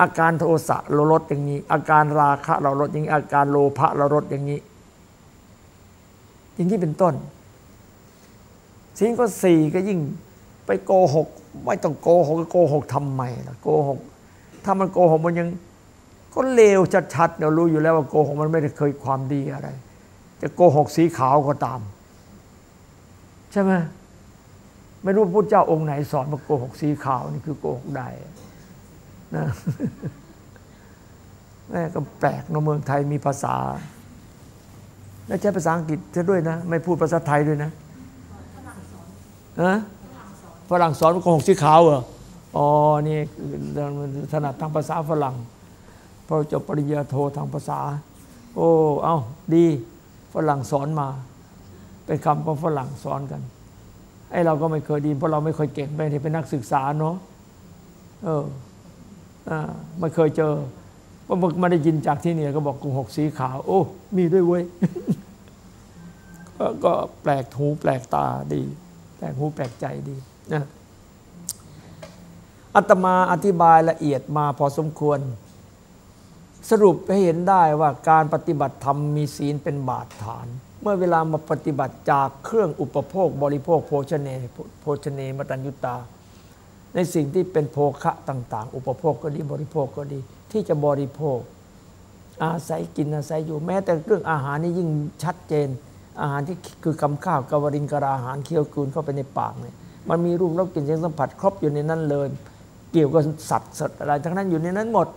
อาการโทสะเราลดอย่างนี้ อาการราคะเราลดอย่างนี้ อาการโลภะเราลดอย่างนี้ อย่างนี้เป็นต้นสิ่งก็สี่ก็ยิ่งไปโกหก ไม่ต้องโกหกโกหกทำไมล่ะโกหก ถ้ามันโกหกมันยัง ก็เลวชัดๆเรารู้อยู่แล้วว่าโกหกมันไม่ได้เคยความดีอะไร จะโกหกสีขาวก็ตาม ใช่ไหม ไม่รู้พระเจ้าองค์ไหนสอนว่าโกหกสีขาวนี่คือโกหกได้นะแม่ก็แปลกในเมืองไทยมีภาษา และใช้ภาษาอังกฤษด้วยนะ ไม่พูดภาษาไทยด้วยนะนะฝรั่งสอนโกหกสีขาวเหรออ๋อนี่ถนัดทางภาษาฝรั่งพอจบปริญญาโททางภาษา โอ้ เอ้าดีฝรั่งสอนมา เป็นคำของฝรั่งสอนกัน ไอ้เราก็ไม่เคยดีเพราะเราไม่เคยเก่งไม่ได้เป็นนักศึกษาเนาะเออไม่เคยเจอว่ามาได้ยินจากที่นี่ก็บอกกุ้งหกสีขาว โอ้ มีด้วยเว้ยก็แปลกหูแปลกตาดี แปลกหูแปลกใจดีนะอาตมาอธิบายละเอียดมาพอสมควร สรุปให้เห็นได้ว่าการปฏิบัติธรรมมีศีลเป็นบาดฐาน เมื่อเวลามาปฏิบัติจากเครื่องอุปโภคบริโภคโภชเนโภชเนมตัญยุตา ในสิ่งที่เป็นโภคะต่าง ๆ อุปโภคก็ดีบริโภคก็ดี ที่จะบริโภค อาศัยกินอาศัยอยู่แม้แต่เรื่องอาหารนี่ยิ่งชัดเจน อาหารที่คือกำข้าวกวริงกราอาหารเคี้ยวกืนเข้าไปในปากเนี่ยมันมีรูปรสกลิ่นเสียงสัมผัสครบอยู่ในนั้นเลย เกี่ยวกับสัตว์สัตว์อะไรทั้งนั้นอยู่ในนั้นหมด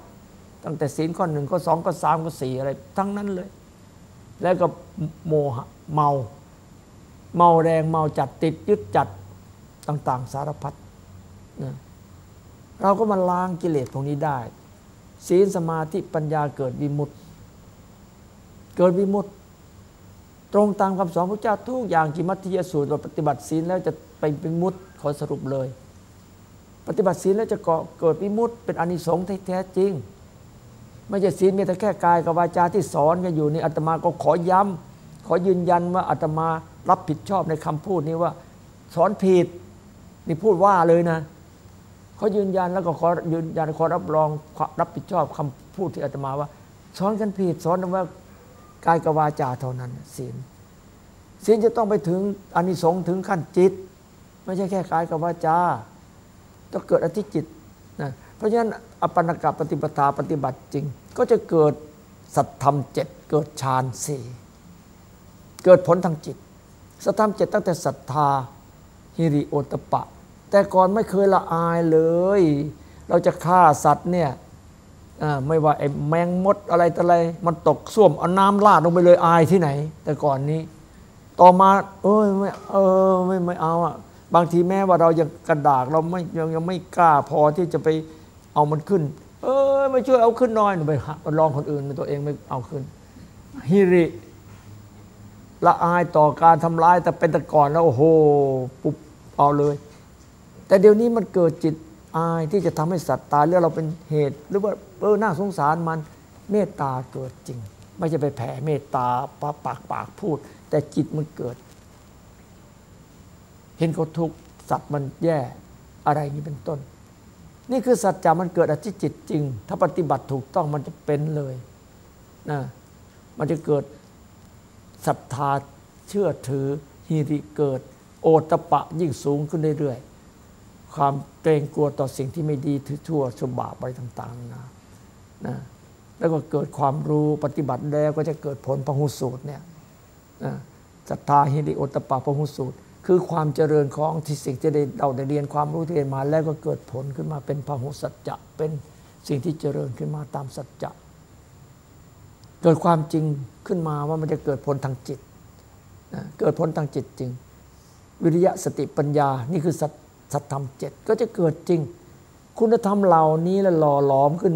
ตั้งแต่ศีลข้อหนึ่งข้อสองข้อสามข้อสี่อะไรทั้งนั้นเลย แล้วก็โมหะเมา เมาแรงเมาจัดติดยึดจัดต่าง ๆ สารพัดนะเราก็มาล้างกิเลสพวกนี้ได้ ศีลสมาธิปัญญาเกิดวิมุตติ เกิดวิมุตติ ตรงตามคำสอนพระเจ้าทุกอย่างกิมัติยสูตรเราปฏิบัติศีลแล้วจะไปเป็นมุตขอสรุปเลย ปฏิบัติศีลแล้วจะเกิดวิมุตเป็นอนิสงส์แท้จริง ไม่ใช่ศีลมีแต่แค่กายกับวาจาที่สอนกันอยู่นี่อาตมาก็ขอย้ำขอยืนยันว่าอาตมารับผิดชอบในคำพูดนี้ว่า สอนผิดนี่พูดว่าเลยนะเขายืนยันแล้วก็ขอยืนยันขอรับรองรับผิดชอบคำพูดที่อาตมาว่า สอนกันผิดสอนว่ากายกวาจาเท่านั้นศีลศีลจะต้องไปถึงอานิสงส์ถึงขั้นจิต ไม่ใช่แค่กายกวาจาต้องเกิดอธิจิตนะเพราะฉะนั้น อปันกะปฏิปทาปฏิบัติจริง ก็จะเกิดสัตธรรมเจ็ดเกิดฌานสี่เกิดผลทางจิต สัตธรรมเจ็ดตั้งแต่ศรัทธาฮิริโอตปะ แต่ก่อนไม่เคยละอายเลย เราจะฆ่าสัตว์เนี่ยไม่ว่าไอ้แมงมดอะไรแต่อะไร มันตกส้วมเอาน้ำลาดลงไปเลยอายที่ไหน แต่ก่อนนี้ ต่อมา เอ้ยไม่เออไม่ไม่เอาอะบางทีแม้ว่าเรายังกระดากเราไม่ยังยังไม่กล้าพอที่จะไป เอามันขึ้น เออม่ช่วยเอาขึ้นน้อยหนูไปลองคนอื่นตัวเองไม่เอาขึ้นฮิริละอายต่อการทำร้ายแต่เป็นแต่ก่อนแล้วโอ้โหปุ๊บเอาเลย แต่เดี๋ยวนี้มันเกิดจิตอายที่จะทำให้สัตว์ตายแล้วเราเป็นเหตุ หรือว่าเออน่าสงสารมันเมตตาเกิดจริง ไม่จะไปแผ่เมตตาปากปากปากพูด แต่จิตมันเกิด เห็นเขาทุกข์สัตว์มันแย่อะไรนี้เป็นต้น นี่คือสัจจะมันเกิดอธิจิตจริง ถ้าปฏิบัติถูกต้องมันจะเป็นเลยนะมันจะเกิดศรัทธาเชื่อถือฮิริเกิด โอตปะยิ่งสูงขึ้นเรื่อยๆความเกรงกลัวต่อสิ่งที่ไม่ดีถือชั่วชบาปอะไรต่างๆนะนะแล้วก็เกิดความรู้ปฏิบัติแล้วก็จะเกิดผลพหุสูตรเนี่ยนะศรัทธาฮิริโอตปะพหุสูตร คือความเจริญของที่สิ่งที่ได้เราได้เรียนความรู้ที่เรียนมาแล้วก็เกิดผลขึ้นมาเป็นพหุสัจจะเป็นสิ่งที่เจริญขึ้นมาตามสัจจะเกิดความจริงขึ้นมาว่ามันจะเกิดผลทางจิตนะเกิดผลทางจิตจริง วิริยะสติปัญญานี่คือสัตธรรมเจ็ดก็จะเกิดจริง คุณธรรมเหล่านี้แล้วหล่อหลอมขึ้น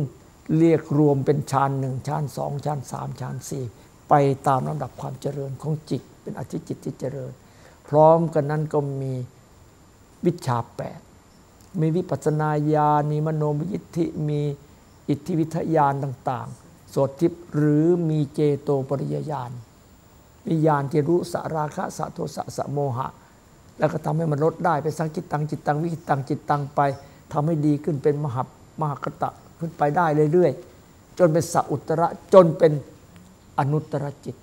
เรียกรวมเป็นฌานหนึ่งฌานสองฌานสามฌานสี่ไปตามลำดับความเจริญของจิต เป็นอธิจิตที่เจริญ พร้อมกันนั้นก็มีวิชาแปดมีวิปัสสนาญาณมีมโนมยิทธิมีอิทธิวิทยานต่างๆ โสดทิพหรือมีเจโตปริยญาณมีญาณที่รู้สาราคะสะโทสะสะโมหะ แล้วก็ทำให้มันลดได้ไปสังจิตตังจิตตังวิจิตตังจิตตังไปทำให้ดีขึ้นเป็นมหามหากตะขึ้นไปได้เรื่อยๆจนเป็นสัอุตระจนเป็นอนุตตรจิต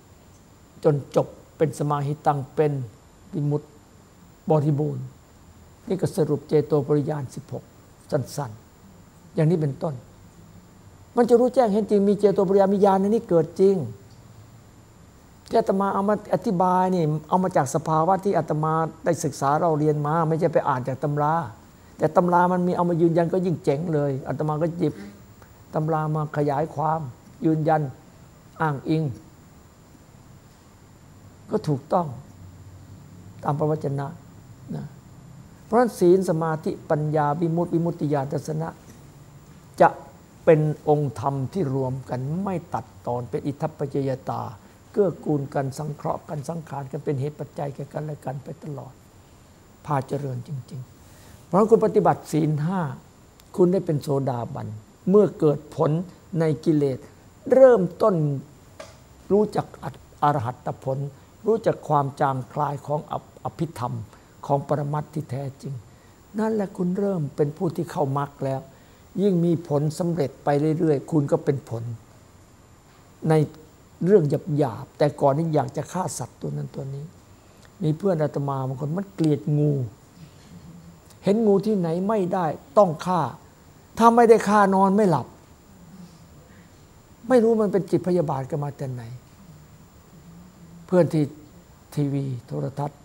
จนจบเป็นสมาหิตังเป็น วิมุตติบริบูรณ์ นี่ก็สรุปเจโตปริยาน 16 สั้นๆ อย่างนี้เป็นต้น มันจะรู้แจ้งเห็นจริง มีเจโตปริยามีญาณในนี้เกิดจริงที่อาตมาเอามาอธิบายนี่เอามาจากสภาวะที่อาตมาได้ศึกษาเราเรียนมา ไม่ใช่ไปอ่านจากตำรา แต่ตำรามันมีเอามายืนยันก็ยิ่งเจ๋งเลยอาตมาก็จิบตำรามาขยายความ ยืนยันอ้างอิง ก็ถูกต้อง ตามพระวจนะนะเพราะฉะนั้นศีลสมาธิปัญญาวิมุตติวิมุตติญาณทัศนะ จะเป็นองค์ธรรมที่รวมกันไม่ตัดตอนเป็นอิทัปปัจจยตา เกื้อกูลกันสังเคราะห์กันสังขารกันเป็นเหตุปัจจัยแก่กันและกันไปตลอด พาเจริญจริงๆพราะคุณปฏิบัติศีลห้าคุณได้เป็นโสดาบัน เมื่อเกิดผลในกิเลส เริ่มต้นรู้จักอรหัตผล รู้จักความจางคลายของอ อภิธรรมของปรมัตที่แท้จริง นั่นแหละคุณเริ่มเป็นผู้ที่เข้ามรรคแล้ว ยิ่งมีผลสำเร็จไปเรื่อยๆ คุณก็เป็นผล ในเรื่องหยาบๆแต่ก่อนนี้อยากจะฆ่าสัตว์ตัวนั้นตัวนี้ มีเพื่อนอาตมาบางคนมันเกลียดงู เห็นงูที่ไหนไม่ได้ต้องฆ่า ถ้าไม่ได้ฆ่านอนไม่หลับ ไม่รู้มันเป็นจิตพยาบาทกันมาแต่ไหน เพื่อนที่ทีวีโทรทัศน์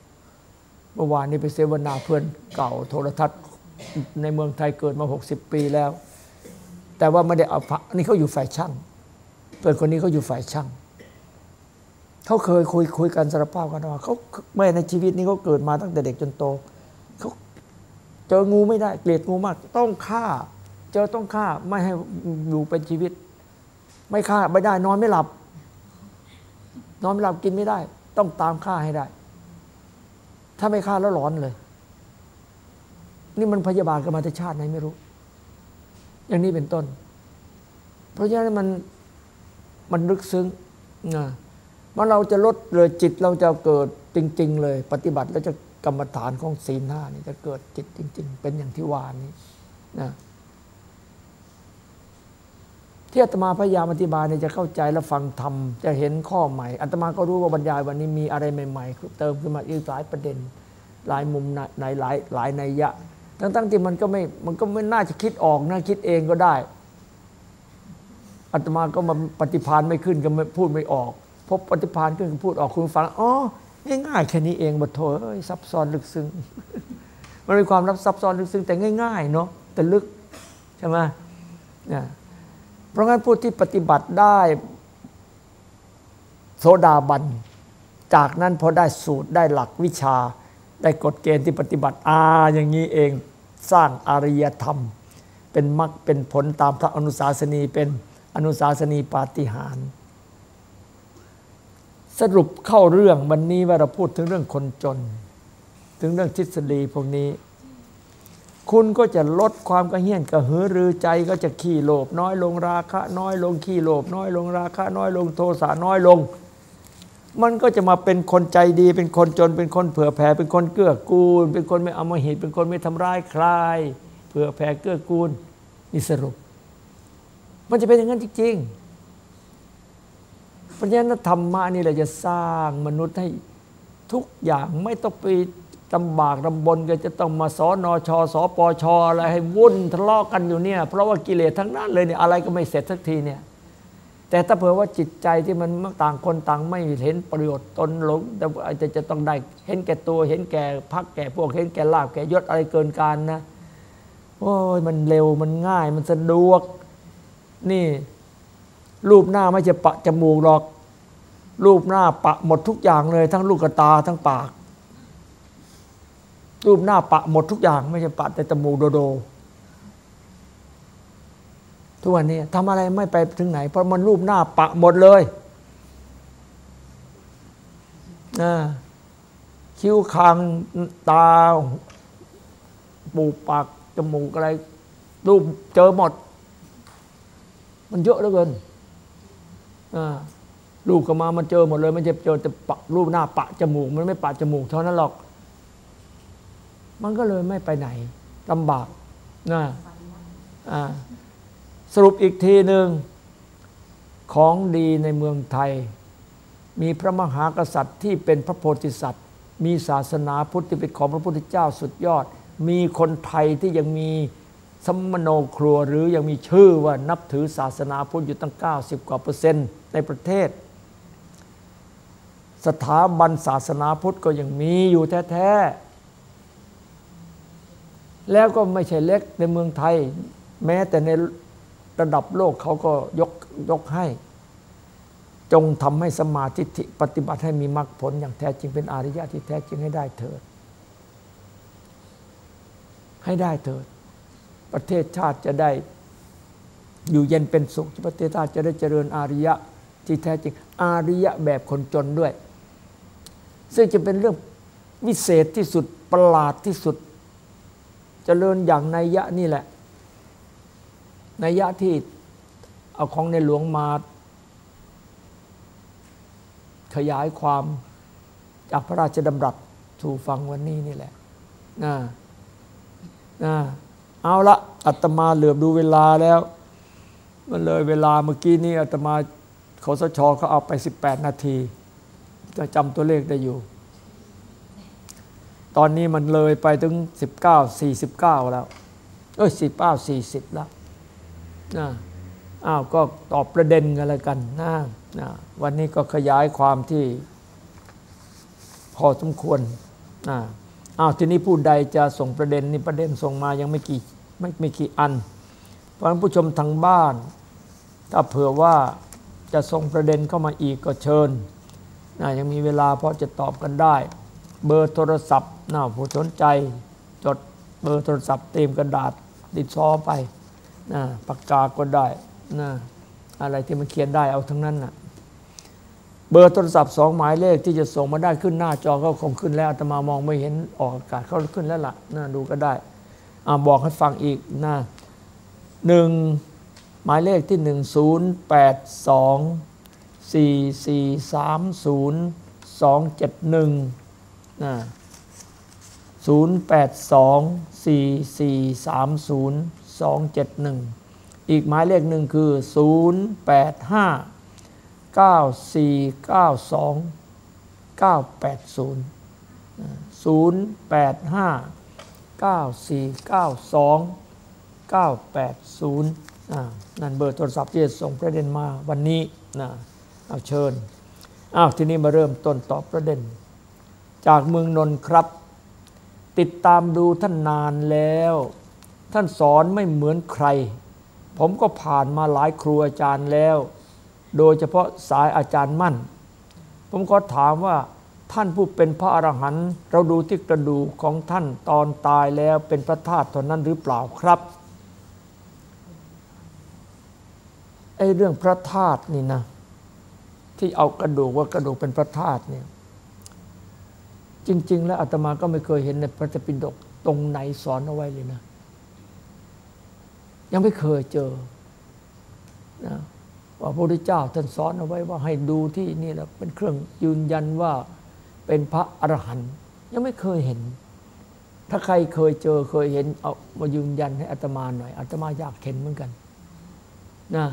มื่อวานนี้ไปเสวนาเพื่อนเก่าโทรทัศน์ในเมืองไทยเกิดมา 60 ปีแล้ว แต่ว่าไม่ได้เอานี่เขาอยู่ฝ่ายช่างเพื่อนคนนี้เขาอยู่ฝ่ายช่างเขาเคยคุยคุยกันสารภาพกันว่าเขาแม่ในชีวิตนี้เขาเกิดมาตั้งแต่เด็กจนโตเจองูไม่ได้เกลียดงูมาก ต้องฆ่า เจอต้องฆ่าไม่ให้อยู่เป็นชีวิต ไม่ฆ่าไม่ได้นอนไม่หลับ นอนไม่หลับกินไม่ได้ ต้องตามฆ่าให้ได้ ถ้าไม่ฆ่าแล้วร้อนเลย นี่มันพยาบาลกันมาแต่ชาติไหนไม่รู้ อย่างนี้เป็นต้น เพราะฉะนั้นมันมันลึกซึ้งนะว่าเราจะลดเลยจิตเราจะเกิดจริง ๆ เลย ปฏิบัติแล้วจะกรรมฐานของศีลห้านี่จะเกิดจิตจริง ๆ เป็นอย่างที่ว่านี้นะ ที่อาตมาพยายามอธิบายเนี่ยจะเข้าใจและฟังธรรมจะเห็นข้อใหม่อาตมาก็รู้ว่าบรรยายวันนี้มีอะไรใหม่ๆเติมขึ้นมาอีกหลายประเด็น หลายมุมในหลายหลายในยะ ทั้งๆที่มันก็ไม่มันก็ไม่น่าจะคิดออกนะคิดเองก็ได้อาตมาก็มาปฏิพานไม่ขึ้นก็ไม่พูดไม่ออกพบปฏิพานขึ้นพูดออกคุณฟังอ๋อง่ายๆแค่นี้เองบทโถเอ้ยซับซ้อนลึกซึ้งมันมีความรับซับซ้อนลึกซึ้งแต่ง่าย ๆ เนาะแต่ลึกใช่ไหมเนี่ย เพราะงั้นผู้ที่ปฏิบัติได้โสดาบัน จากนั้นพอได้สูตรได้หลักวิชา ได้กฎเกณฑ์ที่ปฏิบัติอาอย่างนี้เองสร้างอริยธรรม เป็นมรรคเป็นผลตามพระอนุสาสนีเป็นอนุสาสนีปาฏิหาร สรุปเข้าเรื่องวันนี้ว่าเราพูดถึงเรื่องคนจน ถึงเรื่องทฤษฎีพวกนี้ คุณก็จะลดความกระเฮี้ยนกระหือรือใจก็จะขี้โลภน้อยลงราคะน้อยลงขี้โลภน้อยลงราคะน้อยลงโทสะน้อยลง มันก็จะมาเป็นคนใจดี เป็นคนจนเป็นคนเผื่อแผ่เป็นคนเกื้อกูล เป็นคนไม่อมหิตเป็นคนไม่ทำร้ายใครเผื่อแผ่เกื้อกูลนี่สรุป มันจะเป็นอย่างนั้นจริงๆเพราะฉะนั้นธรรมะนี่แหละจะสร้างมนุษย์ให้ทุกอย่างไม่ต้องไป ลำบากลำบนก็จะต้องมาสอนอชอสอปอชออะไรให้วุ่นทะเลาะกันอยู่เนี่ยเพราะว่ากิเลสทั้งนั้นเลยเนี่ยอะไรก็ไม่เสร็จสักทีเนี่ยแต่ถ้าเผื่อว่าจิตใจที่มันต่างคนต่างไม่เห็นประโยชน์ตนหลงแต่จะจะต้องได้เห็นแก่ตัวเห็นแก่พักแก่พวกเห็นแก่ลาบแก่ยศอะไรเกินการนะโอ้ยมันเร็วมันง่ายมันสะดวก นี่ รูปหน้าไม่จะปะจมูกหรอก รูปหน้าปะหมดทุกอย่างเลย ทั้งลูกตาทั้งปาก รูปหน้าปะหมดทุกอย่าง ไม่ใช่ปะแต่จมูกโดโด ทุกวันนี้ทำอะไรไม่ไปถึงไหน เพราะมันรูปหน้าปะหมดเลยคิ้วคางตาปูปากจมูกอะไร รูปเจอหมด มันเยอะเหลือเกินรูปก็มามันเจอหมดเลย มันจะเจอแต่ปะรูปหน้าปะจมูก มันไม่ปะจมูกเท่านั้นหรอก มันก็เลยไม่ไปไหนลำบากนะสรุปอีกทีหนึ่งของดีในเมืองไทย มีพระมหากษัตริย์ที่เป็นพระโพธิสัตว์ มีศาสนาพุทธเป็นของพระพุทธเจ้าสุดยอด มีคนไทยที่ยังมีสมโนครัวหรือยังมีชื่อว่านับถือศาสนาพุทธอยู่ตั้ง 90 กว่าเปอร์เซ็นต์ในประเทศ สถาบันศาสนาพุทธก็ยังมีอยู่แท้ แล้วก็ไม่ใช่เล็กในเมืองไทย แม้แต่ในระดับโลกเขาก็ยกยกให้ จงทำให้สมาธิปฏิบัติให้มีมรรคผลอย่างแท้จริงเป็นอริยะที่แท้จริงให้ได้เถิด ให้ได้เถิด ประเทศชาติจะได้อยู่เย็นเป็นสุขประเทศชาติจะได้เจริญอาริยะที่แท้จริง อาริยะแบบคนจนด้วย ซึ่งจะเป็นเรื่องวิเศษที่สุดประหลาดที่สุด จริญอย่างนัยยะนี่แหละนัยยะที่เอาของในหลวงมา ขยายความจากพระราชดำรัสสู่ฟังวันนี้นี่แหละนะนะเอาละอาตมาเหลือบดูเวลาแล้ว มันเลยเวลาเมื่อกี้นี้อาตมาขสชเขาเอาไป 18 นาทีจะจำตัวเลขได้อยู่ ตอนนี้มันเลยไปถึง 19 49 แล้ว เอ้ย 19 40 แล้วนะอ้าวก็ตอบประเด็นกันแล้วกันนะนะวันนี้ก็ขยายความที่พอสมควรนะอ้าวทีนี้ผู้ใดจะส่งประเด็นนี่ประเด็นส่งมายังไม่กี่ไม่ไม่กี่อัน เพราะงั้นผู้ชมทางบ้าน ถ้าเผื่อว่าจะส่งประเด็นเข้ามาอีกก็เชิญนะยังมีเวลาพอจะตอบกันได้ เบอร์โทรศัพท์น่าผู้สนใจ จดเบอร์โทรศัพท์เต็มกระดาษติดซอไปนะปากกาก็ได้นะอะไรที่มันเขียนได้เอาทั้งนั้นนะเบอร์โทรศัพท์สองหมายเลขที่จะส่งมาได้ขึ้นหน้าจอก็คงขึ้นแล้วอาตมามองไม่เห็นออกอากาศเขาขึ้นแล้วล่ะนะดูก็ได้อบอกให้ฟังอีกนะหนึ่งหมายเลขที่หนึ่ง นะ082 4430271อีกหมายเลขหนึ่งคือ085 9492 980 085 9492 980นั่นเบอร์โทรศัพท์ที่ส่งประเด็นมาวันนี้นะเอาเชิญอ้าวทีนี้มาเริ่มต้นตอบประเด็น จากเมืองนนท์ครับ ติดตามดูท่านนานแล้ว ท่านสอนไม่เหมือนใคร ผมก็ผ่านมาหลายครูอาจารย์แล้ว โดยเฉพาะสายอาจารย์มั่น ผมก็ถามว่าท่านผู้เป็นพระอรหันต์เราดูที่กระดูกของท่านตอนตายแล้วเป็นพระธาตุเท่านั้นหรือเปล่าครับไอ้เรื่องพระธาตุนี่นะ ที่เอากระดูกว่ากระดูกเป็นพระธาตุเนี่ย จริง ๆ แล้วอาตมาก็ไม่เคยเห็นในพระธรรปิฎกตรงไหนสอนเอาไว้เลยนะ ยังไม่เคยเจอนะว่าพระพุทธเจ้าท่านสอนเอาไว้ว่าให้ดูที่นี่แหละเป็นเครื่องยืนยันว่าเป็นพระอรหันต์ยังไม่เคยเห็น ถ้าใครเคยเจอเคยเห็นเอามายืนยันให้อาตมาหน่อยอาตมาอยากเห็นเหมือนกันนะ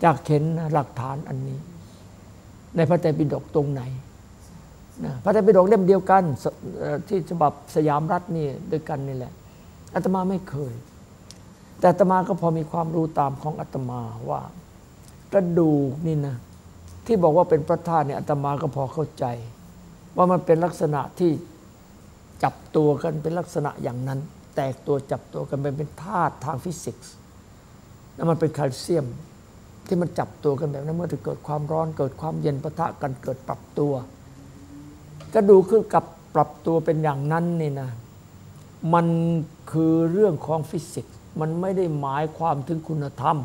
อยากเห็นหลักฐานอันนี้ ในพระไตรปิฎกตรงไหน นะพระไตรปิฎกเล่มเดียวกันที่ฉบับสยามรัฐนี่ด้วยกันนี่แหละอาตมาไม่เคย แต่อาตมาก็พอมีความรู้ตามของอาตมาว่ากระดูกนี่นะที่บอกว่าเป็นพระธาตุเนี่ยอาตมาก็พอเข้าใจ ว่ามันเป็นลักษณะที่จับตัวกันเป็นลักษณะอย่างนั้น แตกตัวจับตัวกันเป็นเป็นธาตุทางฟิสิกส์แล้วมันเป็นแคลเซียมที่มันจับตัวกันแบบนั้นเมื่อถึงเกิดความร้อนเกิดความเย็นปะทะกันเกิดปรับตัว กระดูกคือกับปรับตัวเป็นอย่างนั้นนี่นะ มันคือเรื่องของฟิสิกส์ มันไม่ได้หมายความถึงคุณธรรม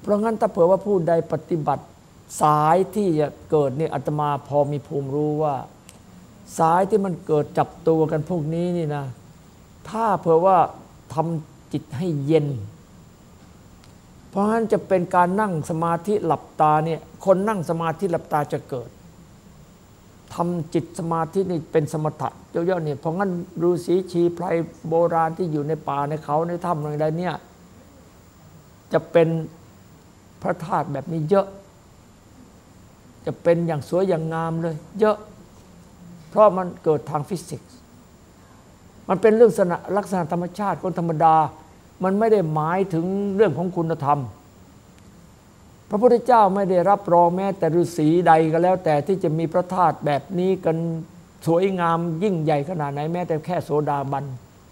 เพราะงั้นถ้าเผื่อว่าผู้ใดปฏิบัติสายที่จะเกิดเนี่ยอาตมาพอมีภูมิรู้ว่า สายที่มันเกิดจับตัวกันพวกนี้นี่นะ ถ้าเผื่อว่าทำจิตให้เย็น เพราะฉะนั้นจะเป็นการนั่งสมาธิหลับตาเนี่ยคนนั่งสมาธิหลับตาจะเกิด ทำจิตสมาธินี่เป็นสมถะเยอะๆเนี่ยเพราะงั้นฤาษีชีไพรโบราณที่อยู่ในป่าในเขาในถ้ำอะไรเนี่ยจะเป็นพระธาตุแบบนี้เยอะ จะเป็นอย่างสวยอย่างงามเลย เยอะ เพราะมันเกิดทางฟิสิกส์ มันเป็นเรื่องลักษณะธรรมชาติคนธรรมดา มันไม่ได้หมายถึงเรื่องของคุณธรรม พระพุทธเจ้าไม่ได้รับรองแม้แต่ฤาษีใดก็แล้ว แต่ที่จะมีพระธาตุแบบนี้กันสวยงามยิ่งใหญ่ขนาดไหนแม้แต่แค่โสดาบัน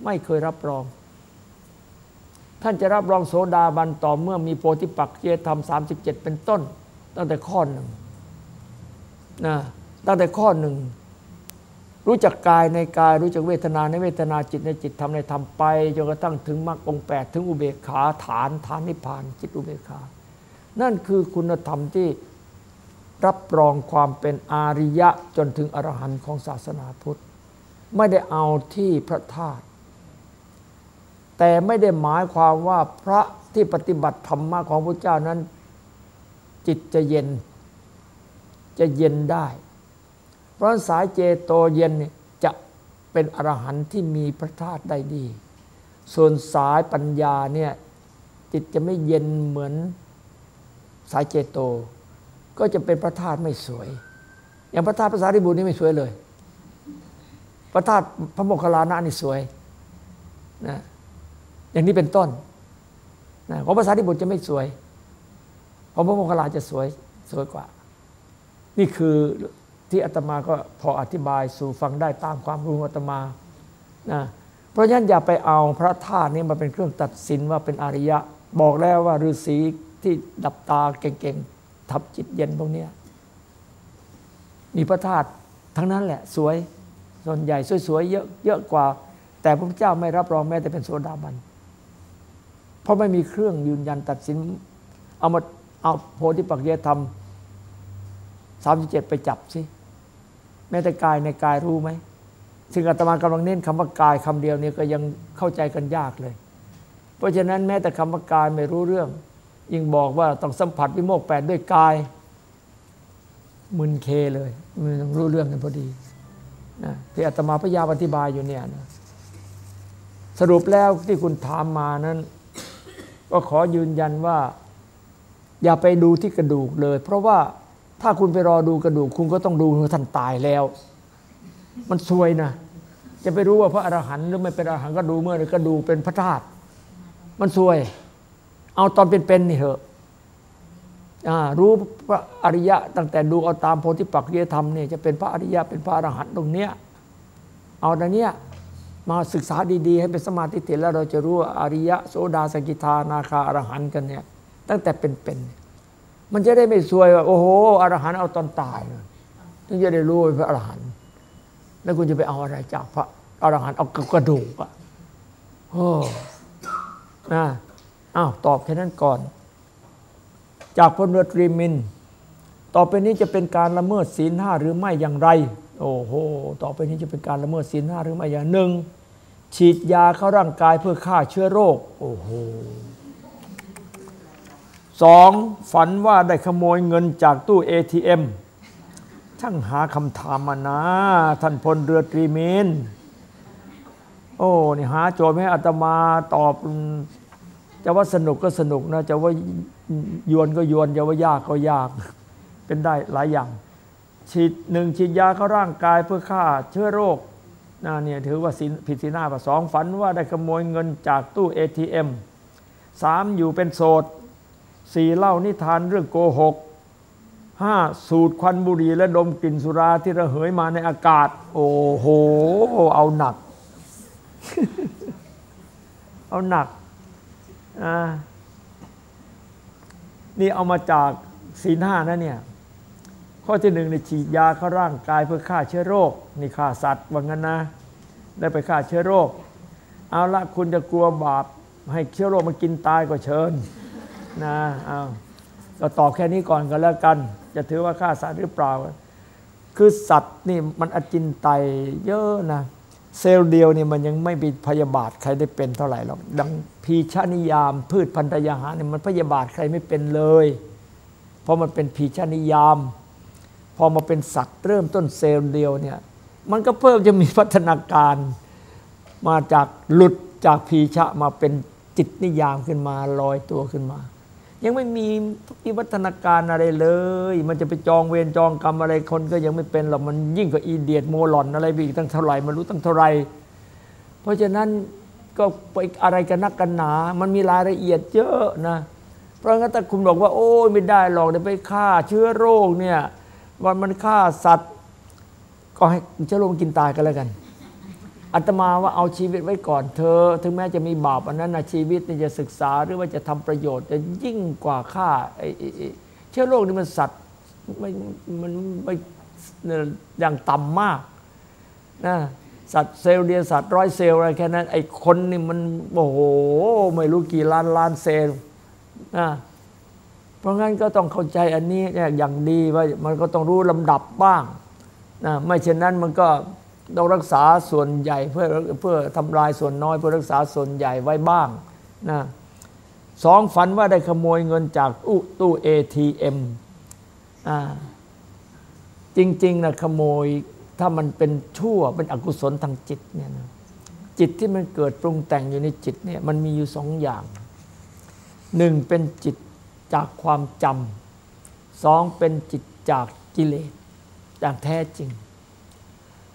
ไม่เคยรับรอง ท่านจะรับรองโสดาบันต่อเมื่อมีโพธิปักเจธรรม37เป็นต้น ตั้งแต่ข้อหนึ่งนะตั้งแต่ข้อหนึ่งรู้จักกายในกายรู้จักเวทนาในเวทนาจิตในจิตทำในทำไปจนกระทั่งถึงมรรคองแปดถึงอุเบกขาฐานฐานนิพพานจิตอุเบกขา นั่นคือคุณธรรมที่รับรองความเป็นอาริยะจนถึงอรหันต์ของศาสนาพุทธ ไม่ได้เอาที่พระธาตุแต่ไม่ได้หมายความว่าพระที่ปฏิบัติธรรมะของพระเจ้านั้น จิตจะเย็น จะเย็นได้ เพราะสายเจโตเย็นจะเป็นอรหันต์ที่มีพระธาตุได้ดี ส่วนสายปัญญาเนี่ยจิตจะไม่เย็นเหมือน สายเจโต ก็จะเป็นพระธาตุไม่สวย อย่างพระธาตุภาษาริบุตรนี่ไม่สวยเลย พระธาตุพระโมคคัลลานะนี่สวยนะอย่างนี้เป็นต้นนะของภาษาที่บุตรจะไม่สวยของพระโมคคัลลาจะสวยสวยกว่า นี่คือที่อาตมาก็พออธิบายสู่ฟังได้ตามความรู้อาตมานะเพราะฉะนั้นอย่าไปเอาพระธาตุนี้มาเป็นเครื่องตัดสินว่าเป็นอริยะ บอกแล้วว่าฤาษี ที่ดับตาเก่งๆทับจิตเย็นพวกนี้มีพระธาตุทั้งนั้นแหละสวย ส่วนใหญ่สวยๆเยอะเยอะกว่า แต่พระเจ้าไม่รับรองแม้แต่เป็นโสดาบัน เพราะไม่มีเครื่องยืนยันตัดสิน เอามาเอาโพธิปักเยธรรมสามสิบเจ็ดไปจับสิแม้แต่กายในกายรู้ไหมซึ่งอาตมากำลังเน้นคำว่ากายคำเดียวนี้ก็ยังเข้าใจกันยากเลย เพราะฉะนั้นแม้แต่คำว่ากายไม่รู้เรื่อง ยิ่งบอกว่าต้องสัมผัสวิโมกแปดด้วยกายมึนเคเลยมันต้องรู้เรื่องกันพอดีนะที่อาตมาพยายามอธิบายอยู่เนี่ยนะสรุปแล้วที่คุณถามมานั้น ก็ขอยืนยันว่า อย่าไปดูที่กระดูกเลย เพราะว่าถ้าคุณไปรอดูกระดูก คุณก็ต้องดูว่าท่านตายแล้ว มันซวยนะจะไปรู้ว่าพระอรหันต์หรือไม่เป็นอรหันต์ก็ดูเมื่อกระดูกเป็นพระธาตุมันซวย เอาตอนเป็นๆนี่เถอะรู้พระอริยะ ตั้งแต่ดูเอาตามโพธิปักจียธรรมเนี่ยจะเป็นพระอริยะเป็นพระอรหันต์ตรงเนี้ยเอาตรงเนี้ยมาศึกษาดีๆ ให้เป็นสมาธิเถแล้วเราจะรู้ว่าอริยะโสดาสกิทานาคาอรหันต์กันเนี่ยตั้งแต่เป็นๆมันจะได้ไม่ซวยว่าโอ้โหอรหันต์เอาตอนตายถึงจะได้รู้ว่าพระอรหันต์แล้วคุณจะไปเอาอะไรจากพระอรหันต์เอากระดูกอะโอ้นะ อ้าวตอบแค่นั้นก่อน จากพลเรือตรีมิน ต่อไปนี้จะเป็นการละเมิดศีลห้าหรือไม่อย่างไร โอ้โห ต่อไปนี้จะเป็นการละเมิดศีลห้าหรือไม่อย่างหนึ่งฉีดยาเข้าร่างกายเพื่อฆ่าเชื้อโรค โอ้โหสองฝันว่าได้ขโมยเงินจากตู้ ATM ช่างหาคำถามมานะ ท่านพลเรือตรีมิน โอ้ นี่หาโจทย์ให้อาตมาตอบ จะว่าสนุกก็สนุกนะจะว่ายวนก็ยวนจะว่ายากก็ยาก เป็นได้หลายอย่าง ฉีดหนึ่งฉีดยาเข้าร่างกายเพื่อฆ่าเชื้อโรคนะเนี่ยถือว่าผิดศีลหน้าประสองฝันว่าได้ขโมยเงินจากตู้ ATM สามอยู่เป็นโสดสี่เล่านิทานเรื่องโกหกห้าสูดควันบุหรี่และดมกลิ่นสุราที่ระเหยมาในอากาศ โอ้โห เอาหนัก เอาหนัก นี่เอามาจากศีลห้านะเนี่ย ข้อที่หนึ่งในฉีดยาเข้าร่างกายเพื่อฆ่าเชื้อโรค นี่ฆ่าสัตว์ว่างั้นนะ ได้ไปฆ่าเชื้อโรค เอาละคุณจะกลัวบาป ให้เชื้อโรคมันกินตายก็เชิญนะเอาก็ตอบแค่นี้ก่อนก็แล้วกัน จะถือว่าฆ่าสัตว์หรือเปล่า คือสัตว์นี่มันอจินไตยเยอะนะ เซลล์เดียวนี่มันยังไม่มีพยาบาทใครได้เป็นเท่าไหร่หรอกดังพีชานิยามพืชพันธยาหารเนี่ยมันพยาบาทใครไม่เป็นเลย เพราะมันเป็นพีชานิยาม พอมาเป็นสัตว์เริ่มต้นเซลล์เดียวเนี่ยมันก็เพิ่มจะมีพัฒนาการมาจากหลุดจากพีชะมาเป็นจิตนิยามขึ้นมาลอยตัวขึ้นมา ยังไม่มีวิวัฒนาการอะไรเลย มันจะไปจองเวรจองกรรมอะไรคนก็ยังไม่เป็นหรอกมันยิ่งกว่าอีเดียดโมหลอนอะไรไปอีกตั้งเท่าไหร่มันรู้ตั้งเท่าไหร่เพราะฉะนั้นก็ไปอะไรกันนักกันหนา มันมีรายละเอียดเยอะนะ เพราะงั้นถ้าคุณบอกว่า โอ้ยไม่ได้หรอกเดี๋ยวไปฆ่าเชื้อโรคเนี่ยวันมันฆ่าสัตว์ ก็ให้เชื้อโรคกินตายกันแล้วกัน อาตมาว่าเอาชีวิตไว้ก่อนเธอ ถึงแม้จะมีบาปอันนั้นนะชีวิตนี่จะศึกษาหรือว่าจะทำประโยชน์จะยิ่งกว่าฆ่าไอ้เชื้อโรคนี่มันสัตว์ไม่มันไม่อย่างต่ำมากนะสัตว์เซลล์เดียวสัตว์ร้อยเซลล์อะไรแค่นั้นไอ้คนนี่มันโอ้โหไม่รู้กี่ล้านล้านเซลล์นะเพราะงั้นก็ต้องเข้าใจอันนี้อย่างดีว่ามันก็ต้องรู้ลำดับบ้างนะไม่เช่นนั้นมันก็ ต้องรักษาส่วนใหญ่เพื่อเพื่อทำลายส่วนน้อย เพื่อรักษาส่วนใหญ่ไว้บ้างนะสองฝันว่าได้ขโมยเงินจากตู้เอทีเอ็มจริงๆนะขโมยถ้ามันเป็นชั่วเป็นอกุศลทางจิตเนี่ยนะจิตที่มันเกิดปรุงแต่งอยู่ในจิตเนี่ยมันมีอยู่สองอย่างหนึ่งเป็นจิตจากความจำสองเป็นจิตจากกิเลสอย่างแท้จริง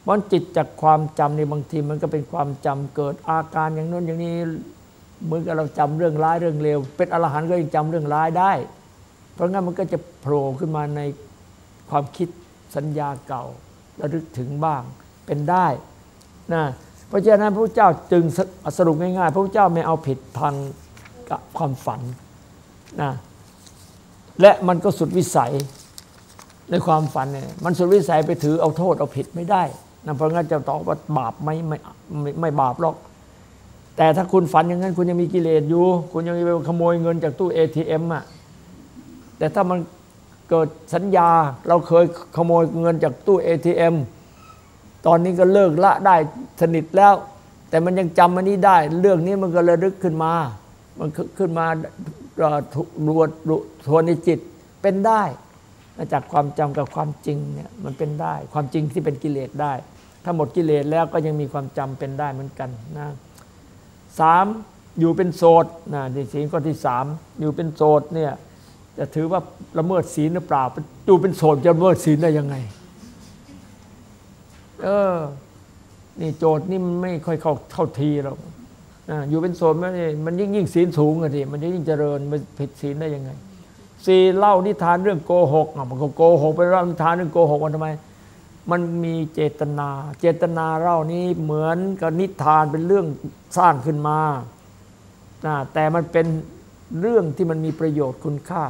มันจิตจากความจำในบางทีมันก็เป็นความจำเกิดอาการอย่างนู้นอย่างนี้เหมือนกับเราจำเรื่องร้ายเรื่องเลวเป็นอรหันต์ก็ยังจำเรื่องร้ายได้ เพราะงั้นมันก็จะโผล่ขึ้นมาในความคิดสัญญาเก่าระลึกถึงบ้างเป็นได้นะเพราะฉะนั้นพระเจ้าจึงสรุปง่ายๆ พระเจ้าไม่เอาผิดทางความฝันนะและมันก็สุดวิสัยในความฝันเนี่ยมันสุดวิสัยไปถือเอาโทษเอาผิดไม่ได้ นะเพราะงั้นจะตอบว่าบาปไม่ไม่ไม่ไม่บาปหรอก แต่ถ้าคุณฝันอย่างนั้น คุณยังมีกิเลสอยู่ คุณยังไปขโมยเงินจากตู้ ATM อะแต่ถ้ามันเกิดสัญญาเราเคยขโมยเงินจากตู้ ATM ตอนนี้ก็เลิกละได้สนิทแล้ว แต่มันยังจำมันนี้ได้ เรื่องนี้มันก็ระลึกขึ้นมา มันขึ้นมาดวดทวนในจิตเป็นได้ จากความจำกับความจริงเนี่ยมันเป็นได้ ความจริงที่เป็นกิเลสได้ ถ้าหมดกิเลสแล้วก็ยังมีความจำเป็นได้เหมือนกันนะสามอยู่เป็นโสดนะที่ศีลข้อที่สามอยู่เป็นโสดเนี่ยจะถือว่าละเมิดศีลหรือเปล่าอยู่เป็นโสดจะละเมิดศีลได้ยังไง เออนี่โจทย์นี่มันไม่ค่อยเข้าเข้าทีหรอกอยู่เป็นโสดมันมันยิ่งยิ่งศีลสูงอะทีมันยิ่งเจริญมันผิดศีลได้ยังไง สี่เล่านิทานเรื่องโกหกมันก็โกหกไปเล่านิทานเรื่องโกหกมันทำไม มันมีเจตนา เจตนาเล่านี้เหมือนกับนิทานเป็นเรื่องสร้างขึ้นมาแต่มันเป็นเรื่องที่มันมีประโยชน์คุณค่า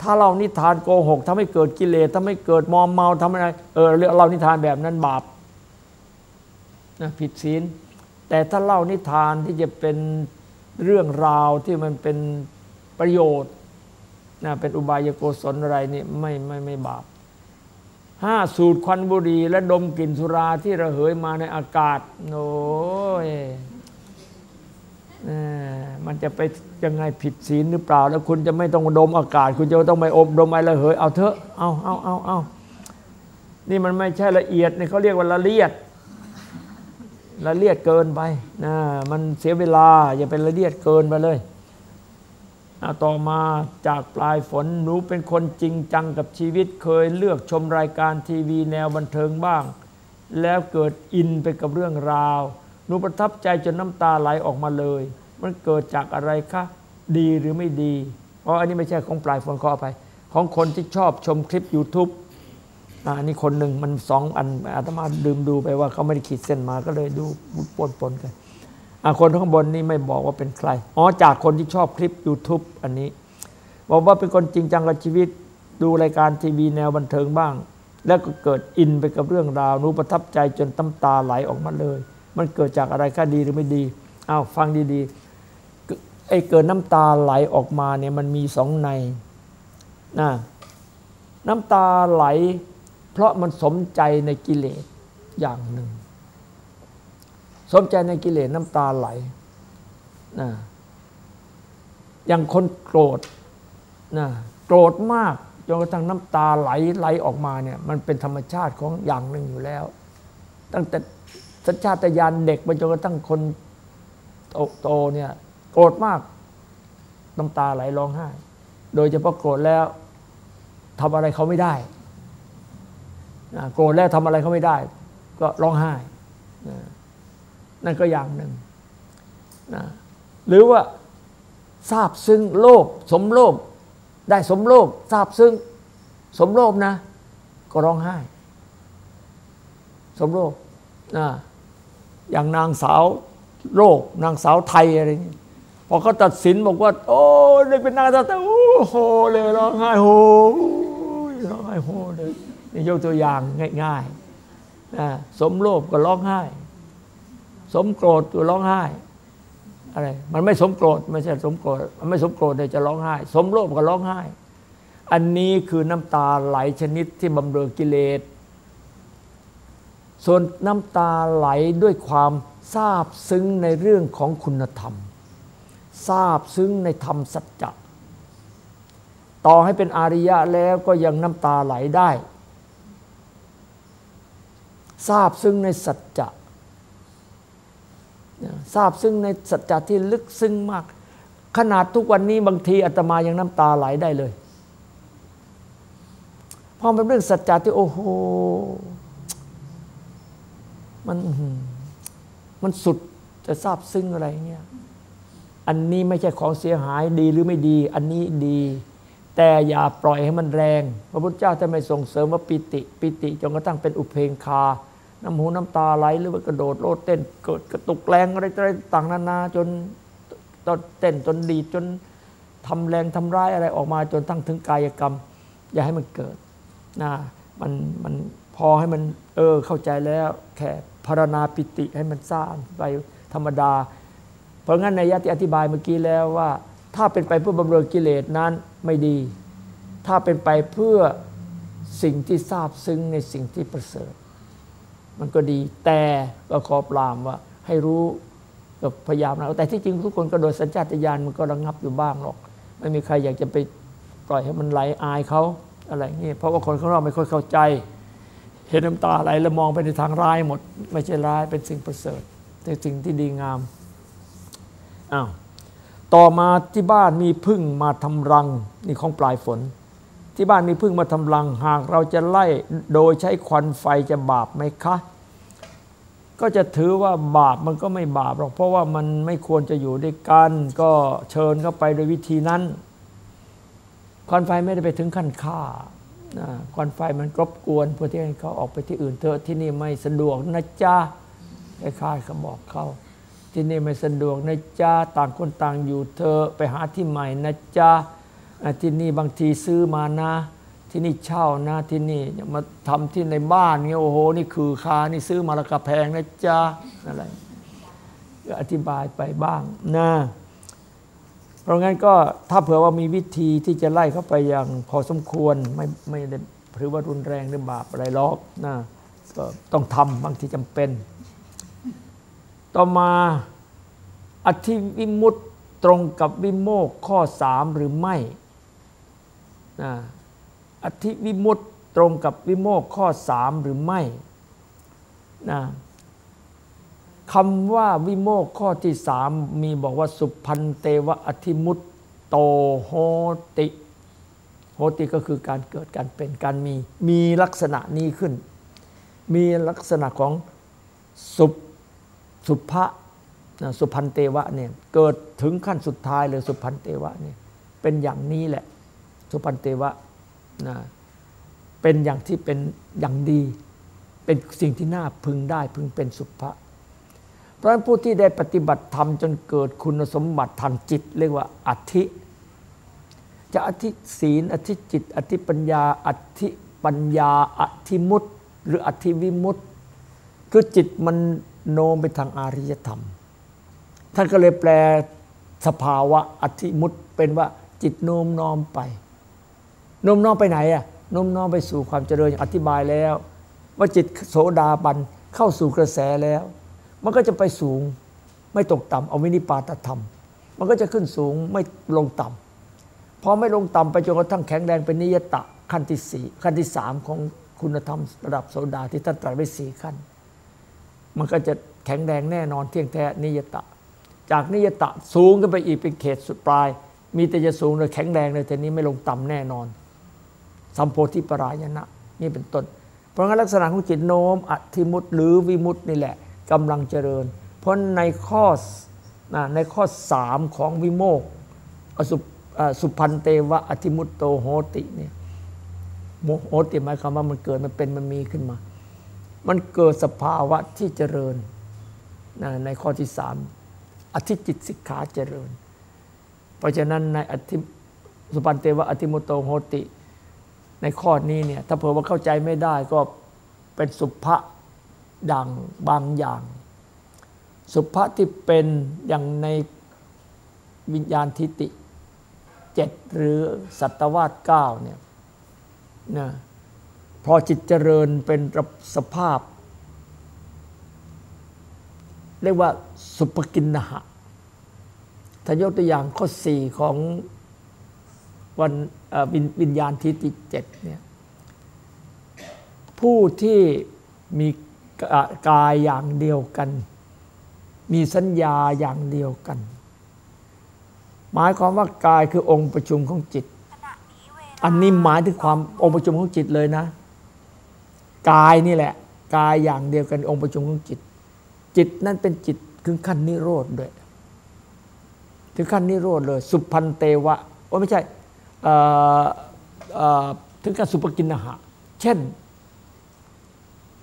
ถ้าเรานิทานโกหกทำให้เกิดกิเลสทำให้เกิดมอมเมาทำอะไรเออเรานิทานแบบนั้นบาปนะผิดศีลแต่ถ้าเล่านิทานที่จะเป็นเรื่องราวที่มันเป็นประโยชน์ นะเป็นอุบายโกศลอะไรนี่ไม่ไม่ไม่บาปห้าสูตรควันบุหรี่และดมกลิ่นสุราที่ระเหยมาในอากาศโอ้ยมันจะไปยังไงผิดศีลหรือเปล่า แล้วคุณจะไม่ต้องดมอากาศ คุณจะต้องไม่อบรมอรเลยเหยเอาเถอะเอาเอาเอาเอานี่มันไม่ใช่ละเอียดนี่เขาเรียกว่าละเลียดละเลียดเกินไปนะมันเสียเวลาอย่าเป็นละเลียดเกินไปเลย ต่อมาจากปลายฝนหนูเป็นคนจริงจังกับชีวิตเคยเลือกชมรายการทีวีแนวบันเทิงบ้าง แล้วเกิดอินไปกับเรื่องราว หนูประทับใจจนน้ำตาไหลออกมาเลย มันเกิดจากอะไรคะดีหรือไม่ดีเพราะอันนี้ไม่ใช่ของปลายฝนขออภัยของคนที่ชอบชมคลิป YouTube อ่าอันนี้คนหนึ่งมันสองอันอาตมาดื่มดูไปว่าเขาไม่ได้ขีดเส้นมาก็เลยดูปนปนกัน คนข้างบนนี่ไม่บอกว่าเป็นใคร อ๋อจากคนที่ชอบคลิป YouTube อันนี้ บอกว่าเป็นคนจริงจังกับชีวิต ดูรายการทีวีแนวบันเทิงบ้าง แล้วก็เกิดอินไปกับเรื่องราวนูประทับใจจนน้ำตาไหลออกมาเลย มันเกิดจากอะไรคะดีหรือไม่ดีอ้าวฟังดีๆไอ้เกิดน้ำตาไหลออกมาเนี่ยมันมีสองในนะน้ำตาไหล เพราะมันสมใจในกิเลสอย่างหนึ่ง สมใจในกิเลสน้ำตาไหลนะอย่างคนโกรธนะโกรธมากจนกระทั่งน้ำตาไหลไหลออกมาเนี่ยมันเป็นธรรมชาติของอย่างหนึ่งอยู่แล้ว ตั้งแต่สัญชาตญาณเด็กไปจนกระทั่งคนโตโตเนี่ยโกรธมากน้ำตาไหลร้องไห้ โดยเฉพาะโกรธแล้วทำอะไรเขาไม่ได้นะโกรธแล้วทำอะไรเขาไม่ได้ ก็ร้องไห้ นั่นก็อย่างหนึ่งนะหรือว่าทราบซึ้งโลภสมโลภได้สมโลภทราบซึ้งสมโลภนะ ก็ร้องไห้ สมโลภนะอย่างนางสาวโลกนางสาวไทยอะไรนี่พอเขาตัดสินบอกว่า โอ้ได้เป็นนางสาวไทยโอ้โหเลยร้องไห้โหร้องไห้โหเลยนี่ยกตัวอย่างง่ายๆนะสมโลภก็ร้องไห้ สมโกรธก็ร้องไห้อะไรมันไม่สมโกรธไม่ใช่สมโกรธมันไม่สมโกรธเลยจะร้องไห้ สมโลภก็ร้องไห้ อันนี้คือน้ำตาไหลชนิดที่บำเรอกิเลส ส่วนน้ำตาไหลด้วยความซาบซึ้งในเรื่องของคุณธรรมซาบซึ้งในธรรมสัจจะต่อให้เป็นอาริยะแล้วก็ยังน้ำตาไหลได้ทราบซึ้งในสัจจะ ทราบซึ้งในสัจจะที่ลึกซึ้งมาก ขนาดทุกวันนี้บางทีอาตมายังน้ำตาไหลได้เลยเพราะเป็นเรื่องสัจจะที่โอ้โหมันมันสุดจะทราบซึ้งอะไรเงี้ยอันนี้ไม่ใช่ของเสียหายดีหรือไม่ดี อันนี้ดี แต่อย่าปล่อยให้มันแรง พระพุทธเจ้าจะไม่ส่งเสริมว่าปิติ ปิติจนกระทั่งเป็นอุเพงคา น้ำหูน้ำตาไหลหรือว่ากระโดดโลดเต้น เกิดกระตุกแรงอะไรต่างนานาจนตอนเต้นจนดีจนทำแรงทำร้ายอะไรออกมาจนตั้งถึงกายกรรม อย่าให้มันเกิดนะมันมันพอให้มันเออเข้าใจแล้วแค่พารณาปิติให้มันสร้างไปธรรมดา เพราะงั้นในยะที่อธิบายเมื่อกี้แล้วว่า ถ้าเป็นไปเพื่อบำเรอกิเลสนั้นไม่ดี ถ้าเป็นไปเพื่อสิ่งที่ทราบซึ้งในสิ่งที่ประเสริฐ มันก็ดีแต่ก็ขอปรามว่าให้รู้กับพยายามนะแต่ที่จริงทุกคนก็โดยสัญชาตญาณมันก็ระงับอยู่บ้างหรอก ไม่มีใครอยากจะไปปล่อยให้มันไหลอายเขาอะไรเงี้ยเพราะว่าคนข้างนอกไม่ค่อยเข้าใจ เห็นน้ำตาไหลแล้วมองไปในทางร้ายหมด ไม่ใช่ร้ายเป็นสิ่งประเสริฐเป็นสิ่งที่ดีงามอ้าวต่อมาที่บ้านมีพึ่งมาทำรังนี่ของปลายฝน ที่บ้านมีพึ่งมาทำรังหากเราจะไล่โดยใช้ควันไฟจะบาปไหมคะ ก็จะถือว่าบาปมันก็ไม่บาปหรอกเพราะว่ามันไม่ควรจะอยู่ด้วยกันก็เชิญเข้าไปโดยวิธีนั้น ควันไฟไม่ได้ไปถึงขั้นฆ่าควันไฟมันกรบกวนเพื่อที่ให้เขาออกไปที่อื่นเถอะที่นี่ไม่สะดวกนะจ๊ะคล้ายๆเขาบอกเขาที่นี่ไม่สะดวกนะจ๊ะต่างคนต่างอยู่เธอไปหาที่ใหม่นะจ๊ะ ที่นี่บางทีซื้อมานะ ที่นี่เช่านะที่นี่มาทำที่ในบ้านเงี้ยโอ้โหนี่คือคานี่ซื้อมาราคาแพงนะจ๊ะอะไรก็อธิบายไปบ้างนะเพราะงั้นก็ถ้าเผื่อว่ามีวิธีที่จะไล่เข้าไปอย่างพอสมควรไม่ไม่ได้ถือว่ารุนแรงหรือบาปอะไรหรอกนะก็ต้องทำบางทีจำเป็น ต่อมาอธิวิมุตตรงกับวิโมกข้อสามหรือไม่ อธิวิมุตตรงกับวิโมกข้อสามหรือไม่นะคำว่าวิโมกข้อที่สามมีบอกว่าสุพันเตวะอธิมุตโตโหติ โหติก็คือการเกิดการเป็นการมี มีลักษณะนี้ขึ้น มีลักษณะของสุสุภะสุพันเตวะเนี่ยเกิดถึงขั้นสุดท้ายเลยสุพันเตวะเนี่ยเป็นอย่างนี้แหละ สุพันเตวะนะเป็นอย่างที่เป็นอย่างดี เป็นสิ่งที่น่าพึงได้พึงเป็นสุภะเพราะฉะนั้นผู้ที่ได้ปฏิบัติธรรมจนเกิดคุณสมบัติทางจิต เรียกว่าอธิ จะอธิศีล อธิจิต อธิปัญญา อธิปัญญา อธิมุตหรืออธิวิมุตคือจิตมันโน้มไปทางอาริยธรรม ท่านก็เลยแปลสภาวะอธิมุตเป็นว่าจิตโน้มน้อมไป น้มน้อมไปไหนอะน้มน้อมไปสู่ความเจริญอย่างอธิบายแล้ว ว่าจิตโสดาบันเข้าสู่กระแสแล้ว มันก็จะไปสูงไม่ตกต่ำเอาวินิปาตธรรม มันก็จะขึ้นสูงไม่ลงต่ำพอไม่ลงต่ำไปจนกระทั่งแข็งแรงเป็นนิยตะขั้นที่สี่ขั้นที่สามของคุณธรรมระดับโสดาที่ท่านตรัสไว้สี่ขั้น มันก็จะแข็งแรงแน่นอนเที่ยงแท้นิยตะ จากนิยตะสูงขึ้นไปอีกเป็นเขตสุดปลาย มีแต่จะสูงเลยแข็งแรงเลยแต่นี้ไม่ลงต่ำแน่นอน สัมโพธิปรายณะนี่เป็นต้น เพราะงั้นลักษณะของจิตโน้มอธิมุตหรือวิมุตนี่แหละกำลังเจริญ เพราะในข้อในข้อสามของวิโมกอสุสุพันเตวะอธิมุตโตโหติเนี่ยโหติหมายความว่ามันเกิดมันเป็นมันมีขึ้นมา มันเกิดสภาวะที่เจริญในข้อที่สามอธิจิตสิกขาเจริญ เพราะฉะนั้นในอธิสุพันเตวะอธิมุตโตโหติ ในข้อนี้เนี่ยถ้าเผื่อว่าเข้าใจไม่ได้ก็เป็นสุภะดังบางอย่าง สุภะที่เป็นอย่างในวิญญาณทิติเจ็ดหรือสัตวาสเก้าเนี่ยนะพอจิตเจริญเป็นสภาพ เรียกว่าสุปกินนะหะถ้ายกตัวอย่างข้อสี่ของ วันวิญญาณทิฏฐิเจ็ดเนี่ยผู้ที่มีกายอย่างเดียวกัน มีสัญญาอย่างเดียวกัน หมายความว่ากายคือองค์ประชุมของจิต อันนี้หมายถึงความองค์ประชุมของจิตเลยนะ กายนี่แหละ กายอย่างเดียวกันองค์ประชุมของจิต จิตนั่นเป็นจิตถึงขั้นนิโรธด้วย ถึงขั้นนิโรธเลย สุพันเตวะโอ้ไม่ใช่ ถึงกับสุปกินหะ เช่น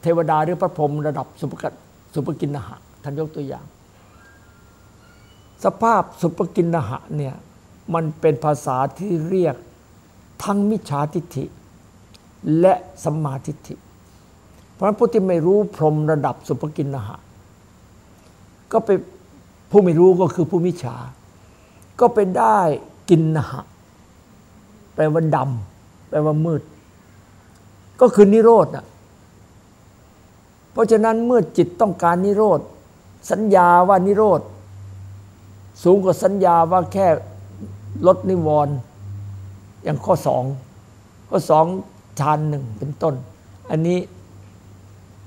เทวดาหรือพระพรหมระดับสุปกสุปกินหะท่านยกตัวอย่าง สภาพสุปกินหะเนี่ยมันเป็นภาษาที่เรียกทั้งมิจฉาทิฏฐิ และสัมมาทิฏฐิ เพราะฉะนั้นผู้ที่ไม่รู้พรหมระดับสุปกินหะ ก็ไปผู้ไม่รู้ก็คือผู้มิจฉา ก็ไปได้กินหะ ลว่าดำแปลว่ามืด ก็คือนิโรธนะเพราะฉะนั้นเมื่อจิตต้องการนิโรธ สัญญาว่านิโรธ สูงกว่าสัญญาว่าแค่ลดนิวรณ์อย่างข้อสองข้อสองฌานหนึ่งเป็นต้น อันนี้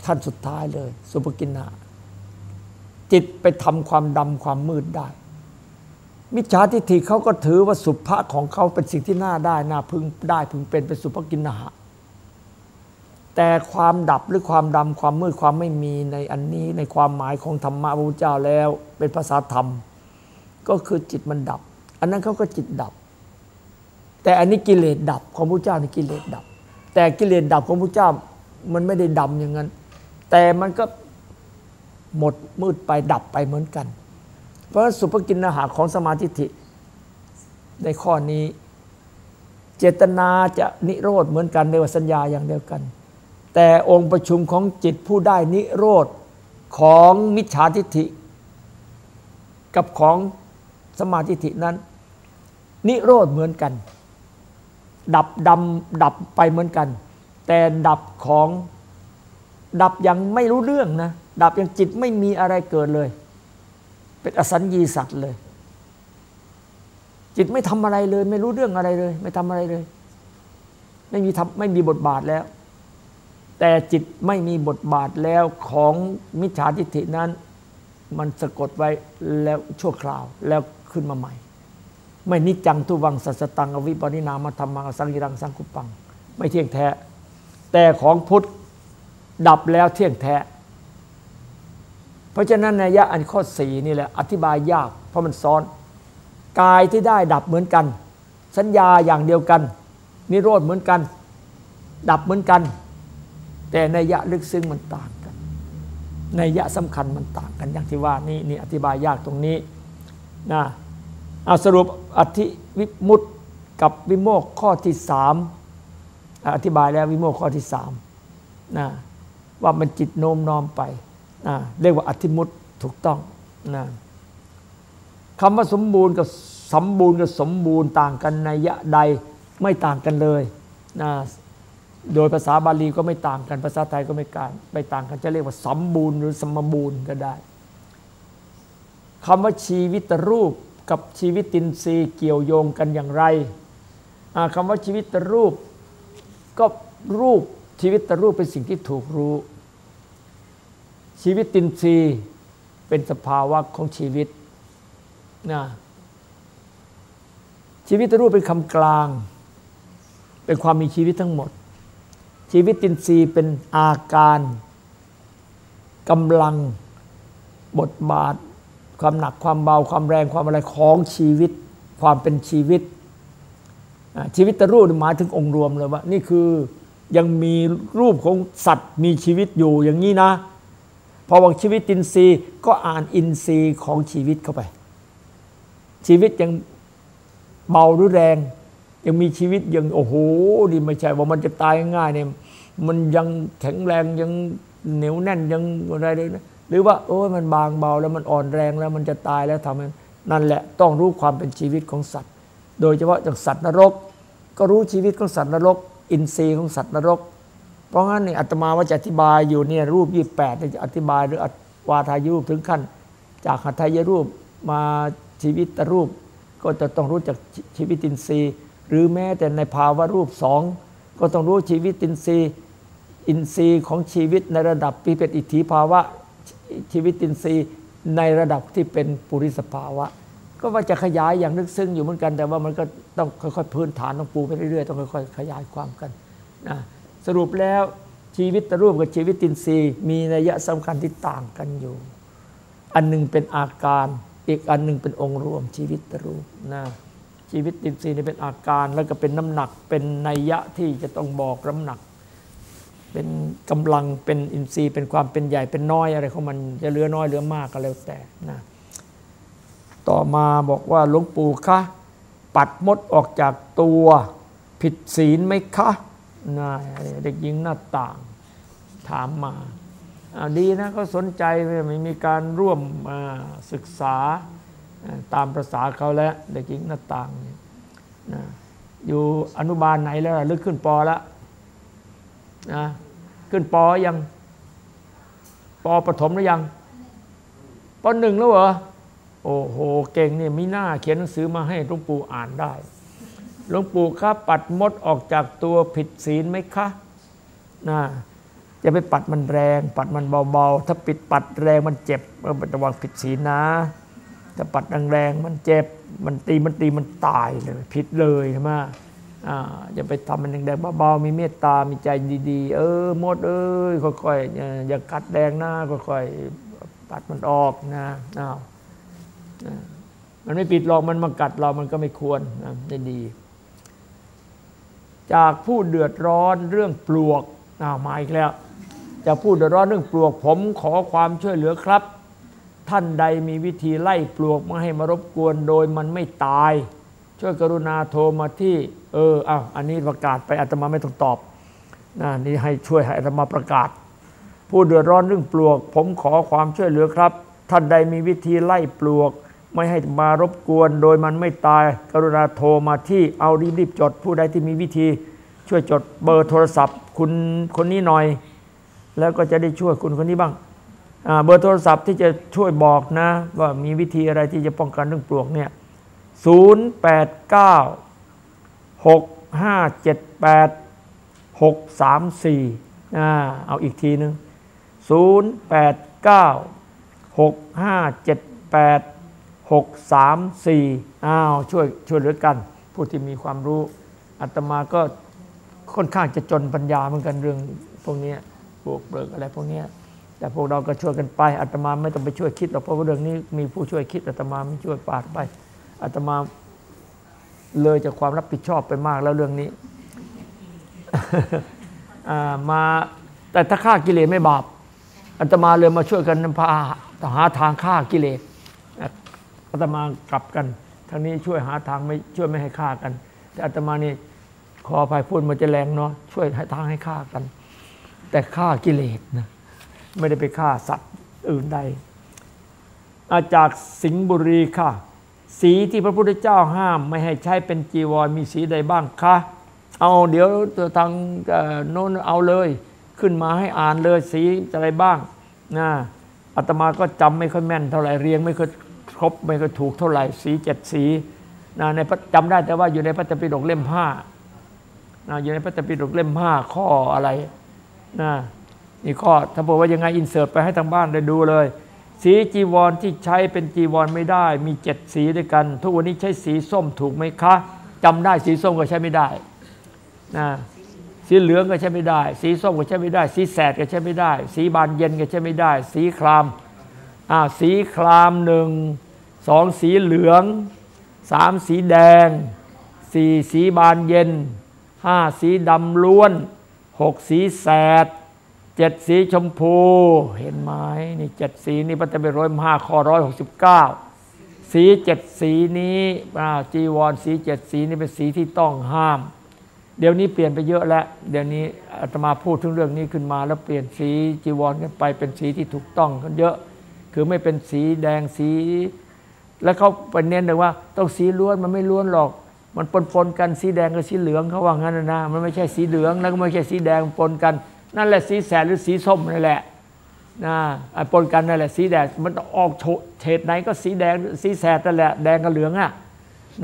ขั้นสุดท้ายเลย สุภกินนาจิตไปทำความดำความมืดได้ มิจฉาทิฏฐิเขาก็ถือว่าสุภาษของเขาเป็นสิ่งที่น่าได้น่าพึงได้พึงเป็นเป็นสุภกินนาหะแต่ความดับหรือความดำความมืดความไม่มีในอันนี้ในความหมายของธรรมะพระพุทธเจ้าแล้ว เป็นภาษาธรรม ก็คือจิตมันดับ อันนั้นเขาก็จิตดับ แต่อันนี้กิเลสดับของพระเจ้านี่กิเลสดับ แต่กิเลสดับของพระเจ้ามันไม่ได้ดำอย่างนั้น แต่มันก็หมดมืดไปดับไปเหมือนกัน เพราะสุภกินอาหารของสมาธิิในข้อนี้ เจตนาจะนิโรธเหมือนกันในวสัญญาอย่างเดียวกัน แต่องค์ประชุมของจิตผู้ได้นิโรธของมิจฉาทิฏฐิ กับของสมาธิินั้น นิโรธเหมือนกัน ดับดำดับไปเหมือนกัน แต่ดับของดับยังไม่รู้เรื่องนะ ดับยังจิตไม่มีอะไรเกิดเลย เป็นอสัญญีสัตว์เลย จิตไม่ทำอะไรเลย ไม่รู้เรื่องอะไรเลย ไม่ทำอะไรเลย ไม่มีทำไม่มีบทบาทแล้ว แต่จิตไม่มีบทบาทแล้วของมิจฉาทิฏฐินั้น มันสะกดไว้แล้วชั่วคราวแล้วขึ้นมาใหม่ ไม่นิจังทุวังสัสตังอวิปนินามาธรรมังสังยิรังสังคุปัง ไม่เที่ยงแท้ แต่ของพุทธดับแล้วเที่ยงแท้ เพราะฉะนั้นนัยยะอันข้อสี่นี่แหละอธิบายยาก เพราะมันซ้อน กายที่ได้ดับเหมือนกัน สัญญาอย่างเดียวกัน นิโรธเหมือนกัน ดับเหมือนกัน แต่นัยยะลึกซึ้งมันต่างกันนัยยะสำคัญมันต่างกันอย่างที่ว่านี่นี่อธิบายยากตรงนี้นะเอาสรุปอธิวิมุตติกับวิโมกข้อที่สามอธิบายแล้ววิโมกข้อที่สามนะว่ามันจิตโน้มน้อมไป เรียกว่าอธิมุตถูกต้องนะคำว่าสมบูรณ์กับสมบูรณ์กับสมบูรณ์ต่างกันในยะใดไม่ต่างกันเลยนะโดยภาษาบาลีก็ไม่ต่างกันภาษาไทยก็ไม่การไม่ต่างกันจะเรียกว่าสมบูรณ์หรือสมบูรณ์ก็ได้คำว่าชีวิตรูปกับชีวิตตินทรีเกี่ยวโยงกันอย่างไรคำว่าชีวิตรูปก็รูปชีวิตรูปเป็นสิ่งที่ถูกรู้ ชีวิตตินทรีเป็นสภาวะของชีวิตนะชีวิตรูปเป็นคำกลาง เป็นความมีชีวิตทั้งหมด ชีวิตตินทรีเป็นอาการกำลังบทบาท ความหนักความเบาความแรงความอะไรของชีวิต ความเป็นชีวิต ชีวิตตรูปหมายถึงองค์รวมเลยว่า นี่คือยังมีรูปของสัตว์มีชีวิตอยู่อย่างนี้นะ พอบอกชีวิตอินทรีย์ก็อ่านอินทรีย์ของชีวิตเข้าไป ชีวิตยังเบาหรือแรง ยังมีชีวิตยังโอ้โหดีไม่ใช่ว่ามันจะตายง่ายเนี่ยมันยังแข็งแรงยังเหนียวแน่นยังอะไรเลยนะหรือว่าโอ้ยมันบางเบาแล้วมันอ่อนแรงแล้วมันจะตายแล้วทำนั่นแหละต้องรู้ความเป็นชีวิตของสัตว์ โดยเฉพาะจากสัตว์นรก ก็รู้ชีวิตของสัตว์นรก อินทรีย์ของสัตว์นรก เพราะงั้นนี่อาตมาว่าจะอธิบายอยู่เนี่ยรูปยี่แปดจะอธิบายหรือวาทายรูปถึงขั้น จากหัตถยรูปมาชีวิตรูป ก็จะต้องรู้จักชีวิตินทรีย์ หรือแม้แต่ในภาวะรูปสองก็ต้องรู้ชีวิตินทรีย์ อินทรีย์ของชีวิตในระดับปีเป็นอิทธิภาวะชีวิตินทรีย์ในระดับที่เป็นปุริสภาวะ ก็ว่าจะขยายอย่างลึกซึ้งอยู่เหมือนกัน แต่ว่ามันก็ต้องค่อยๆพื้นฐานต้องปูไปเรื่อยๆ ต้องค่อยๆ ขยายความกันนะ สรุปแล้วชีวิตรูปกับชีวิตินทรีย์มีนัยสำคัญที่ต่างกันอยู่ อันหนึ่งเป็นอาการ อีกอันหนึ่งเป็นองค์รวม ชีวิตรูปนะชีวิตตินทรีย์นี่เป็นอาการ แล้วก็เป็นน้ำหนัก เป็นนัยยะที่จะต้องบอกน้ำหนัก เป็นกำลังเป็นอินทรีย์ เป็นความเป็นใหญ่เป็นน้อยอะไรของมันจะเหลือน้อยเหลือมากก็แล้วแต่นะต่อมาบอกว่าหลวงปู่คะปัดมดออกจากตัว ผิดศีลไหมคะ นะเด็กหญิงหน้าต่างถามมาดีนะก็สนใจไม่มีการร่วมศึกษาตามประษาเขาแล้วเด็กหญิงหน้าต่างนะอยู่อนุบาลไหนแล้วลึกขึ้นปอแล้วนะขึ้นปอยังปอปฐมหรือยังปหนึ่งแล้วเหรอโอ้โหเก่งเนี่ยมีหน้าเขียนหนังสือมาให้หลวงปู่อ่านได้ หลวงปู่ครับปัดมดออกจากตัวผิดศีลไหมคะนะจะไปปัดมันแรง ปัดมันเบาๆ ถ้าปิดปัดแรงมันเจ็บระวังผิดศีลนะ ถ้าปัดแรงๆมันเจ็บ มันตีมันตีมันตายเลย ผิดเลยใช่ไหมอย่าไปทำมันแดงๆเบาๆมีเมตตา มีใจดีๆ เออมดเอ้ยค่อยๆอย่ากัดแดงหน้าค่อยๆปัดมันออกนะอ้าวมันไม่ปิดหรอกมันมากัดเรามันก็ไม่ควรนะได้ดี จากผู้เดือดร้อนเรื่องปลวกอ้าวมาอีกแล้ว จากผู้เดือดร้อนเรื่องปลวก ผมขอความช่วยเหลือครับ ท่านใดมีวิธีไล่ปลวกไม่ให้มารบกวนโดยมันไม่ตาย ช่วยกรุณาโทรมาที่เอออ้าวอันนี้ประกาศไปอาตมาไม่ต้องตอบนะนี่ให้ช่วยให้อาตมาประกาศ ผู้เดือดร้อนเรื่องปลวก ผมขอความช่วยเหลือครับ ท่านใดมีวิธีไล่ปลวก ไม่ให้มารบกวนโดยมันไม่ตาย กรุณาโทรมาที่เอารีบๆจดผู้ใดที่มีวิธี ช่วยจดเบอร์โทรศัพท์ คุณคนนี้หน่อย แล้วก็จะได้ช่วยคุณคนนี้บ้างเบอร์โทรศัพท์ที่จะช่วยบอกนะว่ามีวิธีอะไรที่จะป้องกันเรื่องปลวกเนี่ย0 8 9 6 5 7 8 6 3 4เอาอีกทีหนึ่ง0 8 9 6 3 4อ้าวช่วยช่วยเหลือกัน ผู้ที่มีความรู้อาตมาก็ค่อนข้างจะจนปัญญาเหมือนกันเรื่องพวกนี้บวกเบิกอะไรพวกนี้แต่พวกเราก็ช่วยกันไปอาตมาไม่ต้องไปช่วยคิดหรอกเพราะว่าเรื่องนี้มีผู้ช่วยคิดอาตมาไม่ช่วยปาดไปอาตมาเลยจากความรับผิดชอบไปมากแล้วเรื่องนี้มาแต่ถ้าฆ่ากิเลสไม่บาปอาตมาเลยมาช่วยกันพาหาทางฆ่ากิเลส อาตมากลับกันทางนี้ช่วยหาทางไม่ช่วยไม่ให้ฆ่ากัน แต่อาตมานี่ขออภัยพูดมันจะแรงเนาะช่วยให้ทางให้ฆ่ากัน แต่ฆ่ากิเลสนะไม่ได้ไปฆ่าสัตว์อื่นใดอาจากสิงห์บุรีค่ะ สีที่พระพุทธเจ้าห้าม ไม่ให้ใช้เป็นจีวรมีสีใดบ้างคะเอาเดี๋ยวทางโน้นเอาเลย ขึ้นมาให้อ่านเลยสีอะไรบ้างนะอาตมาก็จำไม่ค่อยแม่นเท่าไหร่เรียงไม่ค่อย ครบไม่ค่อยถูกเท่าไหร่สีเจ็ดสีนะในจำได้แต่ว่าอยู่ในพระตปิฎกเล่มห้านะอยู่ในพระตปิฎกเล่มห้าข้ออะไรนะนี่ข้อถ้าบอกว่ายังไงอินเสิร์ตไปให้ทางบ้านได้ดูเลย สีจีวรที่ใช้เป็นจีวรไม่ได้ มีเจ็ดสีด้วยกัน ทุกวันนี้ใช้สีส้มถูกไหมคะจำได้สีส้มก็ใช้ไม่ได้นะสีเหลืองก็ใช้ไม่ได้ สีส้มก็ใช้ไม่ได้ สีแสดก็ใช้ไม่ได้ สีบานเย็นก็ใช้ไม่ได้ สีครามอ่าสีครามหนึ่ง สองสีเหลืองสามสีแดงสี่สีบานเย็นห้าสีดำล้วนหกสีแสดเจ็ดสีชมพู เห็นไหมนี่เจ็ดสีนี่พระธรรมร้อยห้าข้อร้อยหกสิบเก้าสีเจ็ดสีนี้จีวรสีเจ็ดสีนี้เป็นสีที่ต้องห้าม เดี๋ยวนี้เปลี่ยนไปเยอะแล้ว เดี๋ยวนี้อาตมาพูดถึงเรื่องนี้ขึ้นมา แล้วเปลี่ยนสีจีวรกันไปเป็นสีที่ถูกต้องกันเยอะ คือไม่เป็นสีแดงสี แล้วเขาไปเน้นเลยว่า ต้องสีล้วนมันไม่ล้วนหรอก มันปนปนกันสีแดงกับสีเหลืองเขาว่างั้นนะมันไม่ใช่สีเหลืองแล้วก็ไม่ใช่สีแดงปนกัน นั่นแหละสีแสดหรือสีส้มนั่นแหละนะปนกันนั่นแหละสีแดงมันออกเฉดไหนก็สีแดงสีแสดนั่นแหละแดงกับเหลืองอะ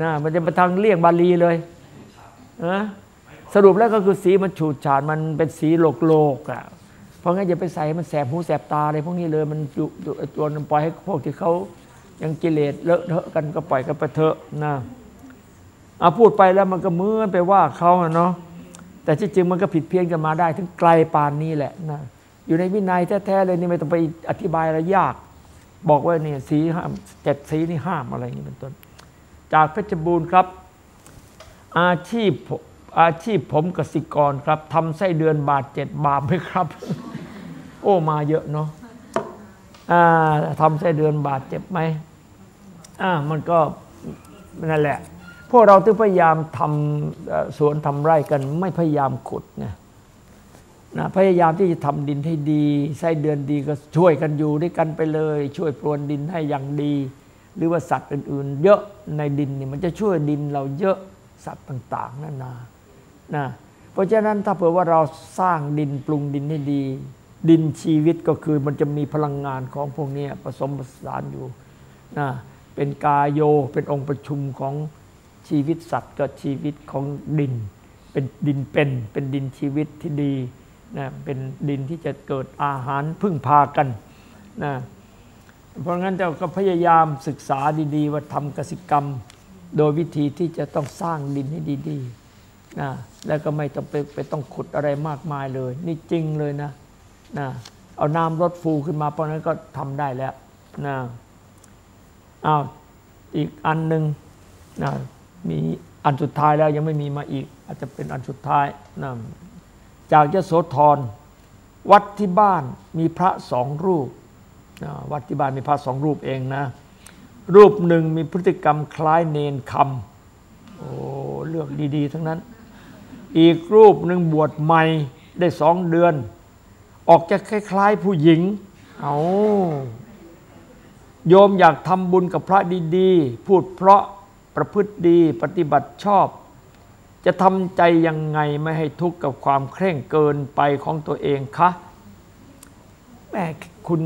นะมันจะมาทางเลี่ยงบาลีเลยนะสรุปแล้วก็คือสีมันฉูดฉาดมันเป็นสีโลกโลกอะเพราะงั้นอย่าไปใส่มันแสบหูแสบตาอะไรพวกนี้เลยมันจุจวนปล่อยให้พวกที่เขา ยังกิเลสเลอะเทอะกันก็ปล่อยกันไปเถอะนะเอาพูดไปแล้วมันก็เหมือนไปว่าเขาเนาะแต่ที่จริงมันก็ผิดเพี้ยนกันมาได้ ถึงไกลปานนี้แหละนะอยู่ในวินัยแท้ๆเลยนี่ไม่ต้องไปอธิบายอะไรยาก บอกว่าเนี่ยสีห้ามเจ็ดสีนี่ห้ามอะไรอย่างนี่เป็นต้น จากเพชรบูรณ์ครับ อาชีพอาชีพผมกสิกรครับทำไส้เดือนบาทเจ็ดบาทไหมครับ โอ้มาเยอะเนาะทำไส้เดือนบาทเจ็บไหม อ่ามันก็นั่นแหละ พวกเราที่พยายามทำสวนทำไร่กัน ไม่พยายามขุดนะนะพยายามที่จะทำดินให้ดีไส้เดือนดีก็ช่วยกันอยู่ด้วยกันไปเลย ช่วยปรวนดินให้อย่างดี หรือว่าสัตว์อื่น ๆ เยอะในดินนี่มันจะช่วยดินเราเยอะสัตว์ต่าง ๆนั่นนานะเพราะฉะนั้นถ้าเผื่อว่าเราสร้างดินปรุงดินให้ดี ดินชีวิตก็คือมันจะมีพลังงานของพวกนี้ผสมผสานอยู่นะ เป็นกายโย เป็นองค์ประชุมของชีวิตสัตว์ก็ชีวิตของดิน เป็นดินเป็นเป็นดินชีวิตที่ดีนะเป็นดินที่จะเกิดอาหารพึ่งพากันนะเพราะงั้นเราก็พยายามศึกษาดีๆ ว่าทำกสิกรรม โดยวิธีที่จะต้องสร้างดินให้ดีๆนะแล้วก็ไม่ต้องไปไปต้องขุดอะไรมากมายเลย นี่จริงเลยนะนะเอาน้ำรดฟูขึ้นมาเพราะนั้นก็ทำได้แล้วนะ อ้าวอีกอันหนึ่งนะมีอันสุดท้ายแล้วยังไม่มีมาอีก อาจจะเป็นอันสุดท้ายนะจากยโสธรวัดที่บ้านมีพระสองรูปนะวัดที่บ้านมีพระสองรูปเองนะ รูปหนึ่งมีพฤติกรรมคล้ายเนนคำโอ้เลือกดีๆ ทั้งนั้น อีกรูปหนึ่งบวชใหม่ได้สองเดือน ออกจะคล้าย ๆ ผู้หญิง เอา โยมอยากทำบุญกับพระดีๆ พูดเพราะประพฤติดีปฏิบัติชอบ จะทำใจยังไงไม่ให้ทุกข์กับความเคร่งเกินไปของตัวเองคะแม่คุณ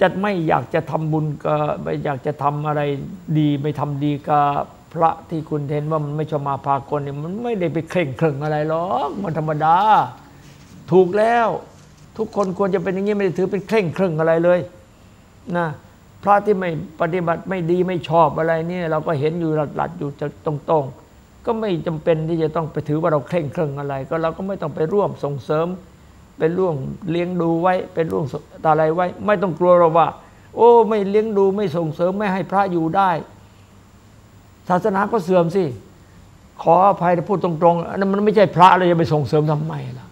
จะไม่อยากจะทำบุญก็ไม่อยากจะทำอะไรดี ไม่ทำดีกับพระที่คุณเห็นว่ามันไม่ชอบมาพากลเนี่ยมันไม่ได้ไปเคร่งเคร่งอะไรหรอกมันธรรมดา ถูกแล้ว ทุกคนควรจะเป็นอย่างนี้ไม่ได้ถือเป็นเคร่งเคร่งอะไรเลย นะพระที่ไม่ปฏิบัติไม่ดีไม่ชอบอะไรเนี่ยเราก็เห็นอยู่หลัดๆอยู่ตรงๆ ก็ไม่จำเป็นที่จะต้องไปถือว่าเราเคร่งเคร่งอะไร ก็เราก็ไม่ต้องไปร่วมส่งเสริมเป็นร่วงเลี้ยงดูไว้เป็นร่วงอะไรไว้ ไม่ต้องกลัวเราว่า โอ้ ไม่เลี้ยงดูไม่ส่งเสริมไม่ให้พระอยู่ได้ ศาสนาก็เสื่อมสิขออภัยพูดตรงๆอันนั้นมันไม่ใช่พระเราจะไปส่งเสริมทำไมล่ะ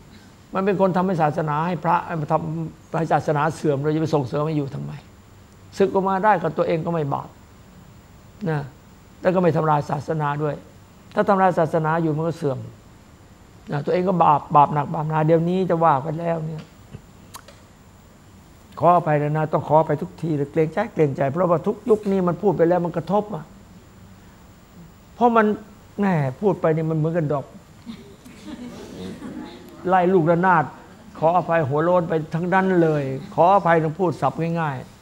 มันเป็นคนทำให้ศาสนาให้พระทำให้ศาสนาเสื่อมเราจะไปส่งเสริมให้อยู่ทำไม ศึกออกมาได้กับตัวเองก็ไม่บาปนะแล้วก็ไม่ทำลายศาสนาด้วย ถ้าทำลายศาสนาอยู่มันก็เสื่อมนะตัวเองก็บาปบาปหนักบาปหนาเดี๋ยวนี้จะว่ากันแล้วเนี่ยขออภัยนะนะต้องขอไปทุกทีเกรงใจเกรงใจ เพราะว่าทุกยุคนี้มันพูดไปแล้วมันกระทบอะเพราะมันแหมพูดไปนี่มันเหมือนกันดอก ไล่ลูกระนาด ขออภัยหัวโลนไปทั้งนั้นเลย ขออภัยต้องพูดสับง่ายๆ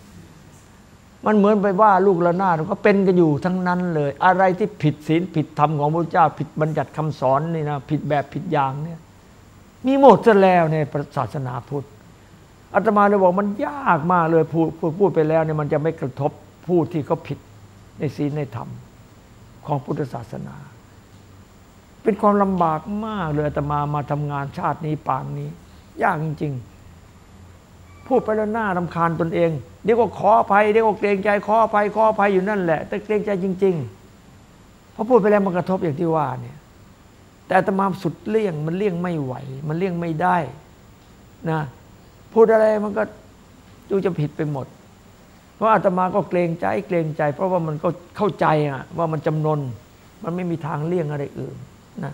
มันเหมือนไปว่าลูกระนาดก็เป็นกันอยู่ทั้งนั้นเลย อะไรที่ผิดศีลผิดธรรมของพระเจ้า ผิดบัญญัติคำสอนนี่นะผิดแบบผิดอย่างเนี่ยมีหมดซะแล้วในศาสนาพุทธอาตมาเลยบอกมันยากมากเลยพูดพูดพูดไปแล้วเนี่ยมันจะไม่กระทบผู้ที่เขาผิดในศีลในธรรมของพุทธศาสนา เป็นความลำบากมากเลยอาตมามาทำงานชาตินี้ปางนี้ ยากจริงๆ พูดไปแล้วหน้ารำคาญตนเองเดี๋ยวก็ขออภัยเดี๋ยวก็เกรงใจขออภัยขออภัยอยู่นั่นแหละ แต่เกรงใจจริงๆเพราะพูดไปแล้วมันกระทบอย่างที่ว่าเนี่ยแต่อาตมาสุดเลี่ยงมันเลี่ยงไม่ไหว มันเลี่ยงไม่ได้นะพูดอะไรมันก็ดูจะผิดไปหมด เพราะอาตมาก็เกรงใจเกรงใจ เพราะว่ามันก็เข้าใจอะว่ามันจำนน มันไม่มีทางเลี่ยงอะไรอื่นนะ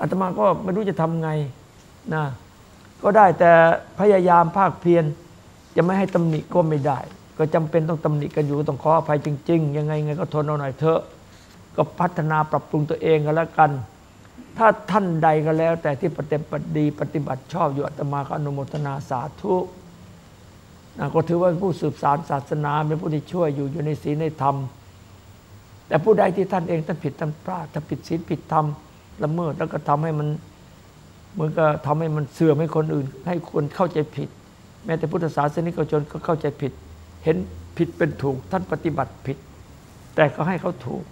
อาตมาก็ไม่รู้จะทำไงนะ ก็ได้แต่พยายามภาคเพียรจะไม่ให้ตำหนิก็ไม่ได้ ก็จำเป็นต้องตำหนิกันอยู่ต้องขออภัยจริง ๆ ยังไงไงก็ทนเอาหน่อยเถอะ ก็พัฒนาปรับปรุงตัวเองกันแล้วกัน ถ้าท่านใดก็แล้ว แต่ที่ปฏิบัติดีปฏิบัติชอบอยู่อาตมาก็อนุโมทนาสาธุนะก็ถือว่าผู้สืบสารศาสนาเป็นผู้ที่ช่วยอยู่อยู่ในศีลในธรรม แต่ผู้ใดที่ท่านเองท่านผิดท่านพลาดถ้าผิดศีลผิดธรรมละเมิดแล้วก็ทำให้มัน มือนกับทาให้มันเสื่อมให้คนอื่น ให้คนเข้าใจผิด แม้แต่พุทธศาสนิกชนก็เข้าใจผิด เห็นผิดเป็นถูกท่านปฏิบัติผิด แต่ก็ให้เขาถูก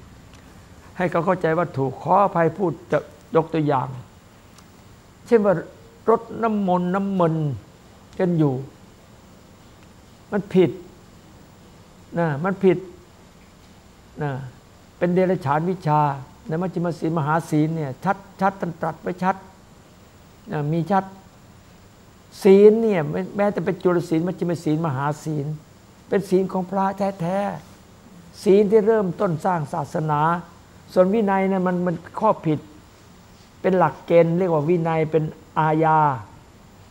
ให้เขาเข้าใจว่าถูกขออภัยพูดจะยกตัวอย่าง เช่นว่ารถน้ำมนต์น้ำมันกันอยู่ มันผิดนะมันผิดนะเป็นเดรัจฉานวิชาในมัชฌิมศีลมหาศีลเนี่ยชัดชัดตันตรัสไว้ชัด มีชัดศีลเนี่ยแม้แต่เป็นจุลศีลมัชฌิมศีลมหาศีล เป็นศีลของพระแท้ๆศีลที่เริ่มต้นสร้างศาสนา ส่วนวินัยเนี่ยมันมันข้อผิด เป็นหลักเกณฑ์เรียกว่าวินัยเป็นอาญา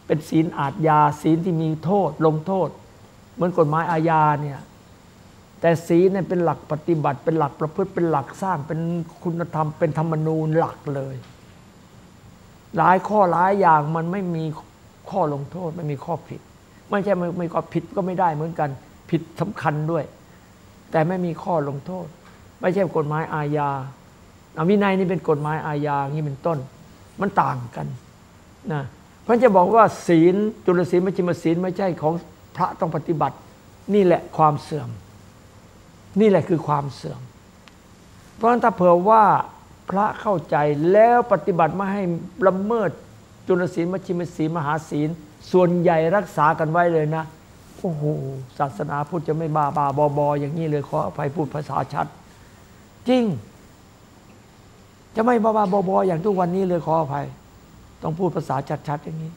เป็นศีลอาทยาศีลที่มีโทษลงโทษ เหมือนกฎหมายอาญาเนี่ยแต่ศีลเนี่ยเป็นหลักปฏิบัติ เป็นหลักประพฤติเป็นหลักสร้างเป็นคุณธรรมเป็นธรรมนูญหลักเลย หลายข้อหลายอย่างมันไม่มีข้อลงโทษไม่มีข้อผิด ไม่ใช่ไม่มีข้อผิดก็ไม่ได้เหมือนกัน ผิดสำคัญด้วย แต่ไม่มีข้อลงโทษ ไม่ใช่กฎหมายอาญาวินัยนี่เป็นกฎหมายอาญาอย่างนี้เป็นต้น มันต่างกันนะพระจะบอกว่าศีลจุลศีลมัชฌิมศีลไม่ใช่ของพระต้องปฏิบัติ นี่แหละความเสื่อม นี่แหละคือความเสื่อม เพราะฉะนั้นถ้าเผื่อว่า พระเข้าใจแล้วปฏิบัติไม่ให้ละเมิดจุลศีลมัชฌิมศีลมหาศีล ส่วนใหญ่รักษากันไว้เลยนะโอ้โหศาสนาพุทธจะไม่บาบาบอบออย่างนี้เลยขออภัยพูดภาษาชัด จริง จะไม่บาบาบอบออย่างทุกวันนี้เลยขออภัย ต้องพูดภาษาชัดๆอย่างนี้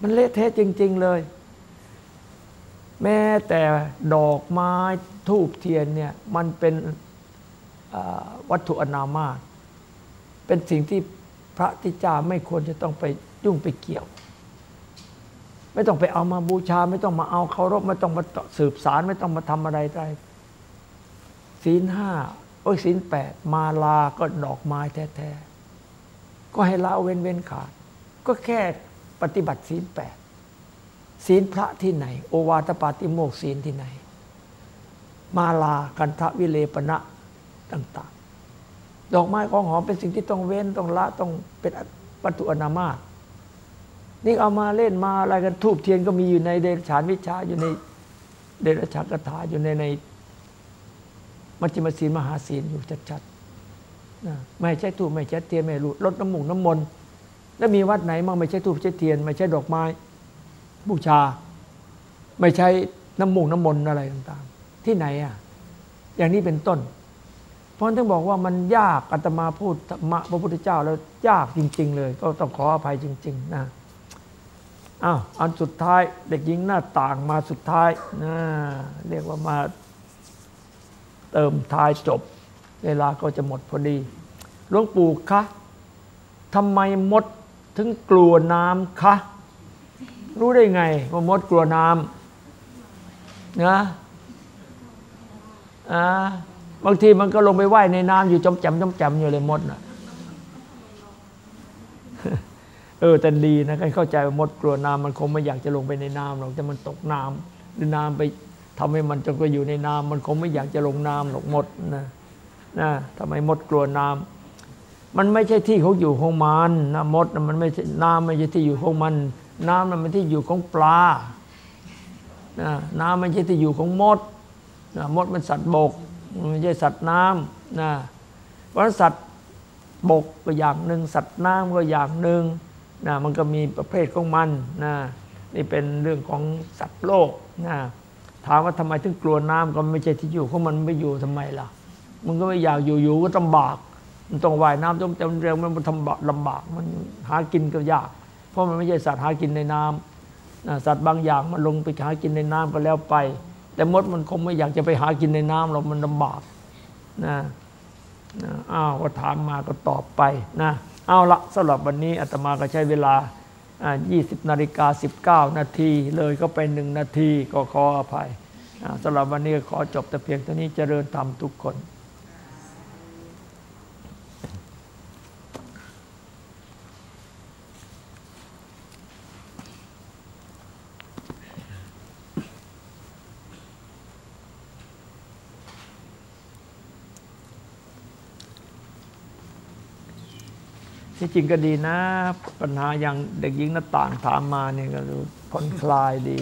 มันเละเทะจริง ๆเลย แม้แต่ดอกไม้ทูบเทียนเนี่ย มันเป็น วัตถุอนามาตเป็นสิ่งที่พระทิจาไม่ควรจะต้องไปยุ่งไปเกี่ยว ไม่ต้องไปเอามาบูชา ไม่ต้องมาเอาเคารพไม่ต้องมาสืบสารไม่ต้องมาทำอะไรได้ศีลห้าโอ้ยศีลแปดมาลาก็ดอกไม้แท้ๆก็ให้ละเว้นเว้นขาด ก็แค่ปฏิบัติศีลแปดศีลพระที่ไหน โอวาทปาติโมกศีลที่ไหน มาลากันทะวิเลปณะ ต่าง ๆ ดอกไม้ของหอมเป็นสิ่งที่ต้องเว้นต้องละต้องเป็นวัตถุอนามาตนี่เอามาเล่นมาอะไรกันทูบเทียนก็มีอยู่ในเดรัจฉานวิชาอยู่ในเดรัจฉานคาถาอยู่ในในมัจจิมศีลมหาศีลอยู่ชัดๆนะไม่ใช่ทูบไม่ใช่เทียนไม่รู้ลดน้ำมุงน้ำมนต์แล้วมีวัดไหนมั่งไม่ใช่ทูบใช่เทียน ไม่ใช่ดอกไม้ บูชา ไม่ใช่น้ำมุงน้ำมนต์อะไรต่างๆ ที่ไหนอะ อย่างนี้เป็นต้น เพราะฉะนั้นถึงบอกว่ามันยากอาตมาพูดธรรมะพระพุทธเจ้าแล้วยากจริง ๆ เลย ก็ต้องขออภัยจริง ๆ นะอ้าวอันสุดท้ายเด็กหญิงหน้าต่างมาสุดท้ายนะเรียกว่ามาเติมท้ายจบ เวลาก็จะหมดพอดีหลวงปู่คะทำไมมดถึงกลัวน้ำคะรู้ได้ไงว่ามดกลัวน้ำนะอ่า บางทีมันก็ลงไปว่ายในน้ำอยู่จมจมจมจมอยู่เลยมดน่ะเออแต่ดีนะให้เข้าใจว่ามดกลัวน้ำมันคงไม่อยากจะลงไปในน้ำหรอกแต่มันตกน้ำหรือน้ำไปทำให้มันจนก็อยู่ในน้ำมันคงไม่อยากจะลงน้ำหรอกมดนะนะทำไมมดกลัวน้ำมันไม่ใช่ที่เขาอยู่ของมันนะมดนะมันไม่น้ำไม่ใช่ที่อยู่ของมัน น้ำมันเป็นที่อยู่ของปลานะน้ำไม่ใช่ที่อยู่ของมดนะมดมันสัตว์บก ไม่ใช่สัตว์น้ำนะเพราะสัตว์บกก็อย่างหนึ่งสัตว์น้ำก็อย่างหนึ่งนะมันก็มีประเภทของมันนะนี่เป็นเรื่องของสัตว์โลกนะถามว่าทำไมถึงกลัวน้ำก็ไม่ใช่ที่อยู่ของมันไม่อยู่ทำไมล่ะ มันก็ไม่อยากอยู่อยู่ก็ลำบาก มันต้องว่ายน้ำต้องจำเร็วมันทำลำบากมันหากินก็ยาก เพราะมันไม่ใช่สัตว์หากินในน้ำนะสัตว์บางอย่างมันลงไปหากินในน้ำก็แล้วไป แต่มดมันคงไม่อยากจะไปหากินในน้ำเรามันลำบากนะนะอ้าวก็ถามมาก็ตอบไปนะเอาละสำหรับวันนี้อาตมาก็ใช้เวลา 20นาฬิกา19 นาทีเลยก็ไปหนึ่งนาทีก็ขออภัยสำหรับวันนี้ขอจบแต่เพียงเท่านี้เจริญธรรมทุกคน ที่จริงก็ดีนะ ปัญหาอย่างเด็กหญิงหน้าต่างถามมาเนี่ยก็รู้ผ่อนคลายดี